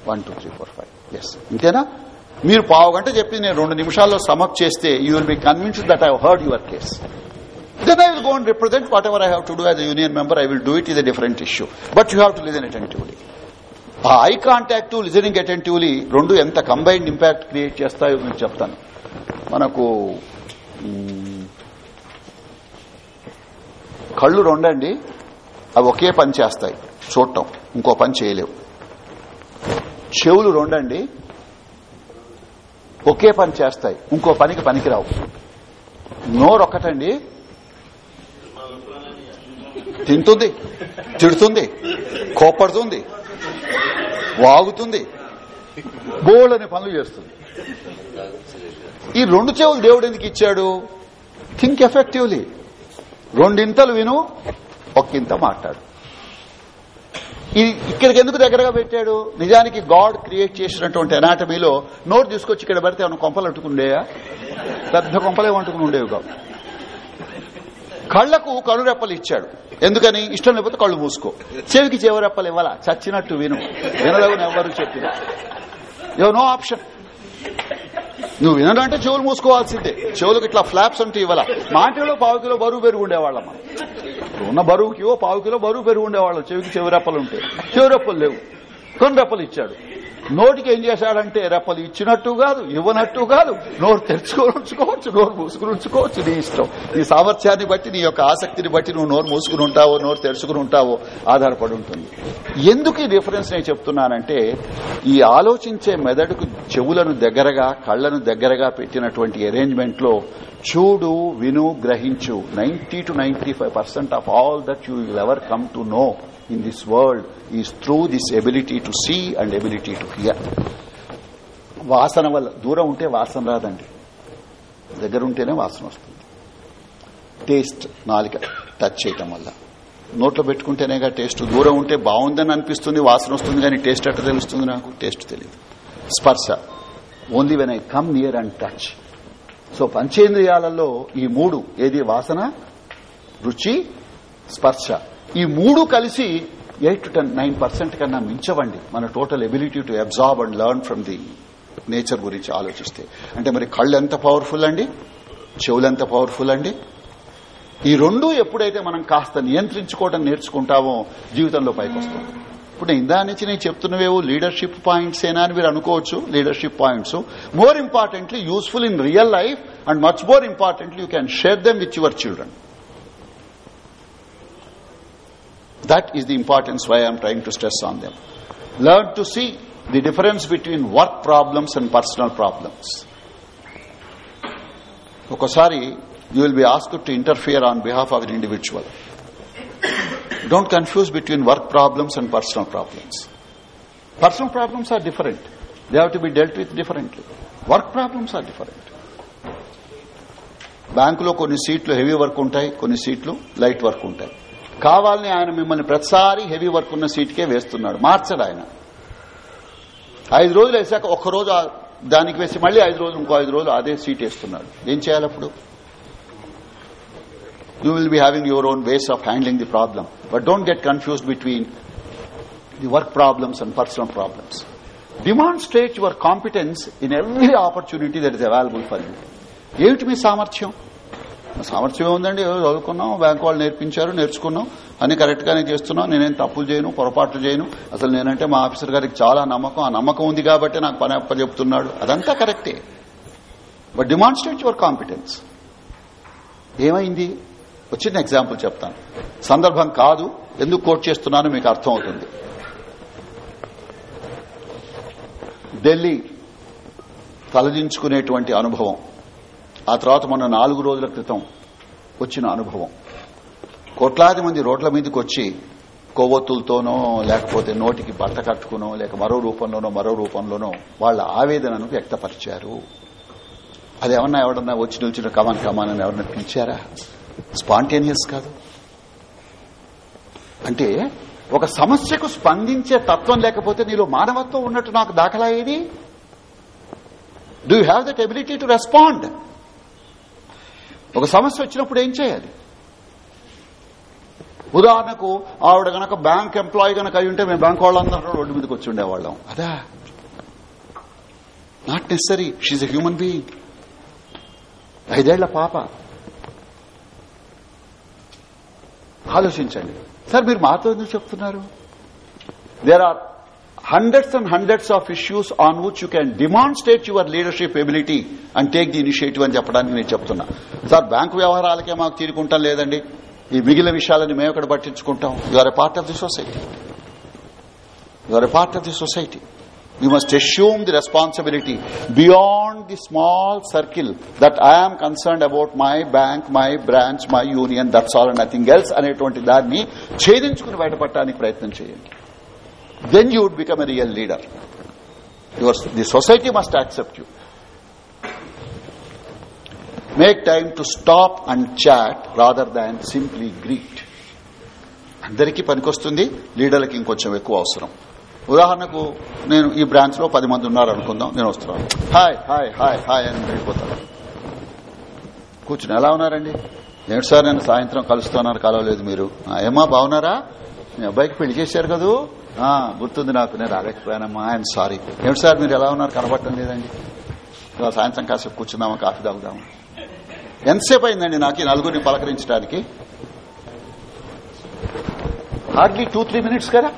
one two three four five yes ఇంతేనా మీరు పావు గంట చెప్పి నేను రెండు నిమిషాల్లో సమప్ చేస్తే you will be convinced that I heard your case then I will go and represent whatever I have to do as a union member. I will do it is different issue but you have to to listen ఆ I contact listening attentively రెండు ఎంత combined impact create చేస్తాయో మీకు చెప్తాను మనకు కళ్ళు రెండండి అవి ఒకే పని చేస్తాయి చూడటం ఇంకో పని చేయలేవు చెవులు రెండండి ఒకే పని చేస్తాయి ఇంకో పనికి పనికిరావు నోరు ఒక్కటండి తింటుంది తిడుతుంది కోపడుతుంది వాగుతుంది బోల్డ్ పనులు చేస్తుంది ఈ రెండు చెవులు దేవుడు ఎందుకు ఇచ్చాడు థింక్ ఎఫెక్టివ్లీ రెండింతలు విను ఒక్కింత మాట్లాడు ఇది ఇక్కడికి ఎందుకు దగ్గరగా పెట్టాడు నిజానికి గాడ్ క్రియేట్ చేసినటువంటి అనాటమీలో నోరు తీసుకొచ్చి ఇక్కడ పెడితే ఏమైనా కొంపలు అంటుకుండేయా పెద్ద కొంపలే ఉండేవి కాదు కళ్లకు కనురెప్పలు ఇచ్చాడు ఎందుకని ఇష్టం లేకపోతే కళ్ళు మూసుకో చెవికి చెవరెప్పలు ఇవ్వాలా చచ్చినట్టు విను వినలేవని ఎవరు చెప్పిన నో ఆప్షన్ నువ్వు వినడంటే చెవులు మూసుకోవాల్సిందే చెవులకు ఇట్లా ఫ్లాప్స్ అంటూ ఇవ్వాల మా ఇంటిలో పావు కిలో బరువు పెరుగు ఉండేవాళ్ళం ఉన్న బరువుకి ఓ పావు కిలో బరువు పెరుగు ఉండేవాళ్ళం చెవికి చెవిరెప్పలు ఉంటాయి చెవిరెప్పలు లేవు కొన్ని రెప్పలు ఇచ్చాడు నోటికి ఏం చేశాడంటే రెప్పలు ఇచ్చినట్టు కాదు ఇవ్వనట్టు కాదు నోరు తెరుచుకొని ఉంచుకోవచ్చు నోరు మూసుకుని ఉంచుకోవచ్చు నీ ఇష్టం నీ సామర్థ్యాన్ని బట్టి నీ యొక్క ఆసక్తిని బట్టి నువ్వు నోరు మూసుకుని ఉంటావో నోరు తెరుచుకుని ఉంటావో ఆధారపడి ఉంటుంది ఎందుకు ఈ డిఫరెన్స్ నేను చెప్తున్నానంటే ఈ ఆలోచించే మెదడుకు చెవులను దగ్గరగా కళ్లను దగ్గరగా పెట్టినటువంటి అరేంజ్మెంట్ లో చూడు విను గ్రహించు ninety to ninety five percent of all that you ever come to know in this world is through this ability to see and ability to hear వాసన వల్ల దూరం ఉంటే వాసన రాదండి దగ్గరుంటేనే వాసన వస్తుంది టేస్ట్ నాలుక టచ్ చేయటం వల్ల నోట్లో పెట్టుకుంటేనేగా టేస్ట్ దూరం ఉంటే బాగుందని అనిపిస్తుంది వాసన వస్తుంది కానీ టేస్ట్ అట్ట తెలుస్తుంది నాకు టేస్ట్ తెలియదు స్పర్శ only when I come near and touch so పంచేంద్రియాలలో ఈ మూడు ఏది వాసన రుచి స్పర్శ ఈ మూడు కలిసి eight to ten nine percent కన్నా మించవండి మన total ability to absorb and learn from the nature గురించి ఆలోచిస్తే అంటే మరి కళ్ళు ఎంత పవర్ఫుల్ అండి చెవులు ఎంత పవర్ఫుల్ అండి ఈ రెండు ఎప్పుడైతే మనం కాస్త నియంత్రించుకోవడం నేర్చుకుంటామో జీవితంలో పైకి వస్తాం ఇప్పుడు నేను ఇందా నుంచి నేను చెప్తున్నవేవో లీడర్షిప్ పాయింట్స్ ఏనా అని మీరు అనుకోవచ్చు leadership points more importantly useful in real life and much more importantly you can share them with your children that is the importance why i am trying to stress on them learn to see the difference between work problems and personal problems okasari you will be asked to interfere on behalf of an individual don't confuse between work problems and personal problems personal problems are different they have to be dealt with differently work problems are different బ్యాంకులో కొన్ని సీట్లు heavy work ఉంటాయి కొన్ని సీట్లు light work ఉంటాయి కావాలని ఆయన మిమ్మల్ని ప్రతిసారి హెవీ వర్క్ ఉన్న సీట్కే వేస్తున్నాడు మార్చడు ఆయన ఐదు రోజులు వేసాక రోజు దానికి వేసి మళ్ళీ ఐదు రోజులు ఇంకో ఐదు రోజులు అదే సీట్ వేస్తున్నాడు ఏం చేయాలి అప్పుడు you will be having your own ways of handling the problem but don't get confuse between the work problems and personal problems demonstrate your competence in every opportunity that is available for you ఏమిటి మీ సామర్థ్యం సామర్థ్యమే ఉందండి ఏదో చదువుకున్నాం bank వాళ్ళు నేర్పించారు నేర్చుకున్నాం అన్ని కరెక్ట్ గానే చేస్తున్నాం నేనేం తప్పులు చేయను పొరపాట్లు చేయను అసలు నేనంటే మా ఆఫీసర్ గారికి చాలా నమ్మకం ఆ నమ్మకం ఉంది కాబట్టి నాకు పని అప్ప చెప్తున్నాడు అదంతా కరెక్టే బట్ డిమాన్స్ట్రేట్ యువర్ కాంపిటెన్స్ ఏమైంది వచ్చిన ఎగ్జాంపుల్ చెప్తాను సందర్భం కాదు ఎందుకు కోట్ చేస్తున్నానో మీకు అర్థం అవుతుంది ఢిల్లీ తలదించుకునేటువంటి అనుభవం ఆ తర్వాత మొన్న నాలుగు రోజుల క్రితం వచ్చిన అనుభవం కోట్లాది మంది రోడ్ల మీదకి వచ్చి కొవ్వొత్తులతోనో లేకపోతే నోటికి బట్ట కట్టుకునో లేక మరో రూపంలోనో మరో రూపంలోనో వాళ్ళ ఆవేదనను వ్యక్తపరిచారు అది ఏమన్నా ఎవడన్నా వచ్చి నిలిచిన కమాన్ కమాన్ అని ఎవరన్నా పిలిచారా స్పాంటేనియస్ కాదు అంటే ఒక సమస్యకు స్పందించే తత్వం లేకపోతే నీలో మానవత్వం ఉన్నట్టు నాకు దాఖలా ఏది do have that ability to respond ఒక సమస్య వచ్చినప్పుడు ఏం చేయాలి ఉదాహరణకు ఆవిడ గనక బ్యాంక్ ఎంప్లాయీ గనక అయి ఉంటే మేము బ్యాంక్ వాళ్ళందరూ రోడ్డు మీదకి వచ్చి ఉండేవాళ్ళం అదా not necessary she's a human being ఐదేళ్ల పాప ఆలోచించండి సార్ మీరు మాతో ఎందుకు చెప్తున్నారు there are hundreds and hundreds of issues on which you can demonstrate your leadership ability and take the initiative అని చెప్పడానికి నేను చెప్తున్నా సార్ బ్యాంకు వ్యవహారాలకే మాకు తీరుకుంటాం లేదండి ఈ మిగిలిన విషయాలని మేము ఇక్కడ పట్టించుకుంటాం you are a part of the society you are a part of the society you must assume the responsibility beyond the small circle that I'm concerned about my bank my branch my union that's all nothing else అనేటువంటి దాన్ని ఛేదించుకుని బయటపడటానికి ప్రయత్నం చేయండి then you would become a real leader. Your, the society must accept you. Make time to stop and chat rather than simply greet. అందరికీ పనికొస్తుంది లీడర్లకి ఇంకొంచెం ఎక్కువ అవసరం ఉదాహరణకు నేను ఈ బ్రాంచ్ లో పది మంది ఉన్నారు అనుకుందాం నేను వస్తున్నాను హాయ్ హాయ్ హాయ్ హాయ్ అని వెళ్ళిపోతాను కూర్చుని ఎలా ఉన్నారండి నేను సార్ నేను సాయంత్రం కలుస్తున్నారు కలవలేదు మీరు ఏమా బాగున్నారా మీ అబ్బాయికి పెళ్లి చేశారు కదూ గుర్తుంది నాకు నేను రాలేకపోయానమ్మా ఆయన సారీ ఏమిటి సార్ మీరు ఎలా ఉన్నారు కనబడటం లేదండి ఇలా సాయంత్రం కాసేపు కూర్చున్నామా కాఫీ తాగుదాము ఎంతసేపు అయిందండి నాకు నలుగురిని పలకరించడానికి హార్డ్లీ టూ త్రీ మినిట్స్ కదా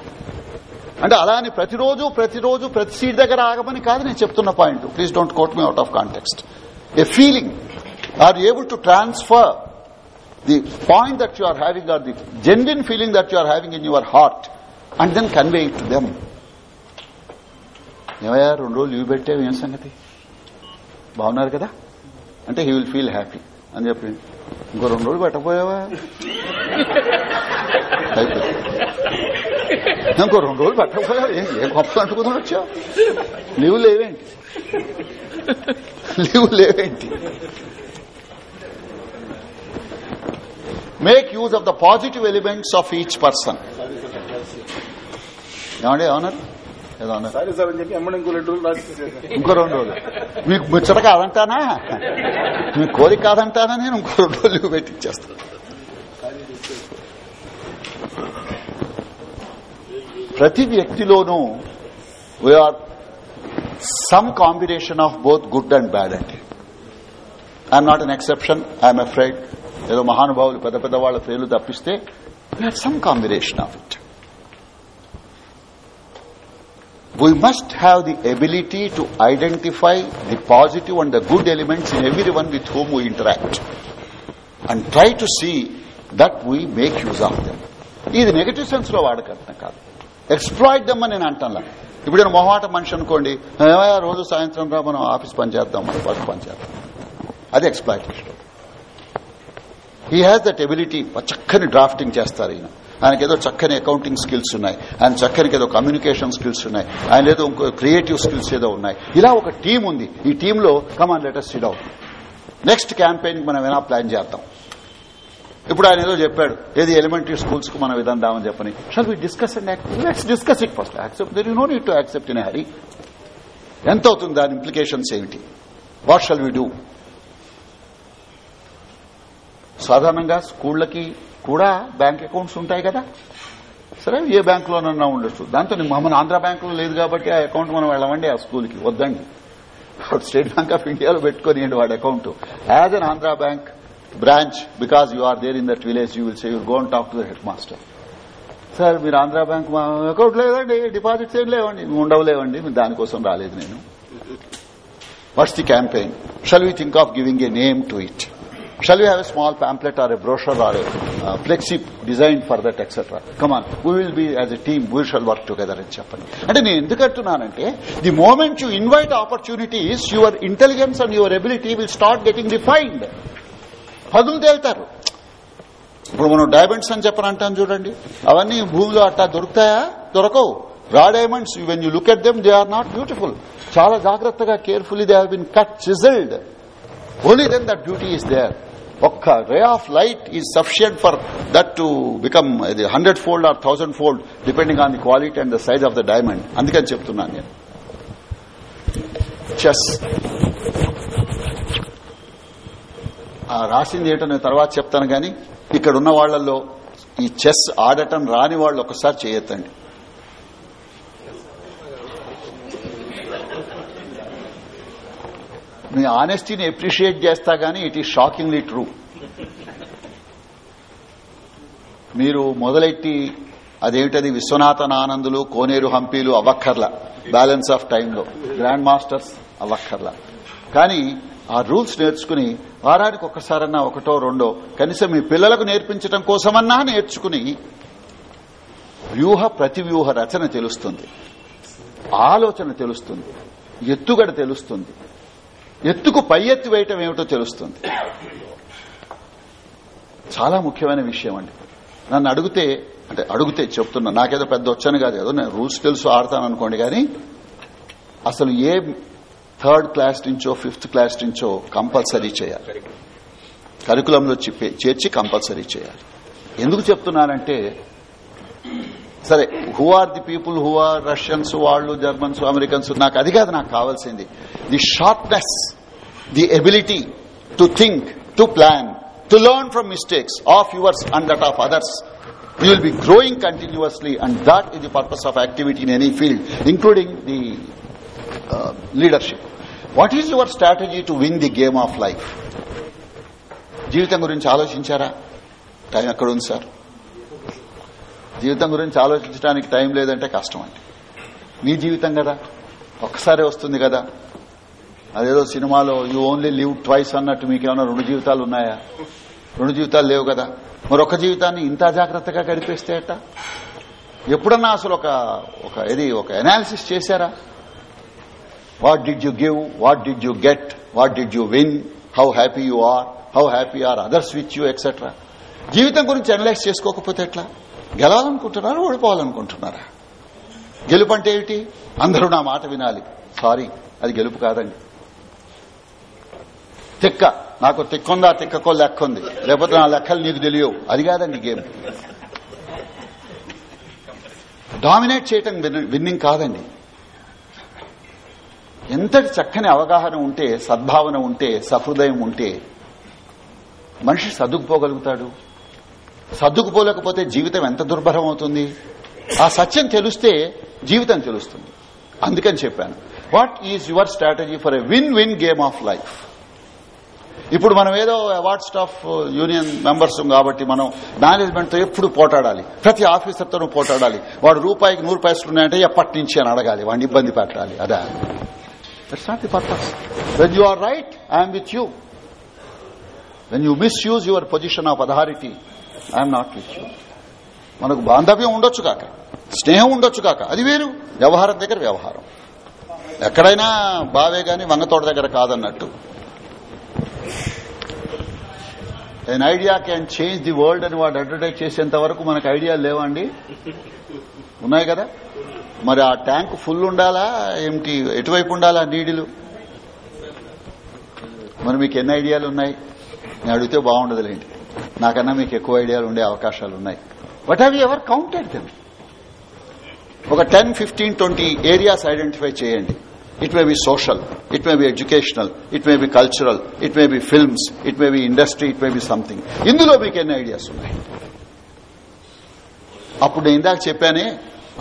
అంటే అలా అని ప్రతిరోజు ప్రతిరోజు ప్రతి సీట్ దగ్గర ఆగమని కాదు నేను చెప్తున్న point please don't quote me out of context a feeling are able to transfer the point that you are having or the genuine feeling that you are having in your heart and then convey it them ఏమయ్యా రెండు రోజులు leave పెట్టావు ఏం సంగతి బాగున్నారు కదా అంటే he will feel happy అని చెప్పి ఇంకో రెండు రోజులు పెట్టకపోయావా అయిపోయింది ఇంకో రెండు రోజులు పెట్టకపోయావా ఏం గొప్ప అంటుకుని వచ్చావు లీవ్ లేవేంటి లీవ్ లేవేంటి make use of the positive elements of each person ఏమండి అవునరు
ఇంకో రెండు రోజులు మీకు ముచ్చట కాదంటానా మీ కోరిక
కాదంటానా నేను ఇంకో రెండు రోజులు పెట్టించేస్తాను ప్రతి వ్యక్తిలోనూ we are some combination of both good and bad అండి I'm not an exception I'm afraid ఏదో మహానుభావులు పెద్ద పెద్ద వాళ్ల పేర్లు తప్పిస్తే we some combination of it we must have the ability to identify the positive and the good elements in every one with whom we interact and try to see that we make use of them ఇది negative sense లో వాడకట్నం కాదు exploited dum అని నేను అంటాను ఇప్పుడు నేను మొహమాట మనిషి అనుకోండి రోజు సాయంత్రం రా మనం ఆఫీస్ పనిచేద్దాం మన వర్క్ పనిచేద్దాం అది exploitation he has that ability చక్కని డ్రాఫ్టింగ్ చేస్తారు ఈయన ఆయనకి ఏదో చక్కని అకౌంటింగ్ స్కిల్స్ ఉన్నాయి ఆయన చక్కనికి ఏదో కమ్యూనికేషన్ స్కిల్స్ ఉన్నాయి ఆయన ఏదో ఇంకో క్రియేటివ్ స్కిల్స్ ఏదో ఉన్నాయి ఇలా ఒక టీం ఉంది ఈ టీంలో కమాన్ letters Sid out next campaign మనం ఏమైనా ప్లాన్ చేద్దాం ఇప్పుడు ఆయన ఏదో చెప్పాడు ఏది ఎలిమెంటరీ స్కూల్స్ కు మనం ఇదని దామని చెప్పని shall we discuss and let's discuss it first accept there you no need to accept in hurry ఎంత అవుతుంది దాని ఇంప్లికేషన్స్ ఏమిటి వాట్ షాల్ వీ డూ సాధారణంగా స్కూళ్లకి కూడా బ్యాంక్ అకౌంట్స్ ఉంటాయి కదా సరే ఏ బ్యాంకులోనన్నా ఉండొచ్చు దాంతో మన ఆంధ్ర బ్యాంకులో లేదు కాబట్టి ఆ అకౌంట్ మనం వెళ్ళమండి ఆ స్కూల్కి వద్దండి స్టేట్ బ్యాంక్ ఆఫ్ ఇండియాలో పెట్టుకోనియండి వాడి account as an Andhra bank branch because you are there in that village you will say you're gonna talk to the head master sir మీరు ఆంధ్ర బ్యాంక్ మా అకౌంట్ లేదండి డిపాజిట్స్ ఏం లేవండి ఉండవలేవండి మీరు దానికోసం రాలేదు నేను what's the campaign shall we think of giving a name to it Shall we have a small pamphlet or a brochure or a uh, flexi designed for that etc. Come on, we will be as a team, we shall work together in అని ante nenu enduku antunnan ante the moment you invite opportunities your intelligence and your ability will start getting refined పదులు తేలుతారు ఇప్పుడు మనం diamonds అని చెప్పని అంటాం చూడండి అవన్నీ భూమిలో అట్టా దొరుకుతాయా దొరకవు రా diamonds when you look at them they are not beautiful చాలా జాగ్రత్తగా carefully they have cut chiselled only then that beauty is there ఒక్క ray of light is sufficient for that to become hundred fold or thousand fold depending on the quality and the size of the diamond అందుకని చెప్తున్నాను నేను chess ఆ రాసింది ఏంటో నేను తర్వాత చెప్తాను గాని ఇక్కడ ఉన్న వాళ్లలో ఈ చెస్ ఆడటం రాని వాళ్ళు ఒకసారి చేయొద్దండి నీ ఆనెస్టీని అప్రిషియేట్ చేస్తా గానీ ఇట్ ఈస్ షాకింగ్లీ ట్రూ మీరు మొదలెట్టి అదేమిటది విశ్వనాథన్ ఆనందులు కోనేరు హంపీలు అవక్కర్ల బ్యాలెన్స్ ఆఫ్ టైంలో గ్రాండ్ మాస్టర్స్ అవక్కర్ల కానీ ఆ రూల్స్ నేర్చుకుని వారానికి ఒక్కసారన్నా ఒకటో రెండో కనీసం మీ పిల్లలకు నేర్పించడం కోసమన్నా నేర్చుకుని వ్యూహ ప్రతివ్యూహ రచన తెలుస్తుంది ఆలోచన తెలుస్తుంది ఎత్తుగడ తెలుస్తుంది ఎత్తుకు పై ఎత్తి వేయటం ఏమిటో తెలుస్తుంది చాలా ముఖ్యమైన విషయం అండి నన్ను అడిగితే అంటే అడిగితే చెప్తున్నా నాకేదో పెద్ద వచ్చాను కాదు ఏదో నేను రూల్స్ తెలుసు ఆడతాను అనుకోండి కానీ అసలు ఏ థర్డ్ క్లాస్ నుంచో ఫిఫ్త్ క్లాస్ నుంచో కంపల్సరీ చేయాలి కరికులంలో చేర్చి కంపల్సరీ చేయాలి ఎందుకు చెప్తున్నానంటే సరే who are the people who are Russians వాళ్ళు జర్మన్స్ అమెరికన్స్ నాకు అది కాదు నాకు కావాల్సింది the sharpness the ability to think to plan to learn from mistakes of yours and that of others you will be growing continuously and that is the purpose of activity in any field including the uh, leadership what is your strategy to win the game of life జీవితం గురించి ఆలోచించారా time ఎక్కడ ఉంది sir జీవితం గురించి ఆలోచించడానికి time లేదంటే కష్టం అండి మీ జీవితం కదా ఒక్కసారే వస్తుంది కదా అదేదో సినిమాలో యూ ఓన్లీ లివ్ ట్వైస్ అన్నట్టు మీకేమైనా రెండు జీవితాలు ఉన్నాయా రెండు జీవితాలు లేవు కదా మరొక జీవితాన్ని ఇంత జాగ్రత్తగా గడిపేస్తే అట ఎప్పుడన్నా అసలు ఒక ఒక ఇది ఒక ఎనాలిసిస్ చేశారా what did you give what did you get what did you win how happy you are how happy are others which you etcetera జీవితం గురించి అనలైజ్ చేసుకోకపోతే ఎట్లా గెలవాలనుకుంటున్నారా ఓడిపోవాలనుకుంటున్నారా గెలుపు అంటే ఏమిటి అందరూ నా మాట వినాలి సారీ అది గెలుపు కాదండి తిక్క నాకు తిక్కుందా తిక్కకో లెక్క ఉంది లేకపోతే నా లెక్కలు నీకు తెలియవు అది కాదండి గేమ్ డామినేట్ చేయటం విన్నింగ్ కాదండి ఎంతటి చక్కని అవగాహన ఉంటే సద్భావన ఉంటే సహృదయం ఉంటే మనిషి సర్దుకుపోగలుగుతాడు సర్దుకుపోలేకపోతే జీవితం ఎంత దుర్భరం అవుతుంది ఆ సత్యం తెలిస్తే జీవితం తెలుస్తుంది అందుకని చెప్పాను what is your strategy for a win win game of life ఇప్పుడు మనం ఏదో అవార్డ్స్ ఆఫ్ యూనియన్ మెంబర్స్ కాబట్టి మనం మేనేజ్మెంట్తో ఎప్పుడు పోటాడాలి ప్రతి ఆఫీసర్తోనూ పోటాడాలి వాడు రూపాయికి నూరు పైసలు ఉన్నాయంటే ఎప్పటి నుంచి అని అడగాలి వాడిని ఇబ్బంది పెట్టాలి అదా it's not the purpose when you are right I'm with you when you misuse your position of authority I'm not with you మనకు బాంధవ్యం ఉండొచ్చు కాక స్నేహం ఉండొచ్చు కాక అది వేరు వ్యవహారం దగ్గర వ్యవహారం ఎక్కడైనా బావే గాని వంగతోట దగ్గర కాదన్నట్టు an idea can change the world అని వాడు అడ్వర్టైజ్ చేసేంత వరకు మనకు ఐడియాలు లేవండి ఉన్నాయి కదా మరి ఆ ట్యాంక్ ఫుల్ ఉండాలా ఏమిటి ఎటువైపు ఉండాలా నీడిలు మరి మీకు ఎన్ని ఐడియాలు ఉన్నాయి నేను అడిగితే బాగుండదులేండి నాకన్నా మీకు ఎక్కువ ఐడియాలు ఉండే అవకాశాలు ఉన్నాయి what have ever counted them ఒక ten fifteen twenty areas identify చేయండి it may be social it may be educational it may be cultural it may be films it may be industry it may be something ఇందులో మీకు ఎన్ని ideas ఉన్నాయి అప్పుడు నేను ఇందాక చెప్పానే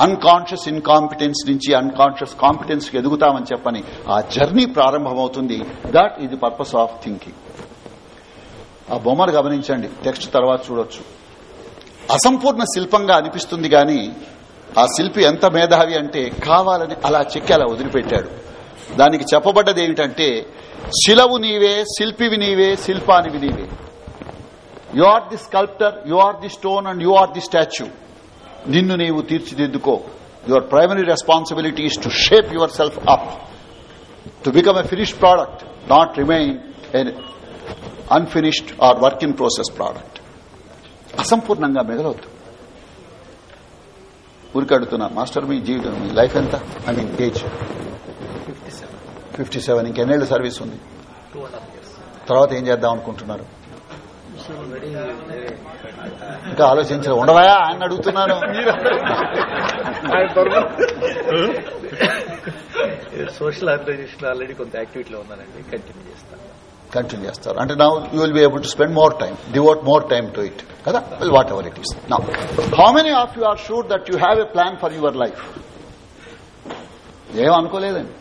అన్కాన్షియస్ ఇన్కాంపిటెన్స్ నుంచి అన్కాన్షియస్ కాంపిటెన్స్ కి ఎదుగుతామని చెప్పని ఆ జర్నీ ప్రారంభమవుతుంది దాట్ ఇది పర్పస్ ఆఫ్ థింకింగ్ ఆ బొమ్మను గమనించండి టెక్స్ట్ తర్వాత చూడొచ్చు అసంపూర్ణ శిల్పంగా అనిపిస్తుంది గాని ఆ శిల్పి ఎంత మేధావి అంటే కావాలని అలా చెక్కి అలా వదిలిపెట్టాడు దానికి చెప్పబడ్డది ఏమిటంటే శిలవు నీవే శిల్పివి నీవే శిల్పానివి నీవే you are the sculptor you are the stone and you are the statue నిన్ను నీవు తీర్చిదిద్దుకో your primary responsibility to shape yourself up to become a finish product not remain unfinished or work in process product అసంపూర్ణంగా మిగలవద్దు ఉరికడుతున్నా master మీ జీవితం మీ life ఎంత I mean age fifty seven ఇంకెన్నేళ్ళు సర్వీస్ ఉంది తర్వాత ఏం చేద్దాం అనుకుంటున్నారు ఇంకా ఆలోచించలేదు ఉండవా ఆయన అడుగుతున్నాను సోషల్ ఆర్గనైజేషన్ ఆల్రెడీ కొంత యాక్టివిటీలో ఉన్నానండి కంటిన్యూ చేస్తాను కంటిన్యూ చేస్తారు అంటే నా you will be able to spend more time devote more time to it కదా will whatever it is నా how many of you are sure that you have a plan for your life ఏం అనుకోలేదండి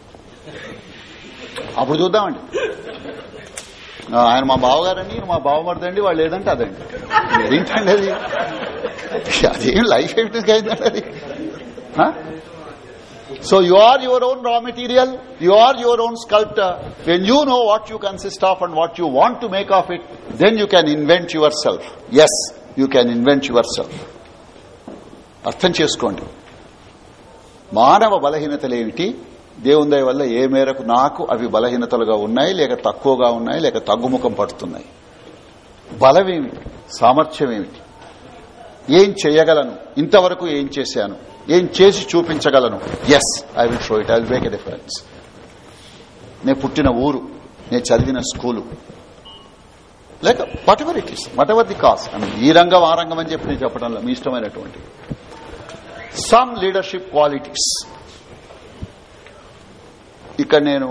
అప్పుడు చూద్దామండి ఆయన మా బావగారండి మా బావమరదండి వాళ్ళు ఏదంటే అదండి ఏంటండి అది అదేం లైఫ్ ఏంటి అది So you are your own raw material, you are your own sculptor. When you know what you consist of and what you want to make of it, then you can invent yourself. Yes, you can invent yourself. అర్థం చేసుకోండి మానవ బలహీనతలేమిటి దేవుని దయ వల్ల ఏ మేరకు నాకు అవి బలహీనతలుగా ఉన్నాయి లేక తక్కువగా ఉన్నాయి లేక తగ్గుముఖం పడుతున్నాయి బలమేమిటి సామర్థ్యం ఏమిటి ఏం చేయగలను ఇంతవరకు ఏం చేశాను ఏం చేసి చూపించగలను yes I will show it I will make a difference నేను పుట్టిన ఊరు నేను చదివిన స్కూలు లేక whatever it is whatever the cause ఈ రంగం ఆ రంగం అని చెప్పి నేను చెప్పడంలో మీ ఇష్టమైనటువంటి సమ్ లీడర్షిప్ క్వాలిటీస్ ఇక్కడ నేను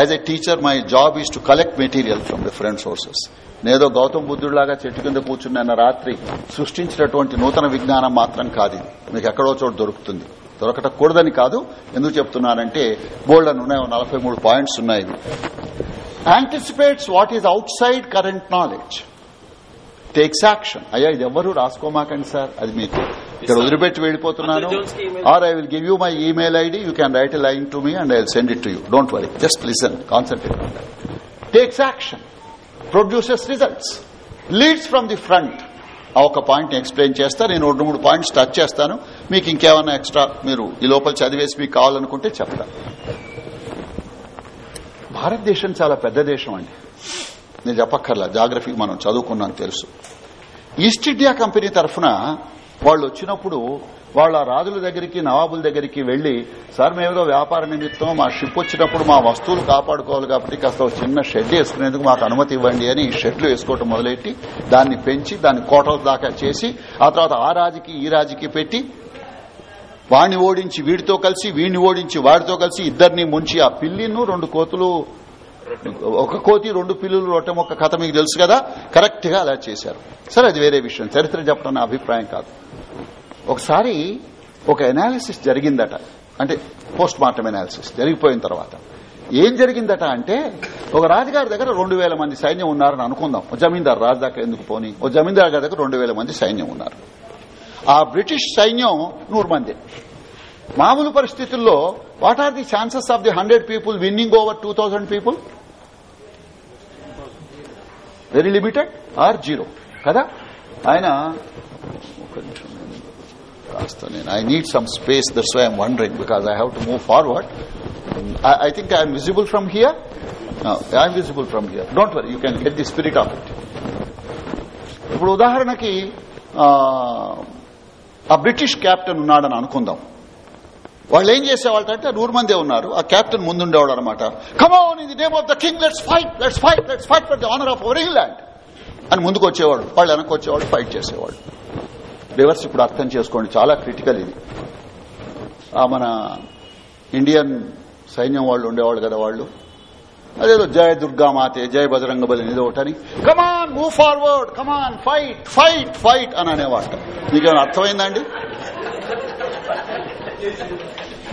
as a teacher my job is to collect material from different sources నేదో గౌతమ బుద్ధుడిలాగా చెట్టు కింద కూర్చున్న రాత్రి సృష్టించినటువంటి నూతన విజ్ఞానం మాత్రం కాదు మీకు ఎక్కడో చోటు దొరుకుతుంది దొరకటకూడదని కాదు ఎందుకు చెప్తున్నానంటే బోల్డ్ అని ఉన్నాయి నలభై మూడు పాయింట్స్ ఉన్నాయి anticipates what is outside current knowledge takes action అయ్యా ఇది ఎవరు రాసుకోమాకండి సార్ అది మీకు ఇక్కడ వదిలిపెట్టి వెళ్ళిపోతున్నాను or I will give you my email ID you can write a line to me and I send it to you don't worry just listen concentrate takes action produces results leads from the front ఆ ఒక point explain చేస్తా నేను రెండు మూడు points touch చేస్తాను మీకు ఇంకేమైనా extra మీరు ఈ లోపల చదివేసి మీకు కావాలనుకుంటే చెప్తా భారతదేశం చాలా పెద్ద దేశం అండి నేను చెప్పక్కర్లా జాగ్రఫీ మనం చదువుకున్నాను తెలుసు ఈస్ట్ ఇండియా కంపెనీ తరఫున వాళ్ళు వచ్చినప్పుడు వాళ్ళు ఆ రాజుల దగ్గరికి నవాబుల దగ్గరికి వెళ్లి సార్ మేమేదో వ్యాపార నిమిత్తం మా షిప్ వచ్చినప్పుడు మా వస్తువులు కాపాడుకోవాలి కాబట్టి కాస్త చిన్న షెడ్ వేసుకునేందుకు మాకు అనుమతి ఇవ్వండి అని షెడ్లు వేసుకోవటం మొదలెట్టి దాన్ని పెంచి దాన్ని కోటల దాకా చేసి ఆ తర్వాత ఆ రాజుకి ఈ రాజుకి పెట్టి వాణ్ణి ఓడించి వీడితో కలిసి వీణ్ణి ఓడించి వాడితో కలిసి ఇద్దరిని ముంచి ఆ పిల్లిను రెండు కోతులు ఒక కోతి రెండు పిల్లులు రొట్టెం ఒక కథ మీకు తెలుసు కదా కరెక్ట్ గా అలా చేశారు సరే అది వేరే విషయం చరిత్ర చెప్పడం నా అభిప్రాయం కాదు ఒకసారి ఒక ఎనాలిసిస్ జరిగిందట అంటే పోస్ట్ మార్టం ఎనాలిసిస్ జరిగిపోయిన తర్వాత ఏం జరిగిందట అంటే ఒక రాజుగారి దగ్గర రెండు మంది సైన్యం ఉన్నారని అనుకుందాం జమీందార్ రాజు దగ్గర ఎందుకు పోని ఓ జమీందార్ గారి దగ్గర రెండు మంది సైన్యం ఉన్నారు ఆ బ్రిటిష్ సైన్యం నూరు మంది మామూలు పరిస్థితుల్లో what are the chances of the hundred people winning over two people very limited or zero కదా ఆయన ఒక నిమిషం Rastanian. I need some space, that's why I'm wondering, because I have to move forward. I, I think I'm visible from here. No, I'm visible from here. Don't worry, you can get the spirit of it. ఇప్పుడు ఉదాహరణకి ఆ British captain ఉన్నాడని అనుకుందాం వాళ్ళు ఏం చేసేవాళ్ళు అంటే నూరు మందే ఉన్నారు ఆ క్యాప్టెన్ ముందుండేవాడు అనమాట come on in the name of the king let's fight let's fight let's fight for the honour of our England అని ముందుకు వచ్చేవాడు వాళ్ళు వెనక్కి వచ్చేవాడు ఫైట్ చేసేవాడు రివర్స్ ఇప్పుడు అర్థం చేసుకోండి చాలా క్రిటికల్ ఇది మన ఇండియన్ సైన్యం వాళ్ళు ఉండేవాళ్ళు కదా వాళ్ళు అదేదో జయ దుర్గామాతే జయ బజరంగ బలి అనేది ఒకటని come on move forward come on fight fight fight అని అనేవాట మీకేమైనా అర్థమైందండి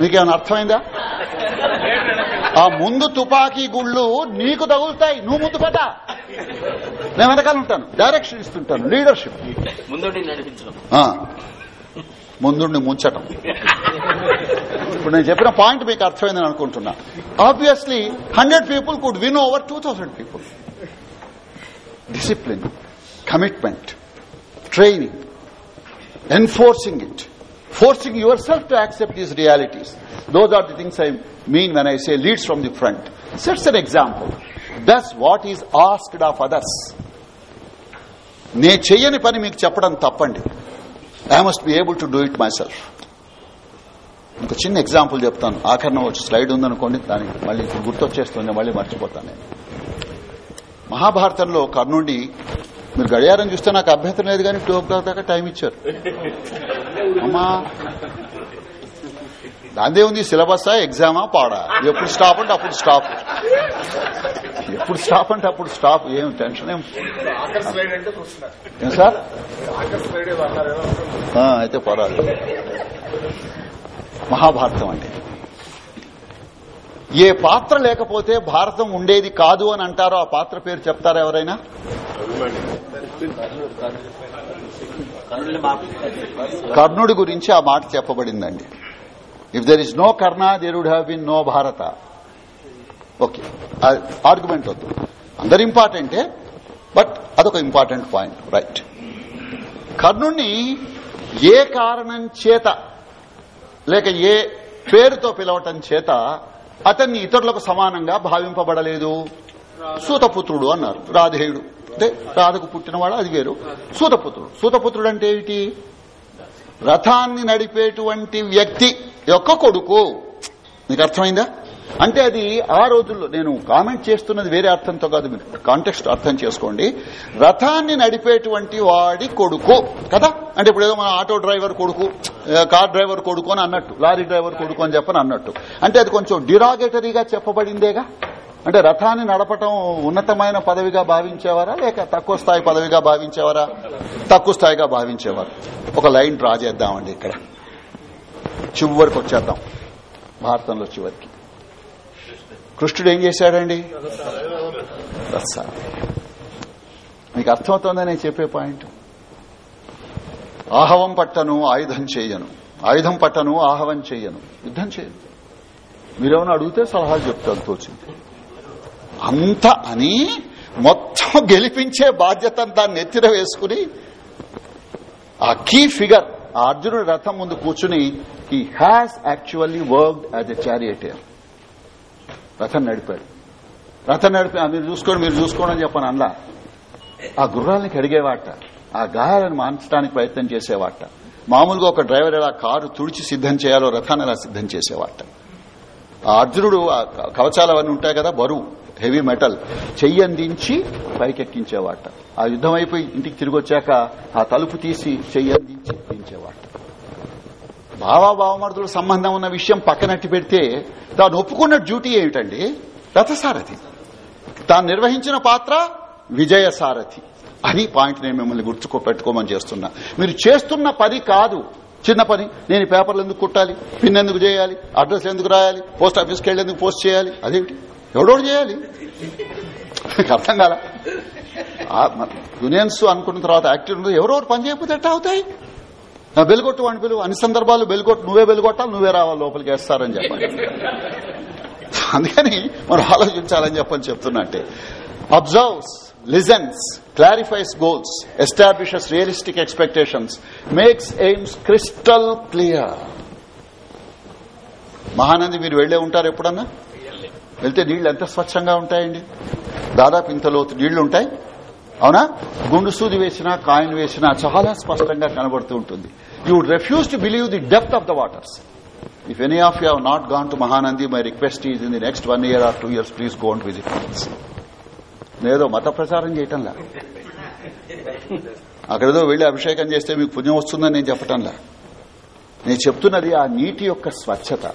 నీకేమైనా అర్థమైందా ఆ ముందు తుపాకీ గుళ్ళు నీకు తగులుతాయి నువ్వు ముందు పట నేను వెనకాల ఉంటాను డైరెక్షన్ ఇస్తుంటాను లీడర్షిప్ ముందుండి ముంచటం ఇప్పుడు నేను చెప్పిన పాయింట్ మీకు అర్థమైందని అనుకుంటున్నా obviously hundred people could win over two thousand people discipline commitment training enforcing it forcing yourself to accept these realities. Those are the things I mean when I say leads from the front. Sets an example. that's what is asked of others. నే cheyani pani meeku చెప్పడం tappandi i must be able to do it myself ఒక చిన్న example చెప్తాను ఆఖరణ వచ్చి slide ఉందనుకోండి దానికి మళ్ళీ గుర్తొచ్చేస్తుంది మళ్ళీ మర్చిపోతాను నేను మహాభారతంలో కర్ణుడి మీరు గడియారం చూస్తే నాకు అభ్యంతరం లేదు కానీ టూ ఓ క్లాక్ దాకా టైం ఇచ్చారు అమ్మా దాందే ఉంది సిలబసా ఎగ్జామా పాడా ఎప్పుడు స్టాప్ అంటే అప్పుడు స్టాప్ ఎప్పుడు స్టాప్ అంటే అప్పుడు స్టాప్ ఏం టెన్షన్ ఏం సార్ అయితే పర్వాలేదు మహాభారతం అంటే ఏ పాత్ర లేకపోతే భారతం ఉండేది కాదు అని అంటారో ఆ పాత్ర పేరు చెప్తారా ఎవరైనా కర్ణుడి గురించి ఆ మాట చెప్పబడిందండి if there is no Karna there would have been no Bharata okay argument వద్దు అందరు ఇంపార్టెంటే బట్ అదొక ఇంపార్టెంట్ పాయింట్ రైట్ కర్ణుణ్ణి ఏ కారణం చేత లేక ఏ పేరుతో పిలవటం చేత అతన్ని ఇతరులకు సమానంగా భావింపబడలేదు సూతపుత్రుడు అన్నారు రాధేయుడు అంటే రాధకు పుట్టినవాడు అది వేరు సూతపుత్రుడు సూతపుత్రుడు అంటే ఏమిటి రథాన్ని నడిపేటువంటి వ్యక్తి యొక్క కొడుకు నీకు అర్థమైందా అంటే అది ఆ రోజుల్లో నేను కామెంట్ చేస్తున్నది వేరే అర్థంతో కాదు మీరు కాంటెక్స్ట్ అర్థం చేసుకోండి రథాన్ని నడిపేటువంటి వాడి కొడుకు కదా అంటే ఇప్పుడు ఏదో మన ఆటో డ్రైవర్ కొడుకు కార్ డ్రైవర్ కొడుకు అని అన్నట్టు లారీ డ్రైవర్ కొడుకు అని చెప్పని అన్నట్టు అంటే అది కొంచెం డిరాగేటరీగా చెప్పబడిందేగా అంటే రథాన్ని నడపటం ఉన్నతమైన పదవిగా భావించేవారా లేక తక్కువ స్థాయి పదవిగా భావించేవారా తక్కువ స్థాయిగా భావించేవారు ఒక లైన్ డ్రా చేద్దామండి ఇక్కడ చివరికి వచ్చేద్దాం భారతంలో చివరికి కృష్ణుడు ఏం చేశాడండి మీకు అర్థమవుతోందని నేను చెప్పే పాయింట్ ఆహవం పట్టను ఆయుధం చేయను ఆయుధం పట్టను ఆహవం చేయను యుద్ధం చేయను మీరేమైనా అడిగితే సలహాలు చెప్తాను తోచింది అంత అని మొత్తం గెలిపించే బాధ్యత దాన్ని ఎత్తిర వేసుకుని ఆ కీ ఫిగర్ అర్జునుడు రథం ముందు కూర్చుని he has actually worked as a charioteer రథం నడిపాడు రథం నడిపి మీరు చూసుకోండి మీరు చూసుకోండి అని చెప్పాను అన్న ఆ గుర్రాలని అడిగేవాట ఆ గాయాలను మార్చడానికి ప్రయత్నం చేసేవాట మామూలుగా ఒక డ్రైవర్ ఎలా కారు తుడిచి సిద్దం చేయాలో రథాన్ని ఎలా సిద్దం చేసేవాట ఆ అర్జునుడు కవచాలు అవన్నీ ఉంటాయి కదా బరువు హెవీ మెటల్ చెయ్యందించి పైకెక్కించేవాట ఆ యుద్దం అయిపోయి ఇంటికి తిరిగి వచ్చాక ఆ తలుపు తీసి చెయ్యందించి ఎక్కించేవాట భావ భావాభావమర్థుల సంబంధం ఉన్న విషయం పక్కనట్టు పెడితే తాను ఒప్పుకున్న డ్యూటీ ఏమిటండి రథసారథి తాను నిర్వహించిన పాత్ర విజయ సారథి అని పాయింట్ నేను మిమ్మల్ని గుర్తుకో పెట్టుకోమని చేస్తున్నా మీరు చేస్తున్న పని కాదు చిన్న పని నేను పేపర్లు ఎందుకు కుట్టాలి పిన్ ఎందుకు చేయాలి అడ్రస్ ఎందుకు రాయాలి పోస్ట్ ఆఫీస్కి వెళ్ళి ఎందుకు పోస్ట్ చేయాలి అదేమిటి ఎవడోడు చేయాలి అర్థం కాల యూనియన్స్ అనుకున్న తర్వాత యాక్టివ్ ఎవరెవరు పని చేయకపోతే అవుతాయి వెలుగొట్టు వాడిని పిలువు అన్ని సందర్భాలు వెలుగొట్టు నువ్వే వెలుగొట్టాలి నువ్వే రావాలి లోపలికి వేస్తారని చెప్పాలి అందుకని మనం ఆలోచించాలని చెప్పని చెప్తున్నట్టే observes listens clarifies goals establishes realistic expectations makes aims crystal clear Mahanandi మీరు వెళ్లే ఉంటారు ఎప్పుడన్నా వెళ్తే నీళ్లు ఎంత స్వచ్ఛంగా ఉంటాయండి దాదాపు ఇంత లోతు నీళ్లు ఉంటాయి అవునా గుండు సూది వేసినా కాయిన్ వేసినా చాలా స్పష్టంగా కనబడుతూ ఉంటుంది you would refuse to believe the depth of the waters if any of you have not gone to Mahanandi my request is in the next one year or two years please go and visit నేదో మత ప్రచారం చేయటంలా అక్కడేదో వెళ్లి అభిషేకం చేస్తే మీకు పుణ్యం వస్తుందని నేను చెప్పటంలా నేను చెప్తున్నది ఆ నీటి యొక్క స్వచ్ఛత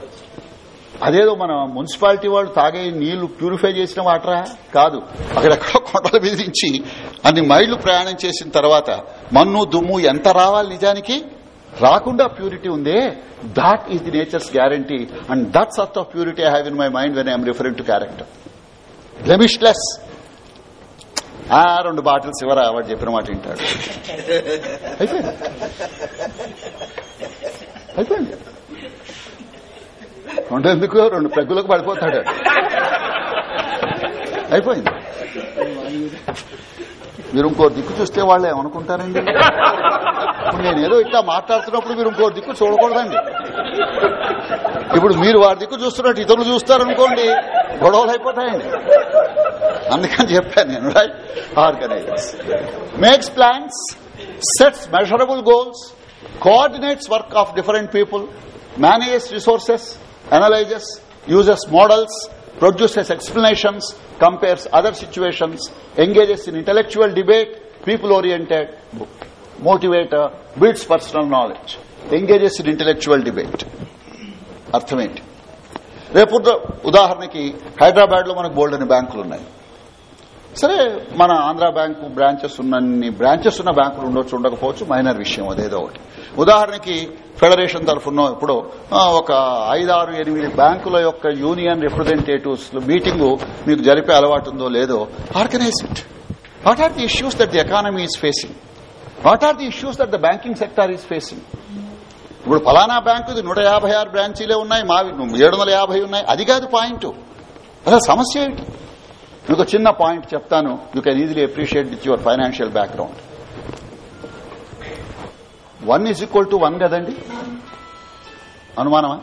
అదేదో మన మున్సిపాలిటీ వాళ్ళు తాగే నీళ్లు ప్యూరిఫై చేసిన వాటరా కాదు అక్కడెక్కడో కొండలు బెదిరించి అన్ని మైళ్లు ప్రయాణం చేసిన తర్వాత మన్ను దుమ్ము ఎంత రావాలి నిజానికి రాకుండా ప్యూరిటీ ఉందే that is the nature's guarantee and that sort of purity I have in my mind when I'm referring to character blemishless ఆ రెండు బాటిల్స్ ఇవ్వరా వాడు చెప్పిన మాట వింటాడు అయిపోయింది అయిపోయింది అంటే ఎందుకు రెండు పెగ్గులకు పడిపోతాడు అయిపోయింది మీరు ఇంకో దిక్కు చూస్తే వాళ్ళు ఏమనుకుంటారండి ఇప్పుడు నేనేదో ఇట్లా మాట్లాడుతున్నప్పుడు మీరు ఇంకో దిక్కు చూడకూడదండి ఇప్పుడు మీరు వారి దిక్కు చూస్తున్నట్టు ఇతరులు చూస్తారనుకోండి గొడవలు అయిపోతాయండి అందుకని చెప్పాను నేను right organisers makes plans sets measurable goals coordinates work of different people manages resources analyzes, uses models, produces explanations, compares other situations, engages in intellectual debate, people-oriented book. Motivator builds personal knowledge, engages in intellectual debate. అర్థమేంటి రేపు ఉదాహరణకి హైదరాబాద్ లో మనకు బోల్డ్ అని బ్యాంకులు ఉన్నాయి సరే మన ఆంధ్ర బ్యాంకు బ్రాంచెస్ ఉన్నన్ని బ్రాంచెస్ ఉన్న బ్యాంకులు ఉండొచ్చు ఉండకపోవచ్చు మైనర్ విషయం అదేదో ఒకటి ఉదాహరణకి ఫెడరేషన్ తరఫున ఇప్పుడు ఒక ఐదారు ఎనిమిది బ్యాంకుల యొక్క యూనియన్ రిప్రజెంటేటివ్స్ మీటింగు మీకు జరిపే అలవాటు ఉందో లేదో organise it what are the issues that the economy is facing what are the issues that the banking sector is facing ఇప్పుడు ఫలానా బ్యాంకు నూట యాభై ఆరు బ్రాంచీలే ఉన్నాయి మావి ఏడు వందల యాభై ఉన్నాయి అది కాదు పాయింట్ అసలు సమస్య ఏమిటి మీకు చిన్న పాయింట్ చెప్తాను you can easily appreciate with your financial background one is equal to one కదండి అనుమానమా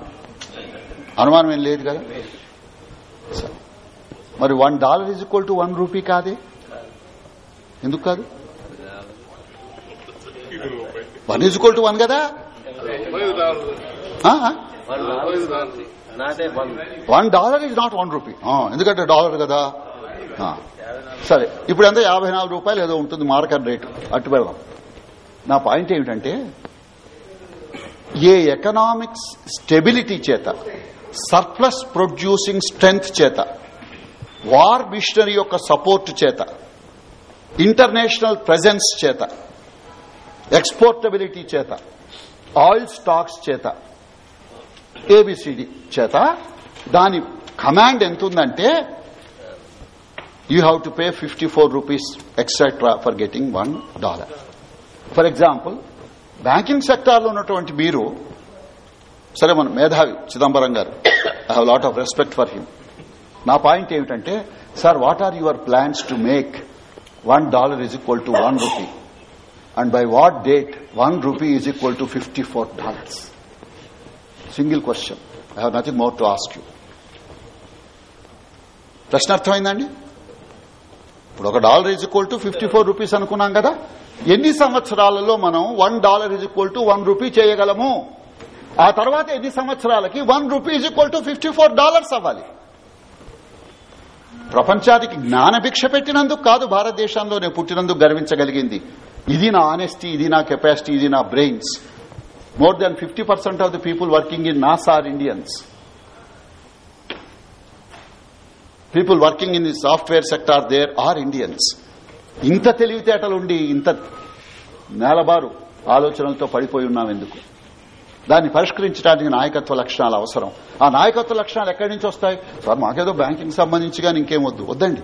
అనుమానం ఏం లేదు కదా
మరి one dollar is equal to one rupee కాదే ఎందుకు కాదు one is equal to one కదా one dollar is not one rupee ఎందుకంటే డాలర్ కదా సరే ఇప్పుడు ఎంత యాభై నాలుగు రూపాయలు ఏదో ఉంటుంది మార్కెట్ రేటు అట్టు వెళ్దాం నా పాయింట్ ఏమిటంటే ఏ ఎకనామిక్స్ స్టెబిలిటీ చేత సర్ప్లస్ ప్రొడ్యూసింగ్ స్ట్రెంగ్త్ చేత వార్ మిషనరీ యొక్క సపోర్ట్ చేత ఇంటర్నేషనల్ ప్రెజెన్స్ చేత ఎక్స్పోర్టబిలిటీ చేత ఆయిల్ స్టాక్స్ చేత ఏబిసిడి చేత దాని కమాండ్ ఎంత ఉందంటే you have to pay 54 rupees etc for getting 1 dollar for example banking సెక్టార్లో ఉన్నటువంటి మీరు సరే మన మేధావి చిదంబరం గారు I have lot of respect for him నా పాయింట్ ఏమిటంటే sir what are your plans to make one dollar is equal to one rupee and by what date one rupee is equal to fifty four dollars single question I have nothing more to ask you ప్రశ్న అర్థమైందండి ఇప్పుడు ఒక dollar is equal to fifty four rupees అనుకున్నాం కదా ఎన్ని సంవత్సరాలలో మనం one dollar is equal to one rupee చేయగలము ఆ తర్వాత ఎన్ని సంవత్సరాలకి one rupee is equal to fifty four dollars అవ్వాలి ప్రపంచానికి జ్ఞానభిక్ష పెట్టినందుకు కాదు భారతదేశంలో నేను పుట్టినందుకు గర్వించగలిగింది ఇది నా ఆనెస్టీ ఇది నా కెపాసిటీ ఇది నా brains more than fifty of the people working in NASA are Indians people working in the software sector there are Indians ఇంత తెలివితేటలు ఉండి ఇంత నేలబారు ఆలోచనలతో పడిపోయి ఉన్నాం ఎందుకు దాన్ని పరిష్కరించడానికి నాయకత్వ లక్షణాలు అవసరం ఆ నాయకత్వ లక్షణాలు ఎక్కడి నుంచి వస్తాయి సార్ మాకేదో బ్యాంకింగ్ సంబంధించి కానీ ఇంకేం వద్దు వద్దండి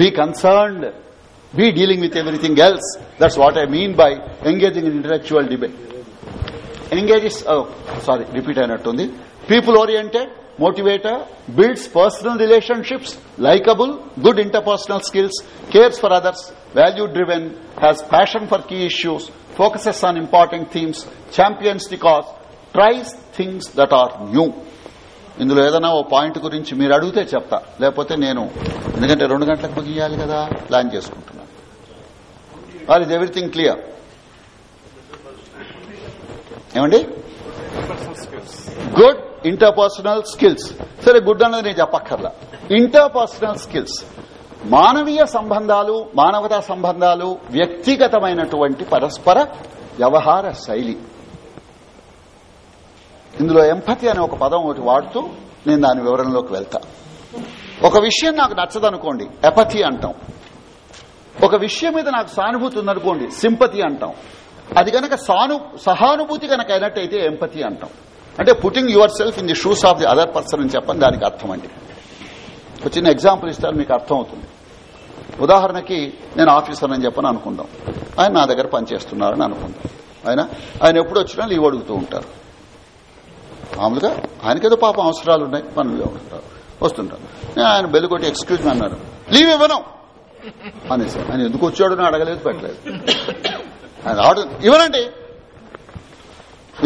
be concerned be dealing with everything else that's what I mean by engaging in intellectual debate engage sorry repeat అయినట్టుంది people oriented motivator, builds personal relationships, likable, good interpersonal skills, cares for others, value-driven, has passion for key issues, focuses on important themes, champions the cause, tries things that are new. ఇందులో ఏదైనా ఓ point గురించి మీరు అడిగితే చెప్తా లేకపోతే నేను ఎందుకంటే రెండు గంటలకు ముగియాలి కదా ప్లాన్ చేసుకుంటున్నాను ఆర్ ఇస్ ఎవ్రీథింగ్ క్లియర్ ఏమండి గుడ్ ఇంటర్పర్సనల్ స్కిల్స్ సరే గుడ్ అన్నది నేను చెప్పక్కర్లా ఇంటర్పర్సనల్ స్కిల్స్ మానవీయ సంబంధాలు మానవతా సంబంధాలు వ్యక్తిగతమైనటువంటి పరస్పర వ్యవహార శైలి ఇందులో ఎంపతి అనే ఒక పదం ఒకటి వాడుతూ నేను దాని వివరంలోకి వెళ్తా ఒక విషయం నాకు నచ్చదనుకోండి ఎపతి అంటాం ఒక విషయం మీద నాకు సానుభూతి ఉందనుకోండి సింపతి అంటాం అది గనక సాను సహానుభూతి గనక అయినట్టయితే ఎంపతి అంటాం అంటే putting your self in the shoes of the other person అని చెప్పని దానికి అర్థం అండి ఒక చిన్న ఎగ్జాంపుల్ ఇస్తారు మీకు అర్థం అవుతుంది ఉదాహరణకి నేను ఆఫీసర్ అని చెప్పని అనుకుందాం ఆయన నా దగ్గర పనిచేస్తున్నారని అనుకుందాం ఆయన ఆయన ఎప్పుడు వచ్చినా లీవ్ అడుగుతూ ఉంటారు మామూలుగా ఆయనకేదో పాపం అవసరాలు ఉన్నాయి పనులు ఉంటారు వస్తుంటారు నేను ఆయన బెల్లుగొట్టి ఎక్స్క్యూజ్ మీ అన్నాడు లీవ్ ఇవ్వను అనేసి ఆయన ఎందుకు వచ్చాడు అడగలేదు పెట్టలేదు ఆయన ఆడు ఇవ్వనండి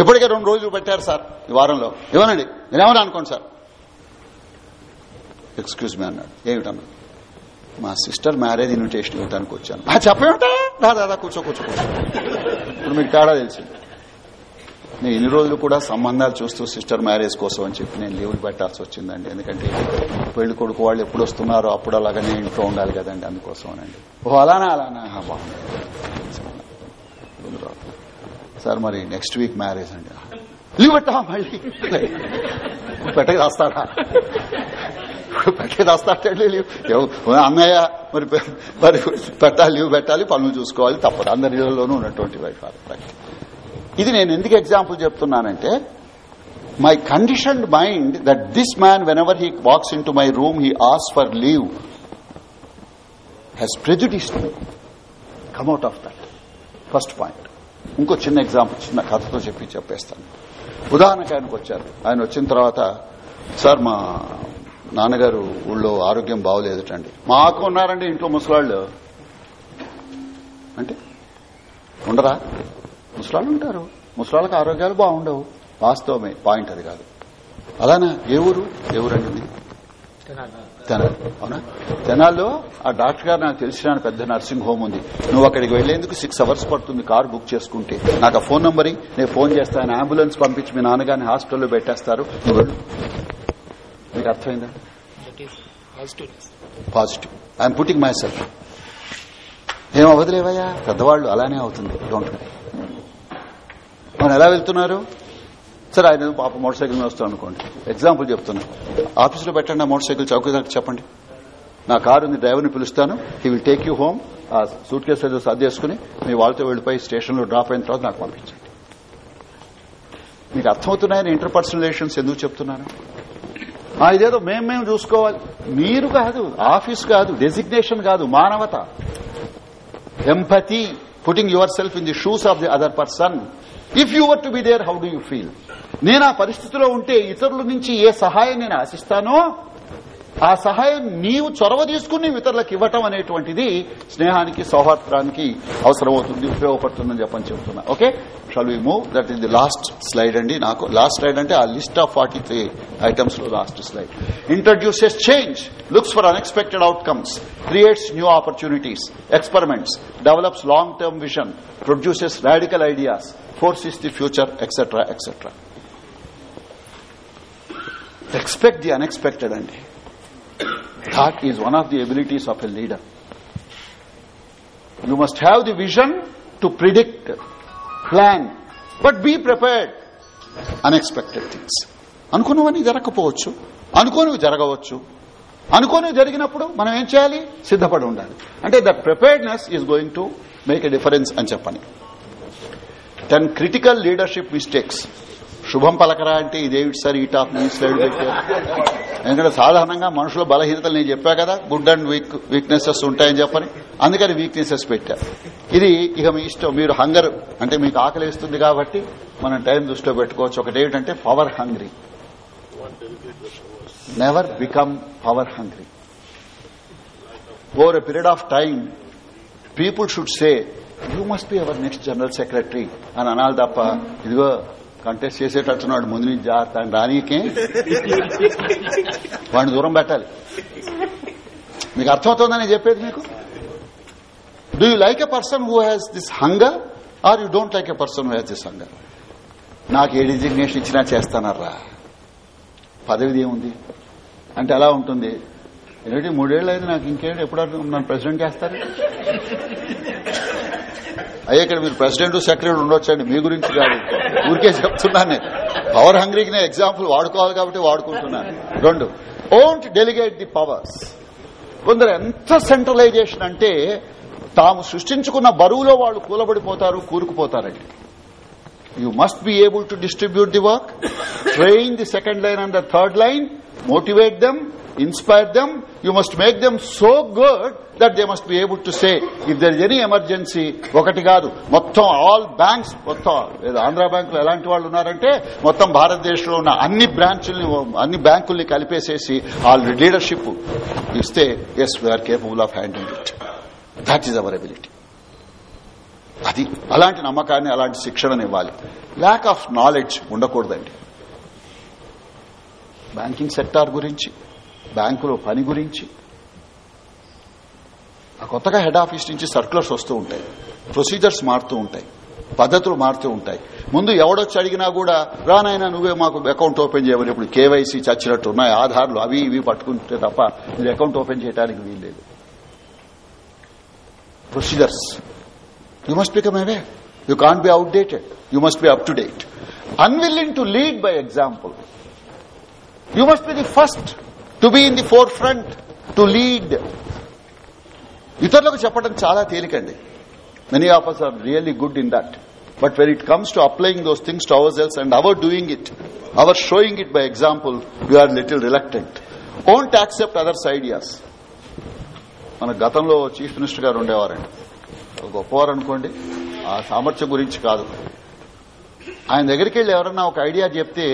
ఇప్పటికే రెండు రోజులు పెట్టారు సార్ ఈ వారంలో ఇవ్వనండి నేనేమని అనుకోండి సార్ ఎక్స్క్యూజ్ మీ అన్నాడు ఏమిటన్నా మా సిస్టర్ మ్యారేజ్ ఇన్విటేషన్ ఇవ్వడానికి వచ్చాను ఆ చెప్పేమిటా దాదా కూర్చో కూర్చో కూర్చో ఇప్పుడు మీకు తేడా తెలిసింది నేను ఇన్ని రోజులు కూడా సంబంధాలు చూస్తూ సిస్టర్ మ్యారేజ్ కోసం అని చెప్పి నేను లీవ్లు పెట్టాల్సి వచ్చిందండి ఎందుకంటే పెళ్లి కొడుకు వాళ్ళు ఎప్పుడు వస్తున్నారో అప్పుడు అలాగనే ఇంట్లో ఉండాలి కదండి అందుకోసం అనండి ఓ అలానా అలానా బాగుంది సార్ మరి నెక్స్ట్ వీక్ మ్యారేజ్ అండి లీవ్ పెట్టా మళ్ళీ పెట్టకి రాస్తాడా పెట్టకి రాస్తాడండి లీవ్ అన్నయ్య మరి మరి పెట్టాలి లీవ్ పెట్టాలి పనులు చూసుకోవాలి తప్పదు అందరిలోనూ ఉన్నటువంటి వైఫ్ ఇది నేను ఎందుకు ఎగ్జాంపుల్ చెప్తున్నానంటే my conditioned mind that this man whenever he walks into my room he as for leave he's prejudiced me come out of that first point ఇంకో చిన్న ఎగ్జాంపుల్ చిన్న కథతో చెప్పి చెప్పేస్తాను ఉదాహరణకు ఆయనకు వచ్చారు ఆయన వచ్చిన తర్వాత సార్ మా నాన్నగారు ఊళ్ళో ఆరోగ్యం బాగోలేదుటండి మాకు ఉన్నారండి ఇంట్లో ముసలాళ్ళు అంటే ఉండరా ముసలాళ్ళు ఉంటారు ముసలాళ్ళకి ఆరోగ్యాలు బాగుండవు వాస్తవమే పాయింట్ అది కాదు అలానా ఏ ఊరు ఏ ఊరండి తెనాలి అవునా తెనాల్లో ఆ డాక్టర్ గారు నాకు తెలిసిన పెద్ద నర్సింగ్ హోమ్ ఉంది నువ్వు అక్కడికి వెళ్లేందుకు సిక్స్ అవర్స్ పడుతుంది కార్ బుక్ చేసుకుంటే నాకు ఫోన్ నెంబర్ నేను ఫోన్ చేస్తాను అంబులెన్స్ పంపించి మీ నాన్నగారిని హాస్పిటల్లో పెట్టేస్తారు మీకు అర్థమైందా positive I'm putting my self ఏం అవ్వదులేవయ్యా పెద్దవాళ్ళు అలానే అవుతుంది డోంట్ మరి ఎలా వెళ్తున్నారు సరే ఆయన పాప మోటార్ సైకిల్ మీద వస్తాం అనుకోండి ఎగ్జాంపుల్ చెప్తున్నా ఆఫీసులో పెట్టండి మోటార్ సైకిల్ చౌకీదారికి చెప్పండి నా కారు ఉంది డ్రైవర్ని పిలుస్తాను he will take you home ఆ సూట్ కేసు ఏదో సర్దేసుకుని మీ వాళ్ళతో వెళ్ళిపోయి స్టేషన్లో డ్రాప్ అయిన తర్వాత నాకు పంపించండి మీకు అర్థమవుతున్నాయని ఇంటర్ పర్సనల్ రిలేషన్స్ ఎందుకు చెప్తున్నాను ఇదేదో మేము మేము చూసుకోవాలి మీరు కాదు ఆఫీస్ కాదు డెసిగ్నేషన్ కాదు మానవత empathy putting your self in the shoes of the other person if you were to be there how do you feel నేను ఆ పరిస్థితిలో ఉంటే ఇతరుల నుంచి ఏ సహాయం నేను ఆశిస్తానో ఆ సహాయం నీవు చొరవ తీసుకుని ఇతరులకు ఇవ్వటం అనేటువంటిది స్నేహానికి సౌహార్దానికి అవసరమవుతుంది ఉపయోగపడుతుందని చెప్పని చెబుతున్నా okay shall we move that is the last slide అండి నాకు లాస్ట్ స్లైడ్ అంటే ఆ list of forty three items లో last slide introduces change looks for unexpected outcomes creates new opportunities experiments develops long term vision produces radical ideas force is the future etcetera etcetera expect the unexpected అండి that is one of the abilities of a leader you must have the vision to predict plan but be prepared unexpected things అనుకున్నవన్నీ జరగకపోవచ్చు అనుకోనివి జరగవచ్చు అనుకోని జరిగినప్పుడు మనం ఏం చేయాలి సిద్ధపడి ఉండాలి అంటే that preparedness is going to make a difference అని చెప్పని టెన్ క్రిటికల్ లీడర్షిప్ మిస్టేక్స్ శుభం పలకరా అంటే ఇదేమిటి సార్ ఈ టాప్ న్యూస్ స్లైడ్ పెట్టారు ఎందుకంటే సాధారణంగా మనుషుల బలహీనతలు నేను చెప్పా కదా గుడ్ అండ్ వీక్ వీక్నెసెస్ ఉంటాయని చెప్పని అందుకని వీక్నెసెస్ పెట్టారు ఇది ఇక మీ ఇష్టం మీరు హంగర్ అంటే మీకు ఆకలిస్తుంది కాబట్టి మనం టైం దృష్టిలో పెట్టుకోవచ్చు ఏమిటంటే power hungry
never become
power hungry over a period of time people should say you must be our next general secretary అని అనాలి తప్ప ఇదిగో కంటెస్ట్ చేసేటట్టున్నాడు ముందు నుంచి జాగ్రత్త అని రానీకే వాడిని దూరం పెట్టాలి మీకు అర్థమవుతుందని చెప్పేది మీకు do you like a person who has this hunger are you don't like a person who has this hunger నాకు ఏ డిజిగ్నేషన్ ఇచ్చినా చేస్తానర్రా పదవిది ఏముంది అంటే ఎలా ఉంటుంది ఏంటి మూడేళ్ళు అయితే నాకు ఇంకేంటి ఎప్పుడు నన్ను ప్రెసిడెంట్ చేస్తారు అయ్యే ఇక్కడ మీరు ప్రెసిడెంట్ సెక్రటరీ ఉండొచ్చండి మీ గురించి కాదు ఊరికే చెప్తున్నాను పవర్ హంగ్రీకి నేను ఎగ్జాంపుల్ వాడుకోవాలి కాబట్టి వాడుకుంటున్నాను రెండు ఓంట్ డెలిగేట్ ది పవర్స్ కొందరు ఎంత సెంట్రలైజేషన్ అంటే తాము సృష్టించుకున్న బరువులో వాళ్ళు కూలబడిపోతారు కూరుకుపోతారండి you must be able to distribute the work train the second line and the third line motivate them inspire them you must make them so good that they must be able to say, if there is any emergency, ఒకటి కాదు మొత్తం all banks మొత్తం ఆంధ్ర బ్యాంకులు ఎలాంటి వాళ్ళు ఉన్నారంటే మొత్తం భారతదేశంలో ఉన్న అన్ని బ్రాంచ్ల్ని అన్ని బ్యాంకుల్ని కలిపేసేసి ఆల్ లీడర్షిప్ ఇస్తే yes we are capable of handing it that is our ability అది అలాంటి నమ్మకాన్ని అలాంటి శిక్షణను ఇవ్వాలి ల్యాక్ ఆఫ్ నాలెడ్జ్ ఉండకూడదండి బ్యాంకింగ్ సెక్టార్ గురించి బ్యాంకులో పని గురించి కొత్తగా హెడ్ ఆఫీస్ నుంచి సర్కులర్స్ వస్తూ ఉంటాయి ప్రొసీజర్స్ మారుతూ ఉంటాయి పద్ధతులు మారుతూ ఉంటాయి ముందు ఎవడొచ్చి అడిగినా కూడా రానైనా నువ్వే మాకు అకౌంట్ ఓపెన్ చేయమని ఇప్పుడు కేవైసీ చచ్చినట్టు ఉన్నాయి ఆధార్లు అవి ఇవి పట్టుకుంటే తప్ప మీరు అకౌంట్ ఓపెన్ చేయడానికి వీల్లేదు ప్రొసీజర్స్ యూ మస్ట్ బికమ్ ఏవే you can't be dated you must be up to date unwilling to lead by example you must be the first to be in the forefront to lead ఇతరులకు చెప్పడం చాలా తేలికండి many of us are really good in that but when it comes to applying those things to ourselves and our doing it our showing it by example you are little reluctant won't accept others ideas మన గతంలో chief minister గారు ఉండేవారండి గొప్పవారు అనుకోండి ఆ సామర్థ్యం గురించి కాదు ఆయన దగ్గరికి వెళ్ళి ఎవరన్నా ఒక ఐడియా చెప్తే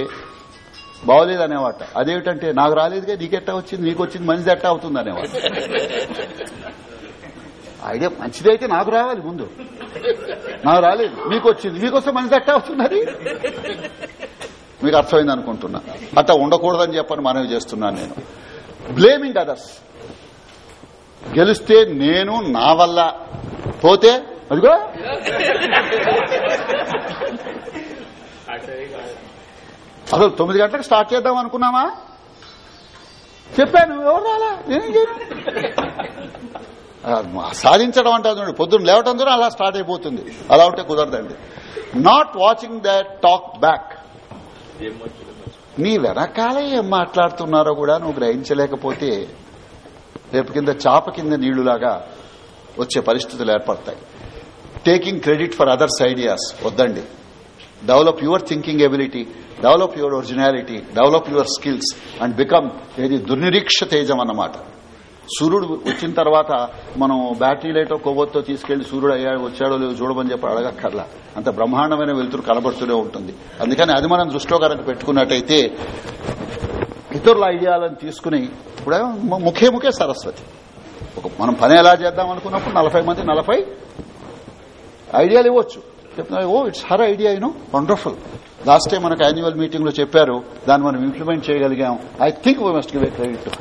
బాగోలేదు అనేవాట అదేమిటంటే నాకు రాలేదుగా నీకెట్టా వచ్చింది నీకు వచ్చింది మంచిది ఎట్టా అవుతుంది అనేవాడు అయితే మంచిదైతే నాకు రావాలి ముందు నాకు రాలేదు మీకు వచ్చింది మీకోసం మంచిది ఎట్టా అది మీకు అర్థమైంది అనుకుంటున్నా అట్ట ఉండకూడదని చెప్పని మనవి చేస్తున్నాను నేను బ్లేమింగ్ అదర్స్ గెలిస్తే నేను నా వల్ల పోతే అదిగో అసలు తొమ్మిది గంటలకు స్టార్ట్ చేద్దాం అనుకున్నామా చెప్పాను ఎవరు రాలా నేనేం సాధించడం అంటే అది పొద్దున్న లేవటం ద్వారా అలా స్టార్ట్ అయిపోతుంది అలా ఉంటే కుదరదండి not watching that talk back నీ వెనకాలే ఏం మాట్లాడుతున్నారో కూడా నువ్వు గ్రహించలేకపోతే రేపు కింద చాప కింద నీళ్లులాగా వచ్చే పరిస్థితులు ఏర్పడతాయి taking credit for others ideas వద్దండి develop your thinking ability develop your originality develop your skills and become ఏది దుర్నిరీక్ష తేజం అన్నమాట సూర్యుడు వచ్చిన తర్వాత మనం బ్యాటరీ లైటో కొవ్వొత్తో తీసుకెళ్లి సూర్యుడు అయ్యాడు వచ్చాడో లేదో చూడమని చెప్పి అడగక్కర్లా అంత బ్రహ్మాండమైన వెలుతురు కనబడుతూనే ఉంటుంది అందుకని అది మనం దృష్టిలో కనుక పెట్టుకున్నట్టయితే ఇతరుల ఐడియాలను తీసుకుని ఇప్పుడు ముఖే ముఖే సరస్వతి మనం పని ఎలా చేద్దాం అనుకున్నప్పుడు నలభై మంది నలభై ఐడియాలు ఇవ్వచ్చు చెప్తున్నా oh it's her idea you know wonderful last time మనకు యాన్యువల్ మీటింగ్ లో చెప్పారు దాన్ని మనం ఇంప్లిమెంట్ చేయగలిగాం I think we must give a credit to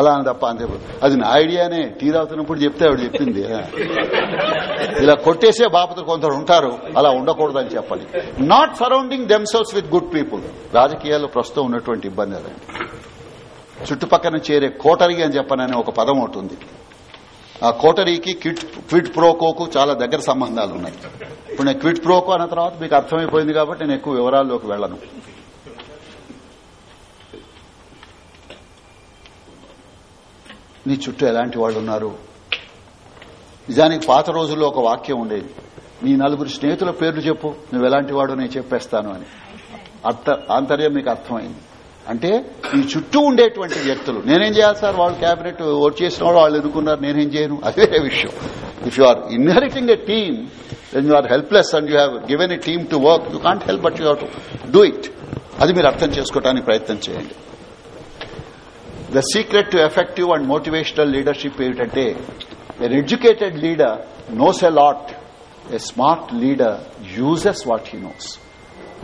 అలా అని తప్ప అంతే అది నా ఐడియానే టీ తాగుతున్నప్పుడు చెప్తే ఆవిడ చెప్పింది ఇలా కొట్టేసే బాపతలు కొందరు ఉంటారు అలా ఉండకూడదని చెప్పాలి not surrounding themselves with good people రాజకీయాల్లో ప్రస్తుతం ఉన్నటువంటి ఇబ్బంది అదే చుట్టుపక్కన చేరే కోటరి అని చెప్పనని ఒక పదం ఉంటుంది ఆ కోటరీకి క్విట్ క్విట్ ప్రోకోకు చాలా దగ్గర సంబంధాలు ఉన్నాయి ఇప్పుడు నేను క్విట్ ప్రోకో అన్న తర్వాత మీకు అర్థమైపోయింది కాబట్టి నేను ఎక్కువ వివరాల్లోకి వెళ్ళను నీ చుట్టూ ఎలాంటి వాళ్ళు ఉన్నారు నిజానికి పాత రోజుల్లో ఒక వాక్యం ఉండేది నీ నలుగురు స్నేహితుల పేర్లు చెప్పు నువ్వు ఎలాంటి వాడు నేను చెప్పేస్తాను అని అంతర్యం మీకు అర్థమైంది అంటే ఈ చుట్టూ ఉండేటువంటి వ్యక్తులు నేనేం చేయాలి సార్ వాళ్ళు క్యాబినెట్ ఓట్ చేసిన వాళ్ళు వాళ్ళు ఎదుర్కొన్నారు నేనేం చేయను అదే విషయం if you are inheriting a team then you are helpless and you have given a team to work you can't help but you have do it అది మీరు అర్థం చేసుకోవడానికి ప్రయత్నం చేయండి the secret to effective and motivational leadership ఏమిటంటే an educated leader knows a lot a smart leader uses what he knows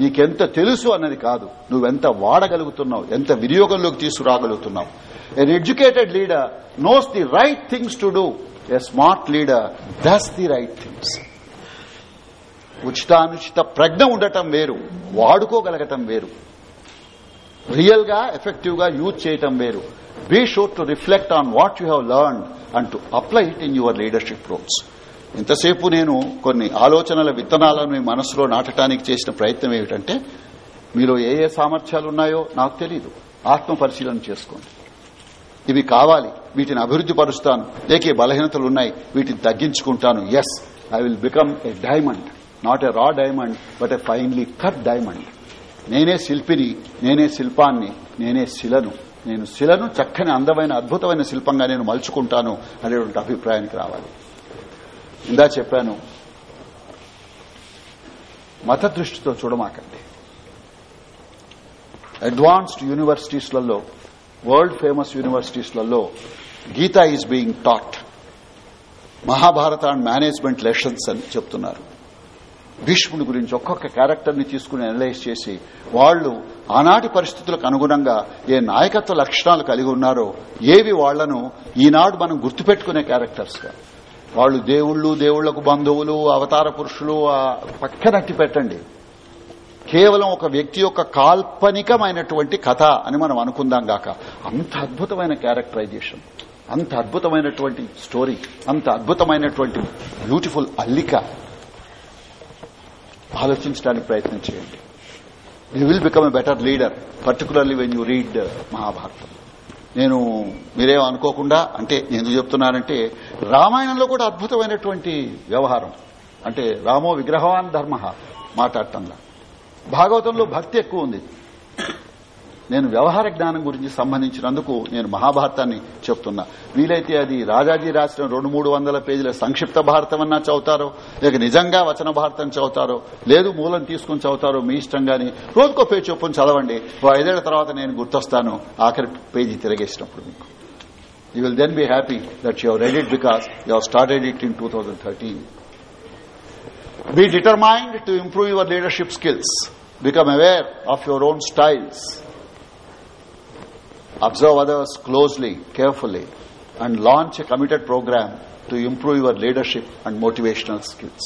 నీకెంత తెలుసు అన్నది కాదు నువ్వెంత వాడగలుగుతున్నావు ఎంత వినియోగంలోకి తీసుకురాగలుగుతున్నావు an educated leader knows the right things to do a smart leader does the right things ఉచితానుచిత ప్రజ్ఞ ఉండటం వేరు వాడుకోగలగటం వేరు రియల్ గా ఎఫెక్టివ్ గా యూజ్ చేయటం వేరు be sure to reflect on what you have learn and to apply it in your leadership roles ఇంతసేపు నేను కొన్ని ఆలోచనల విత్తనాలను మీ మనసులో నాటడానికి చేసిన ప్రయత్నం ఏమిటంటే మీలో ఏ ఏ సామర్థ్యాలు ఉన్నాయో నాకు తెలియదు ఆత్మ పరిశీలన చేసుకోండి ఇవి కావాలి వీటిని అభివృద్ది పరుస్తాను ఏకే బలహీనతలు ఉన్నాయి వీటిని తగ్గించుకుంటాను yes I will become a diamond not a raw diamond but a finely cut diamond నేనే శిల్పిని నేనే శిల్పాన్ని నేనే శిలను నేను శిలను చక్కని అందమైన అద్భుతమైన శిల్పంగా నేను మలుచుకుంటాను అనేటువంటి అభిప్రాయానికి రావాలి ఇందా చెప్పాను మత దృష్టితో చూడమాకండి అడ్వాన్స్డ్ యూనివర్సిటీస్లలో వరల్డ్ ఫేమస్ యూనివర్సిటీస్లలో Gita is being taught Mahabharata and management lessons అని చెప్తున్నారు భీష్ముడి గురించి ఒక్కొక్క క్యారెక్టర్ ని తీసుకుని అనలైజ్ చేసి వాళ్లు ఆనాటి పరిస్థితులకు అనుగుణంగా ఏ నాయకత్వ లక్షణాలు కలిగి ఉన్నారో ఏవి వాళ్లను ఈనాడు మనం గుర్తుపెట్టుకునే క్యారెక్టర్స్ గా వాళ్ళు దేవుళ్ళు దేవుళ్లకు బంధువులు అవతార పురుషులు పక్కనట్టి పెట్టండి కేవలం ఒక వ్యక్తి యొక్క కాల్పనికమైనటువంటి కథ అని మనం అనుకుందాం గాక అంత అద్భుతమైన క్యారెక్టరైజేషన్ అంత అద్భుతమైనటువంటి స్టోరీ అంత అద్భుతమైనటువంటి బ్యూటిఫుల్ అల్లిక ఆలోచించడానికి ప్రయత్నం చేయండి you will become a better leader particularly when you read Mahabharatam నేను మీరేం అనుకోకుండా అంటే నేను ఎందుకు చెప్తున్నానంటే రామాయణంలో కూడా అద్భుతమైనటువంటి వ్యవహారం అంటే రామో విగ్రహవాన్ ధర్మ మాట్లాడటంలా భాగవతంలో భక్తి ఎక్కువ ఉంది నేను వ్యవహార జ్ఞానం గురించి సంబంధించినందుకు నేను మహాభారతాన్ని చెప్తున్నా వీలైతే అది రాజాజీ రాసిన రెండు మూడు వందల పేజీల సంక్షిప్త భారతం అన్నా చదువుతారో లేక నిజంగా వచన భారతం చదువుతారో లేదు మూలం తీసుకుని చదువుతారో మీ ఇష్టం గాని రోజుకో పేజ్ చొప్పుని చదవండి ఓ ఐదేళ్ల తర్వాత నేను గుర్తొస్తాను ఆఖరి పేజీ తిరగేసినప్పుడు మీకు you will then be happy that you read it because you have started it in two thousand thirteen be determined to improve your leadership skills become aware of your own styles observe others closely, carefully, and launch a committed program to improve your leadership and motivational skills.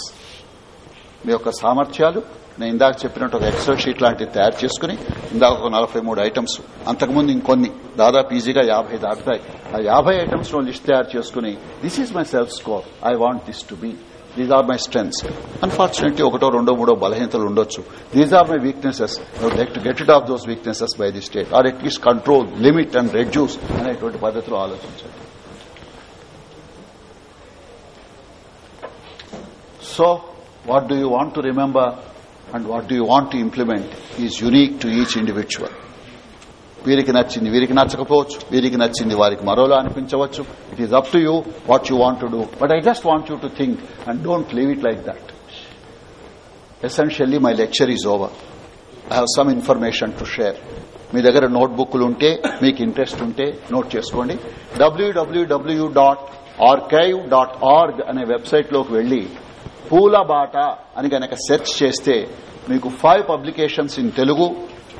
మీ యొక్క సామర్థ్యాలు నేను ఇందాక చెప్పినట్టు ఒక XL sheet లాంటిది తయారు చేసుకుని ఇందాక ఒక నలభై మూడు ఐటమ్స్ అంతకుముందు ఇంకొన్ని దాదాపు ఈజీగా యాభై దాటుతాయి ఆ యాభై ఐటమ్స్ లిస్ట్ తయారు చేసుకుని this is my self score I want this to be these are my strengths unfortunately ఒకటో రెండో మూడో బలహీనతలు ఉండొచ్చు these are my weaknesses I would like to get it of those weaknesses by the state or at least control limit and reduce అనేటువంటి పద్ధతిలో ఆలోచించండి so what do you want to remember and what do you want to implement is unique to each individual. వీరికి నచ్చింది వీరికి నచ్చకపోవచ్చు వీరికి నచ్చింది వారికి మరోలా అనిపించవచ్చు it is up to you what you want do but I just want you to think and don't leave it like that essentially my lecture is over I have some information to share మీ దగ్గర నోట్బుక్లు ఉంటే మీకు interest ఉంటే note చేసుకోండి డబ్ల్యూడబ్ల్యూడబ్ల్యూ dot archive dot org అనే website లోకి వెళ్లి పూలబాట అని కనుక సెర్చ్ చేస్తే మీకు five publications in Telugu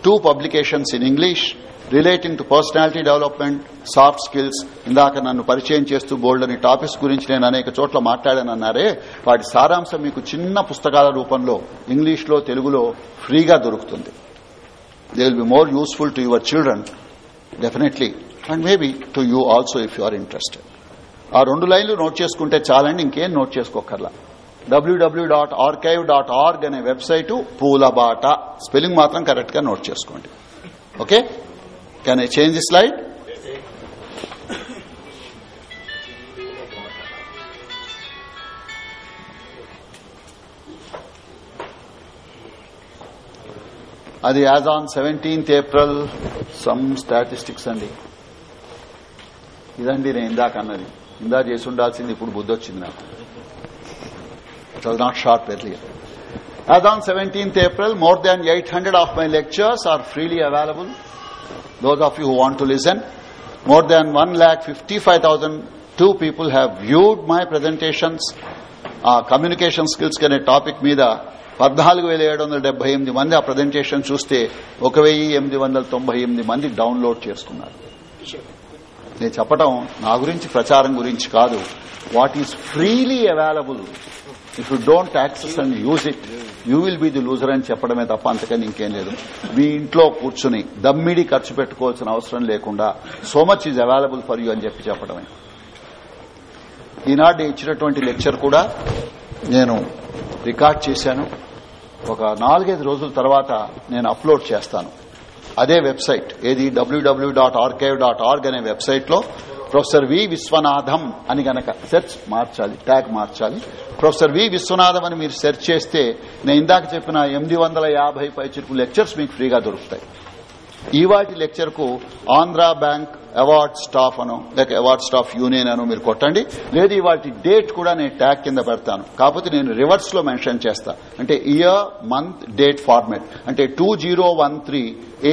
two publications in English relating to personality development soft skills ఇందాక నన్ను పరిచయం చేస్తూ బోల్డని టాపిక్స్ గురించి నేను అనేక చోట్ల మాట్లాడానన్నారే వాటి సారాంశం మీకు చిన్న పుస్తకాల రూపంలో ఇంగ్లీష్లో తెలుగులో ఫ్రీగా దొరుకుతుంది they will be more useful to your children definitely and maybe to you also if you are interested ఆ రెండు లైన్లు నోట్ చేసుకుంటే చాలండి ఇంకేం నోట్ చేసుకోకర్లా W W dot archive dot org అనే వెబ్సైట్ పూలబాట స్పెల్లింగ్ మాత్రం కరెక్ట్ గా నోట్ చేసుకోండి okay Can I change the slide? అది as on seventeenth April some statistics అండి ఇదండి నేను ఇందాక అన్నది ఇందా చేసి ఉండాల్సింది ఇప్పుడు బుద్ధి వచ్చింది నాకు it was not short earlier as on seventeenth April more than eight hundred of my lectures are freely available those of you who want to listen, more than 1,55,002 people have viewed my presentations. ఆ communication skills అనే topic మీద పద్నాలుగు వేల ఏడు వందల డెబ్బై ఎనిమిది మంది ఆ ప్రజెంటేషన్ చూస్తే ఒక వెయ్యి ఎనిమిది వందల తొంభై ఎనిమిది మంది డౌన్లోడ్ చేసుకున్నారు నేను చెప్పటం నా గురించి ప్రచారం గురించి కాదు what is freely available if you don't access and use it you will be the loser అని చెప్పడమే తప్ప అంతకని ఇంకేం లేదు మీ ఇంట్లో కూర్చుని దమ్మిడి ఖర్చు పెట్టుకోవాల్సిన అవసరం లేకుండా so much is available for you అని చెప్పి చెప్పడమే ఈనాడు ఇచ్చినటువంటి లెక్చర్ కూడా నేను రికార్డ్ చేశాను ఒక నాలుగైదు రోజుల తర్వాత నేను అప్లోడ్ చేస్తాను అదే వెబ్సైట్ ఏది డబ్ల్యూడబ్ల్యూ అనే వెబ్సైట్ లో ప్రొఫెసర్ వి విశ్వనాథం అని గనక సెర్చ్ మార్చాలి ట్యాగ్ మార్చాలి ప్రొఫెసర్ వి విశ్వనాథం అని మీరు సెర్చ్ చేస్తే నేను ఇందాక చెప్పిన ఎనిమిది వందల యాభై పైచిరుకు లెక్చర్స్ మీకు ఫ్రీగా దొరుకుతాయి వాటి లెక్చర్ కు ఆంధ్ర బ్యాంక్ అవార్డ్ స్టాఫ్ అను లేక అవార్డ్ స్టాఫ్ యూనియన్ అను మీరు కొట్టండి లేదు ఇవాటి డేట్ కూడా నేను ట్యాగ్ కింద పెడతాను కాకపోతే నేను రివర్స్ లో మెన్షన్ చేస్తా అంటే ఇయర్ మంత్ డేట్ ఫార్మాట్ అంటే two zero one three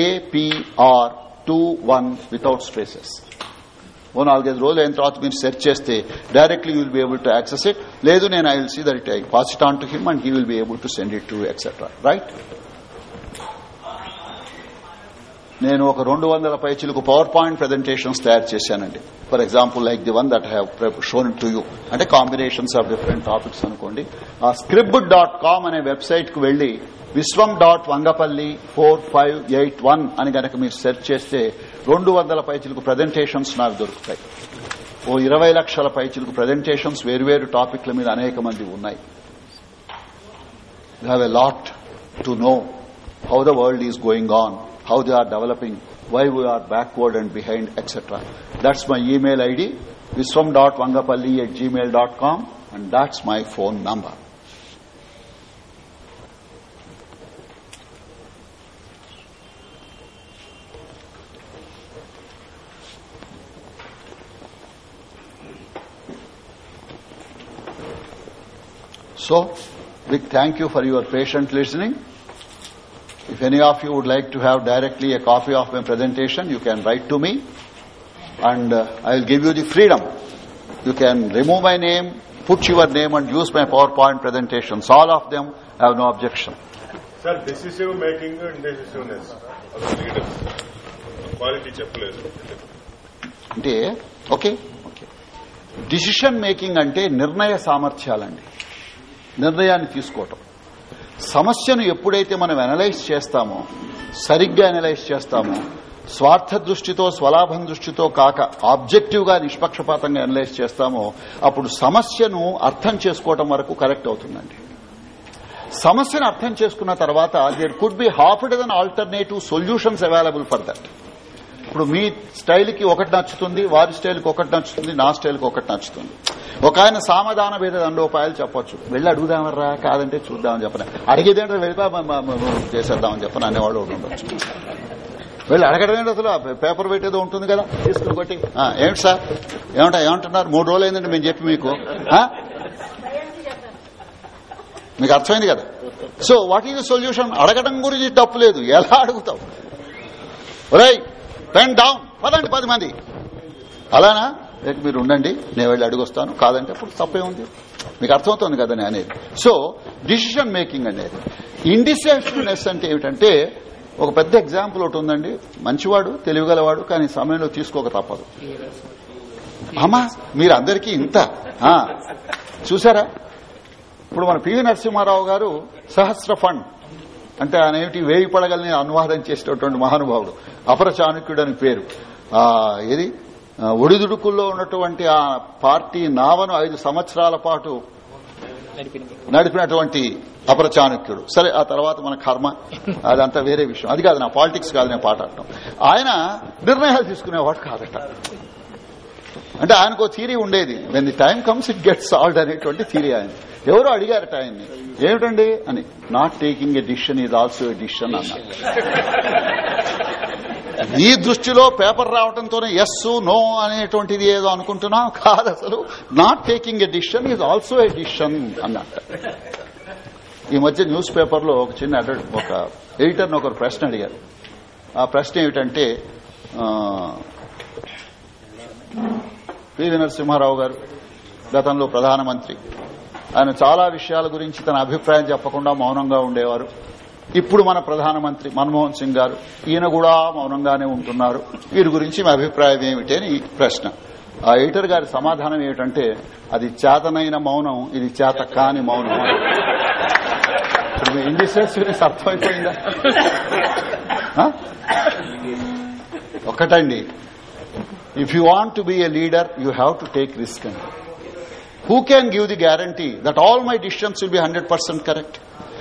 APR two one without spaces ఓ నాలుగైదు రోజులు అయిన తర్వాత మీరు సెర్చ్ చేస్తే directly will be able to access it లేదు నేను I will see that I pass it on to him and he will be able to send it to etcetera right నేను ఒక రెండు వందల పైచీలకు పవర్ పాయింట్ ప్రజెంటేషన్స్ తయారు చేశానండి for example like the one that have shown to you అంటే combinations of different topics అనుకోండి ఆ స్క్రిప్ డాట్ కామ్ అనే వెబ్సైట్ కు వెళ్లి విశ్వం dot Vangapalli four five eight one అని గనక మీరు సెర్చ్ చేస్తే రెండు వందల పైచిలకు ప్రజెంటేషన్స్ నాకు దొరుకుతాయి ఓ ఇరవై లక్షల పైచిలకు ప్రజెంటేషన్స్ వేరువేరు టాపిక్ల మీద అనేక మంది ఉన్నాయి have a lot to know how the world is going on how they are developing why are backward and behind etcetera that's my email ID Vishwam dot Vangapalli at Gmail dot com and that's my phone number So, big thank you for your patient listening. If any of you would like to have directly a copy of my presentation, you can write to me and uh, I will give you the freedom. You can remove my name, put your name and use my PowerPoint presentations. All of them I have no objection.
Sir, decision making indecisiveness. Quality చెప్పలేదు
okay. Decision making decision making అంటే నిర్ణయ సామర్థ్యాలండి నిర్ణయాన్ని తీసుకోవటం సమస్యను ఎప్పుడైతే మనం analyse చేస్తామో సరిగ్గా అనలైజ్ చేస్తామో స్వార్థ దృష్టితో స్వలాభం దృష్టితో కాక ఆబ్జెక్టివ్ గా నిష్పక్షపాతంగా అనలైజ్ చేస్తామో అప్పుడు సమస్యను అర్థం చేసుకోవటం వరకు కరెక్ట్ అవుతుందండి సమస్యను అర్థం చేసుకున్న తర్వాత there could be half dozen alternative solutions available for that ఇప్పుడు మీ స్టైల్కి ఒకటి నచ్చుతుంది వారి స్టైల్కి ఒకటి నచ్చుతుంది నా స్టైల్కి ఒకటి నచ్చుతుంది ఒక ఆయన సామధాన భేద దండోపాయాలు చెప్పొచ్చు వెళ్ళి అడుగుదామర్రా కాదంటే చూద్దామని చెప్పిన అడిగేదేంటే వెళ్ళిపో చేసేద్దామని చెప్పను అనేవాడు ఒకటి ఉండొచ్చు వెళ్ళి అడగడం అసలు పేపర్ పెట్టేదో ఉంటుంది కదా తీసుకుని కొట్టి ఏమిటి సార్ ఏమంటా ఏమంటున్నారు మూడు రోజులు అయిందండి మేము చెప్పి మీకు మీకు అర్థమైంది కదా సో వాట్ ఈజ్ సొల్యూషన్ అడగడం గురించి తప్పు లేదు ఎలా అడుగుతావు రైట్ పెన్ డౌన్ పదండి పది మంది అలానా రేపు మీరు ఉండండి నేను వెళ్ళి అడుగొస్తాను కాదంటే అప్పుడు తప్పే ఉంది మీకు అర్థమవుతుంది కదా నేను అనేది సో డిసిషన్ మేకింగ్ అనేది ఇండిసెన్సివ్నెస్ అంటే ఏమిటంటే ఒక పెద్ద ఎగ్జాంపుల్ ఒకటి ఉందండి మంచివాడు తెలివిగలవాడు కానీ సమయంలో తీసుకోక తప్పదు అమ్మా మీరందరికీ ఇంత చూసారా ఇప్పుడు మన పివి నరసింహారావు గారు సహస్ర ఫండ్ అంటే ఆయన ఏమిటి వేయి పడగలని అనువాదం చేసినటువంటి మహానుభావుడు అపర చాణుక్యుడు అని పేరు ఆ ఇది ఒడిదుడుకుల్లో ఉన్నటువంటి ఆ పార్టీ నావను ఐదు సంవత్సరాల పాటు నడిపినటువంటి అపర చాణుక్యుడు సరే ఆ తర్వాత మన కర్మ అదంతా వేరే విషయం అది కాదు నా పాలిటిక్స్ కాదు నేను పాట ఆయన నిర్ణయాలు తీసుకునేవాడు కాదట అంటే ఆయనకు థీరీ ఉండేది when the time comes it get solved అనేటువంటి థీరీ ఆయన ఎవరో అడిగారట ఆయన్ని ఏమిటండి అని not taking a decision is also a decision అన్న ఈ దృష్టిలో పేపర్ రావడంతోనే ఎస్ నో అనేటువంటిది ఏదో అనుకుంటున్నా కాదు అసలు not taking a decision is also a decision అన్నట్టు ఈ మధ్య న్యూస్ పేపర్లో ఒక చిన్న అడల్ ఒక ఎడిటర్ని ఒకరు ప్రశ్న అడిగారు ఆ ప్రశ్న ఏమిటంటే పివి నరసింహారావు గారు గతంలో ప్రధానమంత్రి ఆయన చాలా విషయాల గురించి తన అభిప్రాయం చెప్పకుండా మౌనంగా ఉండేవారు ఇప్పుడు మన ప్రధానమంత్రి మన్మోహన్ సింగ్ గారు ఈయన కూడా మౌనంగానే ఉంటున్నారు వీరి గురించి మీ అభిప్రాయం ఏమిటి అని ప్రశ్న ఆ ఎడిటర్ గారి సమాధానం ఏమిటంటే అది చేతనైన మౌనం ఇది చేత కాని మౌనం ఇండిసెస్ గురించి అర్థమైపోయిందా ఒకటండి If you want to be a leader, you have to take risk. And who can give the guarantee that all my decisions will be 100% correct?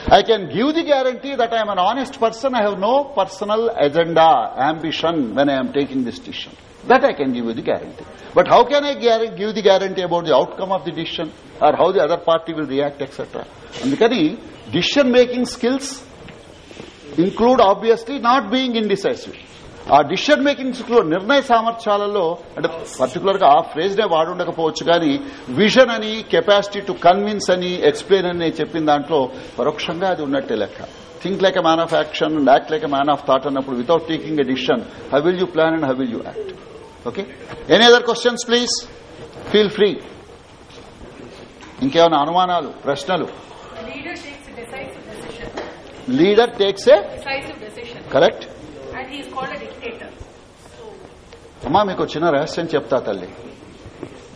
I can give the guarantee that I am an honest person. I have no personal agenda, ambition when I am taking this decision. That I can give you the guarantee. But how can I give the guarantee about the outcome of the decision or how the other party will react, etc.? Because decision making skills include obviously not being indecisive. ఆ decision makings లో నిర్ణయ సామర్థ్యాలలో అంటే particular గా ఆ phrase నే వాడుండకపోవచ్చు కానీ vision అని capacity to convince అని ఎక్స్ప్లెయిన్ అని చెప్పిన దాంట్లో పరోక్షంగా అది ఉన్నట్టే లెక్క think like a man of action and act like a man of thought అన్నప్పుడు without taking a decision how will you plan and how will you act okay any other questions please feel free ఇంకేమైనా అనుమానాలు ప్రశ్నలు leader takes a correct అమ్మా మీకు చిన్న రహస్యం చెప్తా తల్లి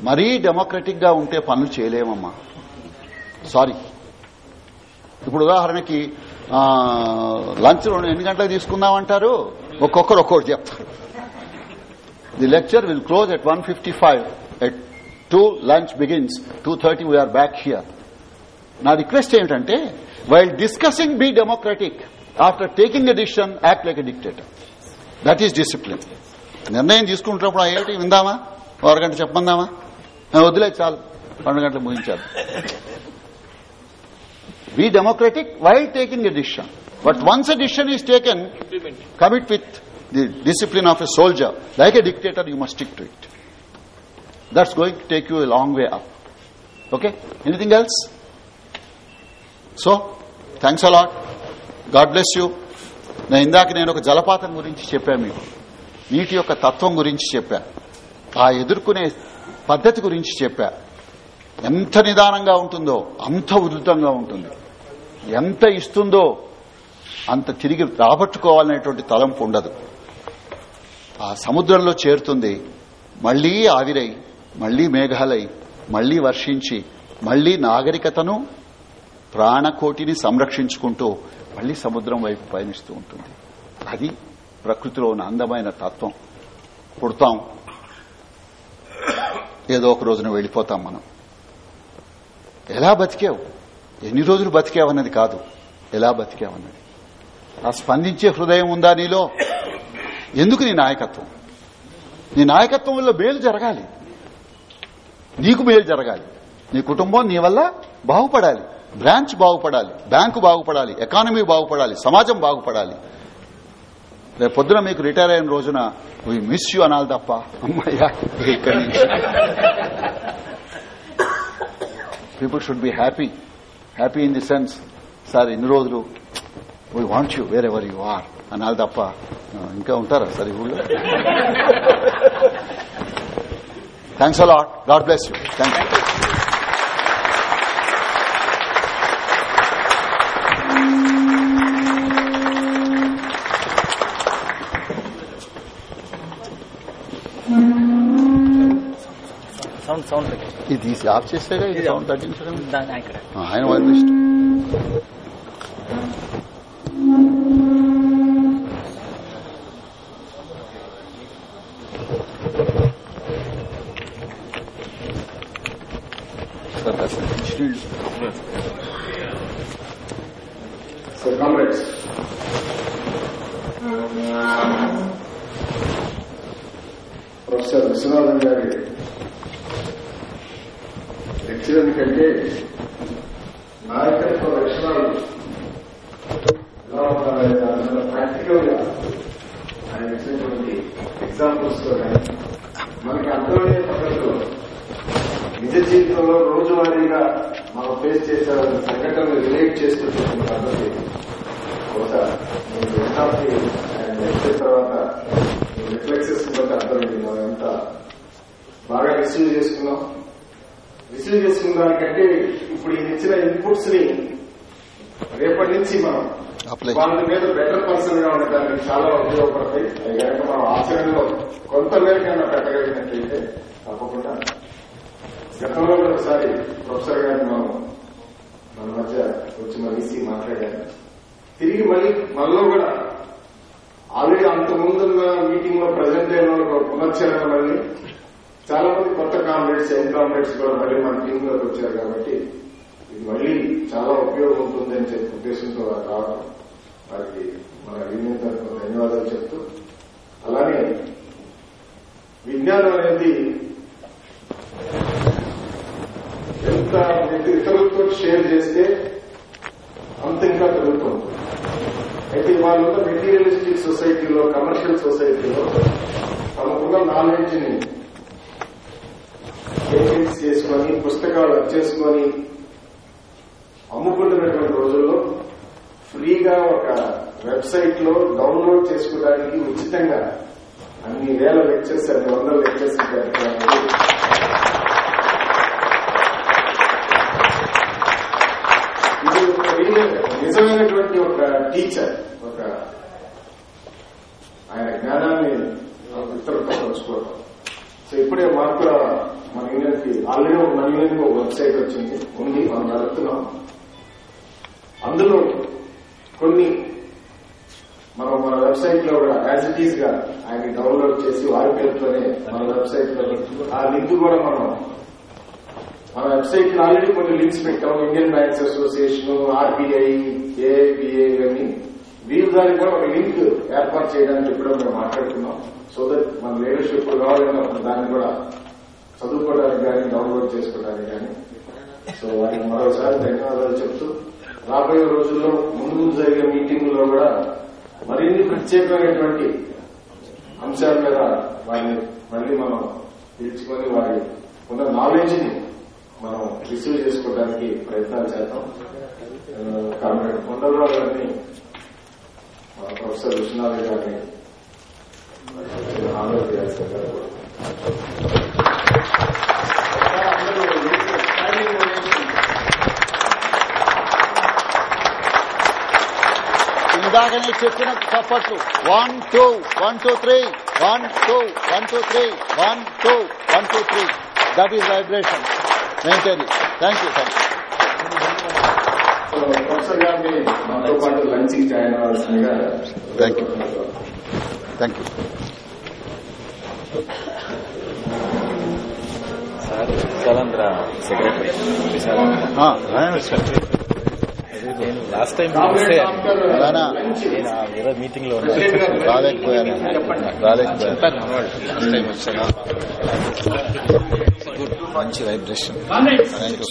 మరీ డెమోక్రటిక్ గా ఉంటే పనులు చేయలేమమ్మా సారీ ఇప్పుడు ఉదాహరణకి లంచ్ ఎన్ని గంటలకు తీసుకుందామంటారు ఒక్కొక్కరు ఒక్కొక్కరు చెప్తారు the lecture will close at one fifty five at two lunch begins two thirty we are back here నా రిక్వెస్ట్ ఏమిటంటే while discussing be democratic after taking a decision act like a dictator that is discipline నిర్ణయం తీసుకుంటున్నప్పుడు ఏంటి విందామా గంట చెప్పందామా వదిలే చాలు పన్నెండు గంటలు ముగించాలి be democratic while taking a decision but once a decision is taken commit with the discipline of a soldier like a dictator you must stick to it that's going to take you a long way up okay anything else so thanks a lot God bless you నేను ఇందాక నేను ఒక జలపాతం గురించి చెప్పాను మీకు నీటి యొక్క తత్వం గురించి చెప్పా ఆ ఎదుర్కొనే పద్ధతి గురించి చెప్పా ఎంత నిదానంగా ఉంటుందో అంత ఉధృతంగా ఉంటుంది ఎంత ఇస్తుందో అంత తిరిగి రాబట్టుకోవాలనేటువంటి తలంపు ఉండదు ఆ సముద్రంలో చేరుతుంది మళ్లీ ఆవిరై మళ్లీ మేఘాలై మళ్లీ వర్షించి మళ్లీ నాగరికతను ప్రాణకోటిని సంరక్షించుకుంటూ మళ్లీ సముద్రం వైపు పయనిస్తూ ఉంటుంది అది ప్రకృతిలో ఉన్న అందమైన తత్వం పుడతాం ఏదో ఒక రోజున వెళ్ళిపోతాం మనం ఎలా బతికావు ఎన్ని రోజులు బతికావన్నది కాదు ఎలా బతికావన్నది ఆ స్పందించే హృదయం ఉందా నీలో ఎందుకు నీ నాయకత్వం నీ నాయకత్వం వల్ల మేలు జరగాలి నీకు మేలు జరగాలి నీ కుటుంబం నీ వల్ల బాగుపడాలి బ్రాంచ్ బాగుపడాలి బ్యాంకు బాగుపడాలి ఎకానమీ బాగుపడాలి సమాజం బాగుపడాలి రేపు పొద్దున మీకు రిటైర్ అయిన రోజున వి మిస్ యూ అనాలి తప్ప అమ్మాయ్యా people should be happy happy in the sense sir ఇన్ని రోజులు why want you wherever you are అనాలి తప్ప ఇంకా ఉంటారా సార్ ఈ ఊళ్ళో thanks a lot God bless you thank you మనం సౌండ్ ఇది తీసి ఆఫ్ చేసేగా ఇది సౌండ్ తగ్గించడం ఆయన వాళ్ళు ఇష్టం
ప్రొఫెసర్ విశ్వనాథన్ గారి కంటే నాయకత్వ లక్షణాలు ఎలా ఉండాలి దానిలో ప్రాక్టికల్ గా ఆయన ఇచ్చినటువంటి ఎగ్జాంపుల్స్ తో మనకి అర్థమయ్యే పద్ధతిలో నిజ జీవితంలో రోజువారీగా మనం ఫేస్ చేసే సంఘటనలు రిలేట్ చేసుకుంటూ రిజిస్టర్ చేసుకున్న దానికంటే ఇప్పుడు ఈయన ఇచ్చిన ఇన్పుట్స్ ని రేపటి నుంచి మనం వాళ్ళ మీద బెటర్ పర్సన్ గా ఉండడానికి చాలా ఉపయోగపడతాయి అది కనుక మనం ఆచరణలో కొంత మేరకైనా పెట్టగలిగినట్లయితే తప్పకుండా గతంలో ఒకసారి ప్రొఫెసర్ గారిని మనం మన మధ్య వచ్చి మనిషి మాట్లాడారు తిరిగి మళ్ళీ మనలో కూడా ఆల్రెడీ అంతకుముందున్న మీటింగ్ లో ప్రజెంట్ అయిన పునశ్చరణ మళ్ళీ చాలా మంది కొత్త కామ్రేడ్స్ ఎన్ కామ్రేడ్స్ కూడా మళ్ళీ మన టీమ్ లోకి వచ్చారు కాబట్టి ఇది మళ్ళీ చాలా ఉపయోగం ఉంటుందని చెప్పి ఉద్దేశంతో రావడం వారికి మన యూనియన్ ధన్యవాదాలు చెప్తూ అలానే విజ్ఞానం అనేది ఎంత ఇతరులతో షేర్ చేస్తే అంత ఇంకా పెరుగుతుంది అయితే ఇవాళ మెటీరియలిస్టిక్ సొసైటీలో కమర్షియల్ సొసైటీలో తమకున్న నాలెడ్జ్ని ఎక్స్చేంజ్ చేసుకొని పుస్తకాలు వచ్చేసుకుని అమ్ముకుంటున్నటువంటి రోజుల్లో ఫ్రీగా ఒక వెబ్సైట్ లో డౌన్లోడ్ చేసుకోవడానికి ఉచితంగా అన్ని వేల లెక్చర్స్ అన్ని వందల లెక్చర్స్ ఇది నిజమైనటువంటి ఒక టీచర్ ఒక ఆయన జ్ఞానాన్ని ఇతరులతో పంచుకోవడం సో ఇప్పుడే మార్క్ మన కి ఆల్రెడీ మన యూనియన్ ఒక వెబ్సైట్ వచ్చింది ఉంది మనం జరుగుతున్నాం అందులో కొన్ని మనం మన వెబ్సైట్ లో కూడా యాజ్ ఇట్ ఈస్ గా ఆయన డౌన్లోడ్ చేసి వారి పేరుతోనే మన వెబ్సైట్ లో ఆ లింక్ కూడా మనం మన వెబ్సైట్ లో ఆల్రెడీ కొన్ని లింక్స్ పెట్టాం Indian banks association RBI AIBI ఇవన్నీ దీని దానికి కూడా ఒక లింక్ ఏర్పాటు చేయడానికి చెప్పడం మేము మాట్లాడుతున్నాం సో దట్ మన లీడర్షిప్ కావాలన్నా దాన్ని కూడా చదువుకోవడానికి కానీ డౌన్లోడ్ చేసుకోవడానికి కానీ సో వారికి మరోసారి ధన్యవాదాలు చెప్తూ రాబోయే రోజుల్లో ముందు ముందు జరిగే లో కూడా మరిన్ని ప్రత్యేకమైనటువంటి అంశాల మీద వారిని మళ్ళీ మనం పిలుచుకొని వారి ఉన్న నాలెడ్జ్ ని మనం రిసీవ్ చేసుకోవడానికి ప్రయత్నాలు చేద్దాం uh, కామ్రేడ్ కొండలరావు గారిని प्रोफेसर रुचना वेगाने హామీ
ఇందాక నేను చెప్పిన చప్పట్లు one two one two three one two one two three one two one two three that is vibration maintain thank you thank you professor గారిని మాతో పాటు లంచ్ జాయిన్ అవ్వాల్సిందిగా
సార్ నేను లాస్ట్ టైం కలిస్తే వేరే మీటింగ్ లో రాలేకపోయాను రాలేకపోయాను లాస్ట్ టైం వచ్చాను మంచి
వైబ్రేషన్